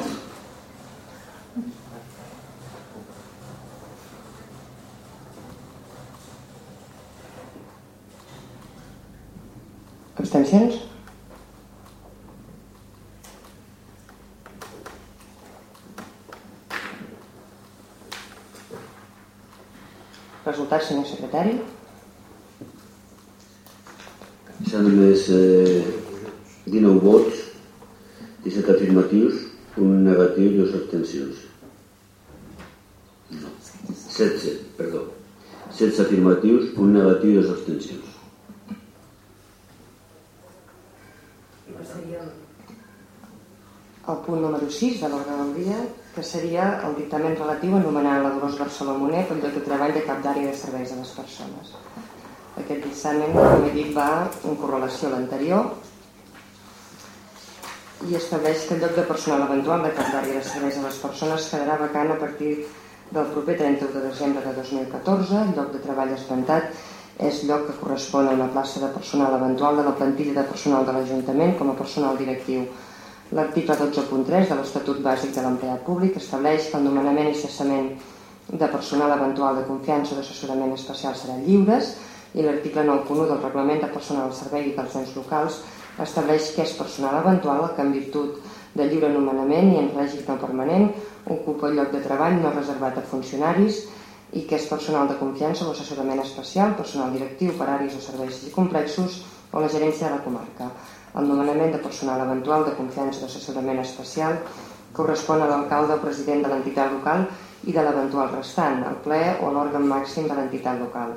Abstencions? Resultat, senyor secretari?
S'han emès eh, 19 vots, 17 afirmatius, un negatiu i dues abstencions. No, 16, perdó. 16 afirmatius, un negatiu i dues abstencions.
El punt número 6 de l'ordre del dia, que seria el dictamen relatiu a nomenar la Dolors Barceló Moner com de treball de cap d'àrea de serveis de les persones. Aquest dictamen, com he dit, va en correlació a l'anterior i estableix que el lloc de personal eventual de cap d'àrea de serveis a les persones quedarà vacant a partir del proper 31 de desembre de 2014. El lloc de treball esmentat és lloc que correspon a una plaça de personal eventual de la plantilla de personal de l'Ajuntament com a personal directiu L'article 12.3 de l'Estatut Bàsic de l'Empleat Públic estableix que el nomenament i cessament de personal eventual de confiança o d'assessorament especial seran lliures i l'article 9.1 del Reglament de Personal al Servei i dels ens locals estableix que és personal eventual que en virtut de lliure nomenament i en règim no permanent ocupa el lloc de treball no reservat a funcionaris i que és personal de confiança o assessorament especial, personal directiu per àrees o serveis complexos o la gerència de la comarca. El nomenament de personal eventual de confiança d'assessorament especial correspon a l'alcalde o president de l'entitat local i de l'eventual restant, el ple o l'òrgan màxim de l'entitat local.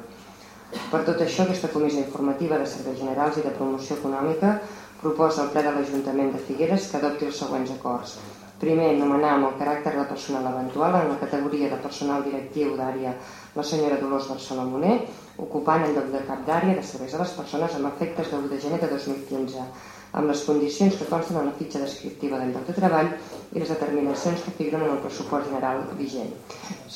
Per tot això, aquesta Comissió Informativa de Serveis Generals i de Promoció Econòmica proposa al ple de l'Ajuntament de Figueres que adopti els següents acords. Primer, nomenar amb el caràcter de personal eventual en la categoria de personal directiu d'àrea la senyora Dolors Barceló Moner, ocupant el lloc de cap d'àrea de serveis a les persones amb efectes de 1 de gener de 2015, amb les condicions que consten en la fitxa descriptiva del lloc de treball i les determinacions que figuren en el pressupost general vigent.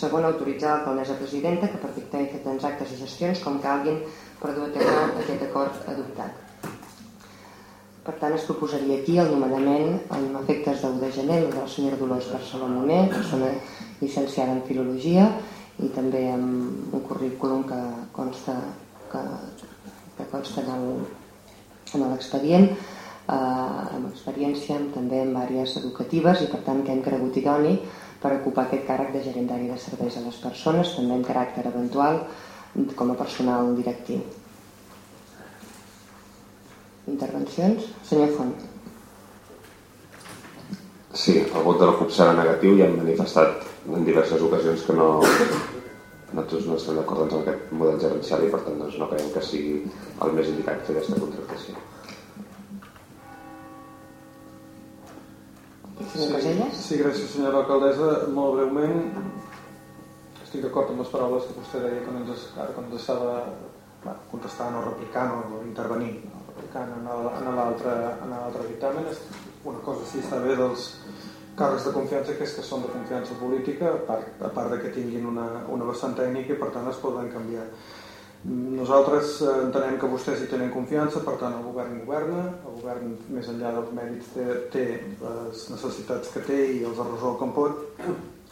Segon, autoritzar l'alcaldessa presidenta que per dictar i fer actes i gestions com calguin per dur a terme aquest acord adoptat. Per tant, es proposaria aquí el nomenament amb efectes de 1 de gener de la senyora Dolors Barceló Moner, persona llicenciada en Filologia, i també amb un currículum que consta, que, que consta en l'expedient eh, amb experiència també en àrees educatives i per tant que hem cregut idoni per ocupar aquest càrrec de gerentari de serveis a les persones, també en caràcter eventual com a personal directiu. Intervencions? Senyor Font.
Sí, el vot de la CUP serà negatiu i hem manifestat en diverses ocasions que no, nosaltres no estem d'acord amb aquest model gerencial i per tant doncs, no creiem que sigui el més indicat fer aquesta contractació.
Sí, sí, gràcies senyora alcaldessa. Molt breument, estic d'acord amb les paraules que vostè deia quan ens, ara, quan ens estava contestant o replicant o intervenint replicant en l'altre dictamen. Una cosa sí està bé dels, càrrecs de confiança que és que són de confiança política a part, a part de que tinguin una, una vessant tècnica i per tant es poden canviar nosaltres eh, entenem que vostès hi tenen confiança per tant el govern governa el govern més enllà dels mèrits té, té les necessitats que té i els ha resolt com pot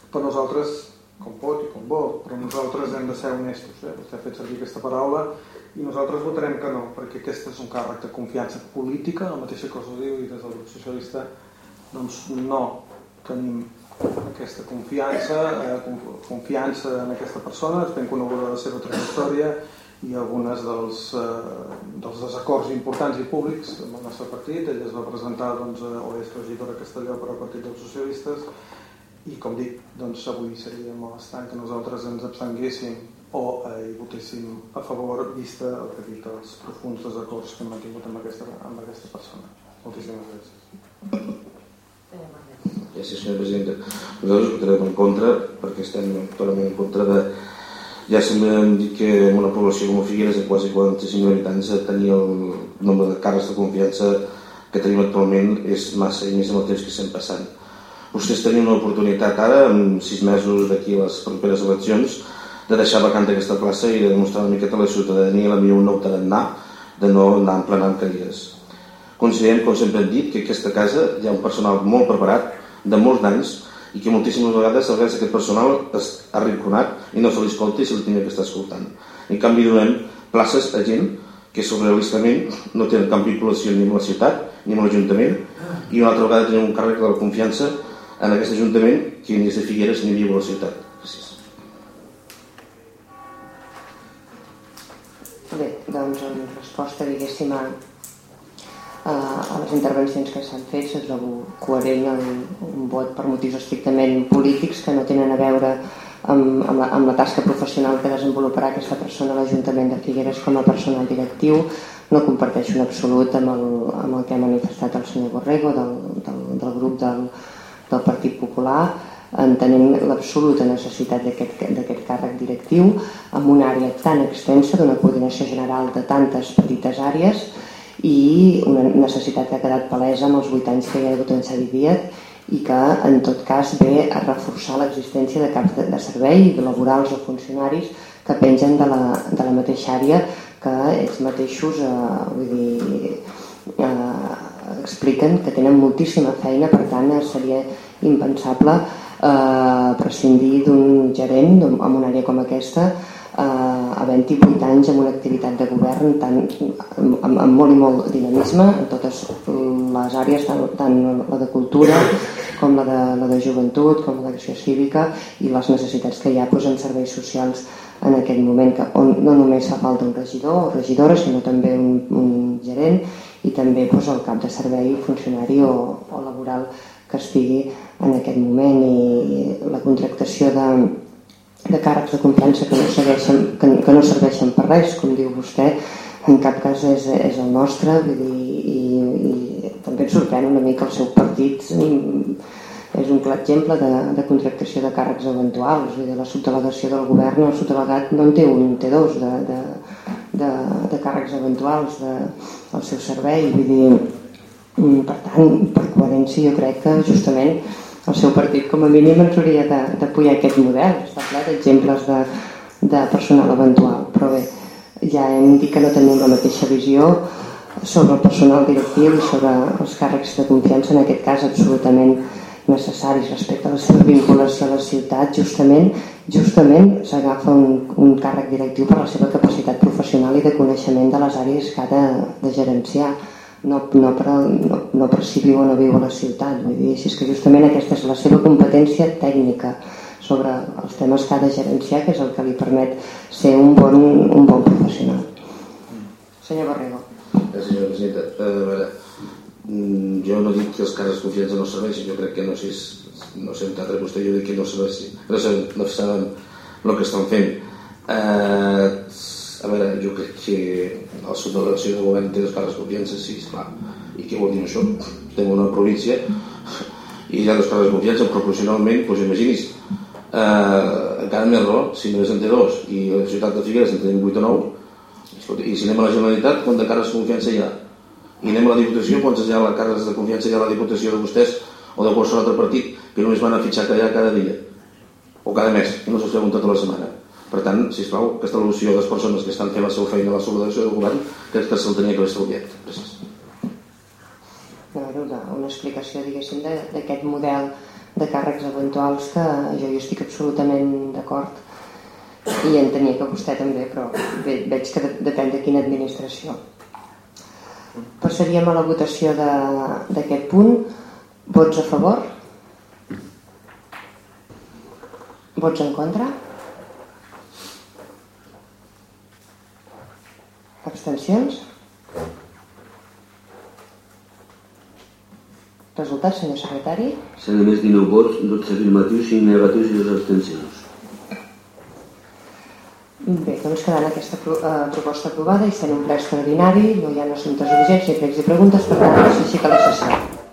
per nosaltres com pot i com vol però nosaltres hem de ser honestos eh? vostè ha fet servir aquesta paraula i nosaltres votarem que no perquè aquest és un càrrec de confiança política la mateixa cosa diu i des del grup socialista doncs no tenim aquesta confiança, eh, confiança en aquesta persona, és ben coneguda la seva trajectòria i algunes dels, eh, dels desacords importants i públics amb el nostre partit. Ella es va presentar doncs, o és regidora a Castelló per al Partit dels Socialistes i com dic, doncs, avui seria molt que nosaltres ens abstenguéssim o eh, hi votéssim a favor vista el que dit els profuns desacords que hem mantingut amb aquesta, amb aquesta persona. Moltíssimes gràcies.
Gràcies, senyora presidenta. Nosaltres votarem en contra perquè estem totalment en contra de... Ja sempre hem dit que en una població com a Figueres de quasi 45 habitants tenir el nombre de càrrecs de confiança que tenim actualment és massa i més amb el temps que estem passant. Vostès tenien una oportunitat ara, en sis mesos d'aquí a les properes eleccions, de deixar vacant aquesta plaça i de demostrar una miqueta a la ciutadania la millor nou tarannà de no anar emplenant cadires. Considerem, com sempre hem dit, que aquesta casa hi ha un personal molt preparat, de molts anys i que moltíssimes vegades el aquest personal és arrinconat i no se li escolta i se li tingui que estar escoltant. En canvi donem places a gent que surrealistament no tenen cap vinculació ni amb la ciutat ni amb l'Ajuntament i una altra vegada tenim un càrrec de la confiança en aquest Ajuntament que ni és de Figueres ni viu a la ciutat.
Doncs, en resposta, diguéssim, a, a les intervencions que s'han fet, se trobo coherent el, un vot per motius estrictament polítics que no tenen a veure amb, amb, la, amb la tasca professional que desenvoluparà aquesta persona a l'Ajuntament de Figueres com a personal directiu. No comparteixo en absolut amb el, amb el que ha manifestat el senyor Borrego del, del, del grup del, del Partit Popular entenent l'absoluta necessitat d'aquest càrrec directiu amb una àrea tan extensa d'una coordinació general de tantes petites àrees i una necessitat que ha quedat palesa amb els 8 anys que hi ha hagut en Xavi Díaz i que en tot cas ve a reforçar l'existència de caps de, de servei laborals o funcionaris que pengen de la, de la mateixa àrea que ells mateixos eh, vull dir, eh, expliquen que tenen moltíssima feina, per tant seria impensable eh, prescindir d'un gerent amb una àrea com aquesta eh, havent-hi 8 anys amb una activitat de govern tan, amb, amb molt i molt dinamisme en totes les àrees, tant, tant la de cultura com la de, la de joventut, com la d'acció cívica i les necessitats que hi ha doncs, en serveis socials en aquest moment, que, on no només fa falta un regidor o regidora, sinó també un, un gerent i també doncs, el cap de servei, funcionari o, o laboral que estigui en aquest moment i la contractació de, de càrrecs de confiança que no, segueixen, que, que no serveixen per res, com diu vostè, en cap cas és, és el nostre vull dir, i, i també et sorprèn una mica el seu partit. És un clar exemple de, de contractació de càrrecs eventuals vull dir, la subdelegació del govern el subdelegat no en té un, en té dos de, de, de, de càrrecs eventuals de, al seu servei vull dir, per tant, per coherència jo crec que justament el seu partit com a mínim ens hauria d'apoyar aquest model. Està ple d'exemples de, de personal eventual, però bé, ja hem dit que no tenim la mateixa visió sobre el personal directiu i sobre els càrrecs de confiança, en aquest cas absolutament necessaris respecte a la seva vinculació a la ciutat, justament justament s'agafa un, un càrrec directiu per la seva capacitat professional i de coneixement de les àrees que ha de, de gerenciar no, no, per, no, no per si viu o no viu a la ciutat. Vull dir, si és que justament aquesta és la seva competència tècnica sobre els temes que ha de gerenciar que és el que li permet ser un bon, un bon professional. Senyor Barrego.
Eh, senyora presidenta eh, a veure, mm, jo no dic que els casos de confiança no serveixin jo crec que no sé, no sé en vostè jo dic que no serveixin. No saben, no saben el que estan fent. Eh, veure, jo crec que la subdelegació de govern té les cares de confiança, sí, esclar. I què vol dir això? En una província i hi ha dos cares de confiança proporcionalment, doncs imaginis, eh, encara més raó, si només en té dos i la ciutat de Figueres en tenim 8 o 9, escolta, i si anem a la Generalitat, de cares de confiança hi ha? I anem a la Diputació, quantes hi ha les cares de confiança hi ha a la Diputació de vostès o de qualsevol altre partit que només van a fitxar allà cada dia o cada mes, no se'ls pregunta tota la setmana. Per tant, sisplau, aquesta al·lusió de les persones que estan fent la seva feina a la subordinació del govern, crec que se'l tenia que haver estalviat. Gràcies.
Una, una explicació, diguéssim, d'aquest model de càrrecs eventuals que jo hi estic absolutament d'acord i entenia que vostè també, però ve, veig que depèn de quina administració. Passaríem a la votació d'aquest punt. Vots a favor? Vots en contra? Abstencions? Resultat, senyor secretari?
S'han emès 19 vots, 12 afirmatius, 5 negatius i 2 abstencions.
Bé, doncs quedant aquesta eh, proposta aprovada i sent un ple extraordinari, no hi ha assumptes urgents ni pregs i preguntes, per tant, s'aixeca la sessió.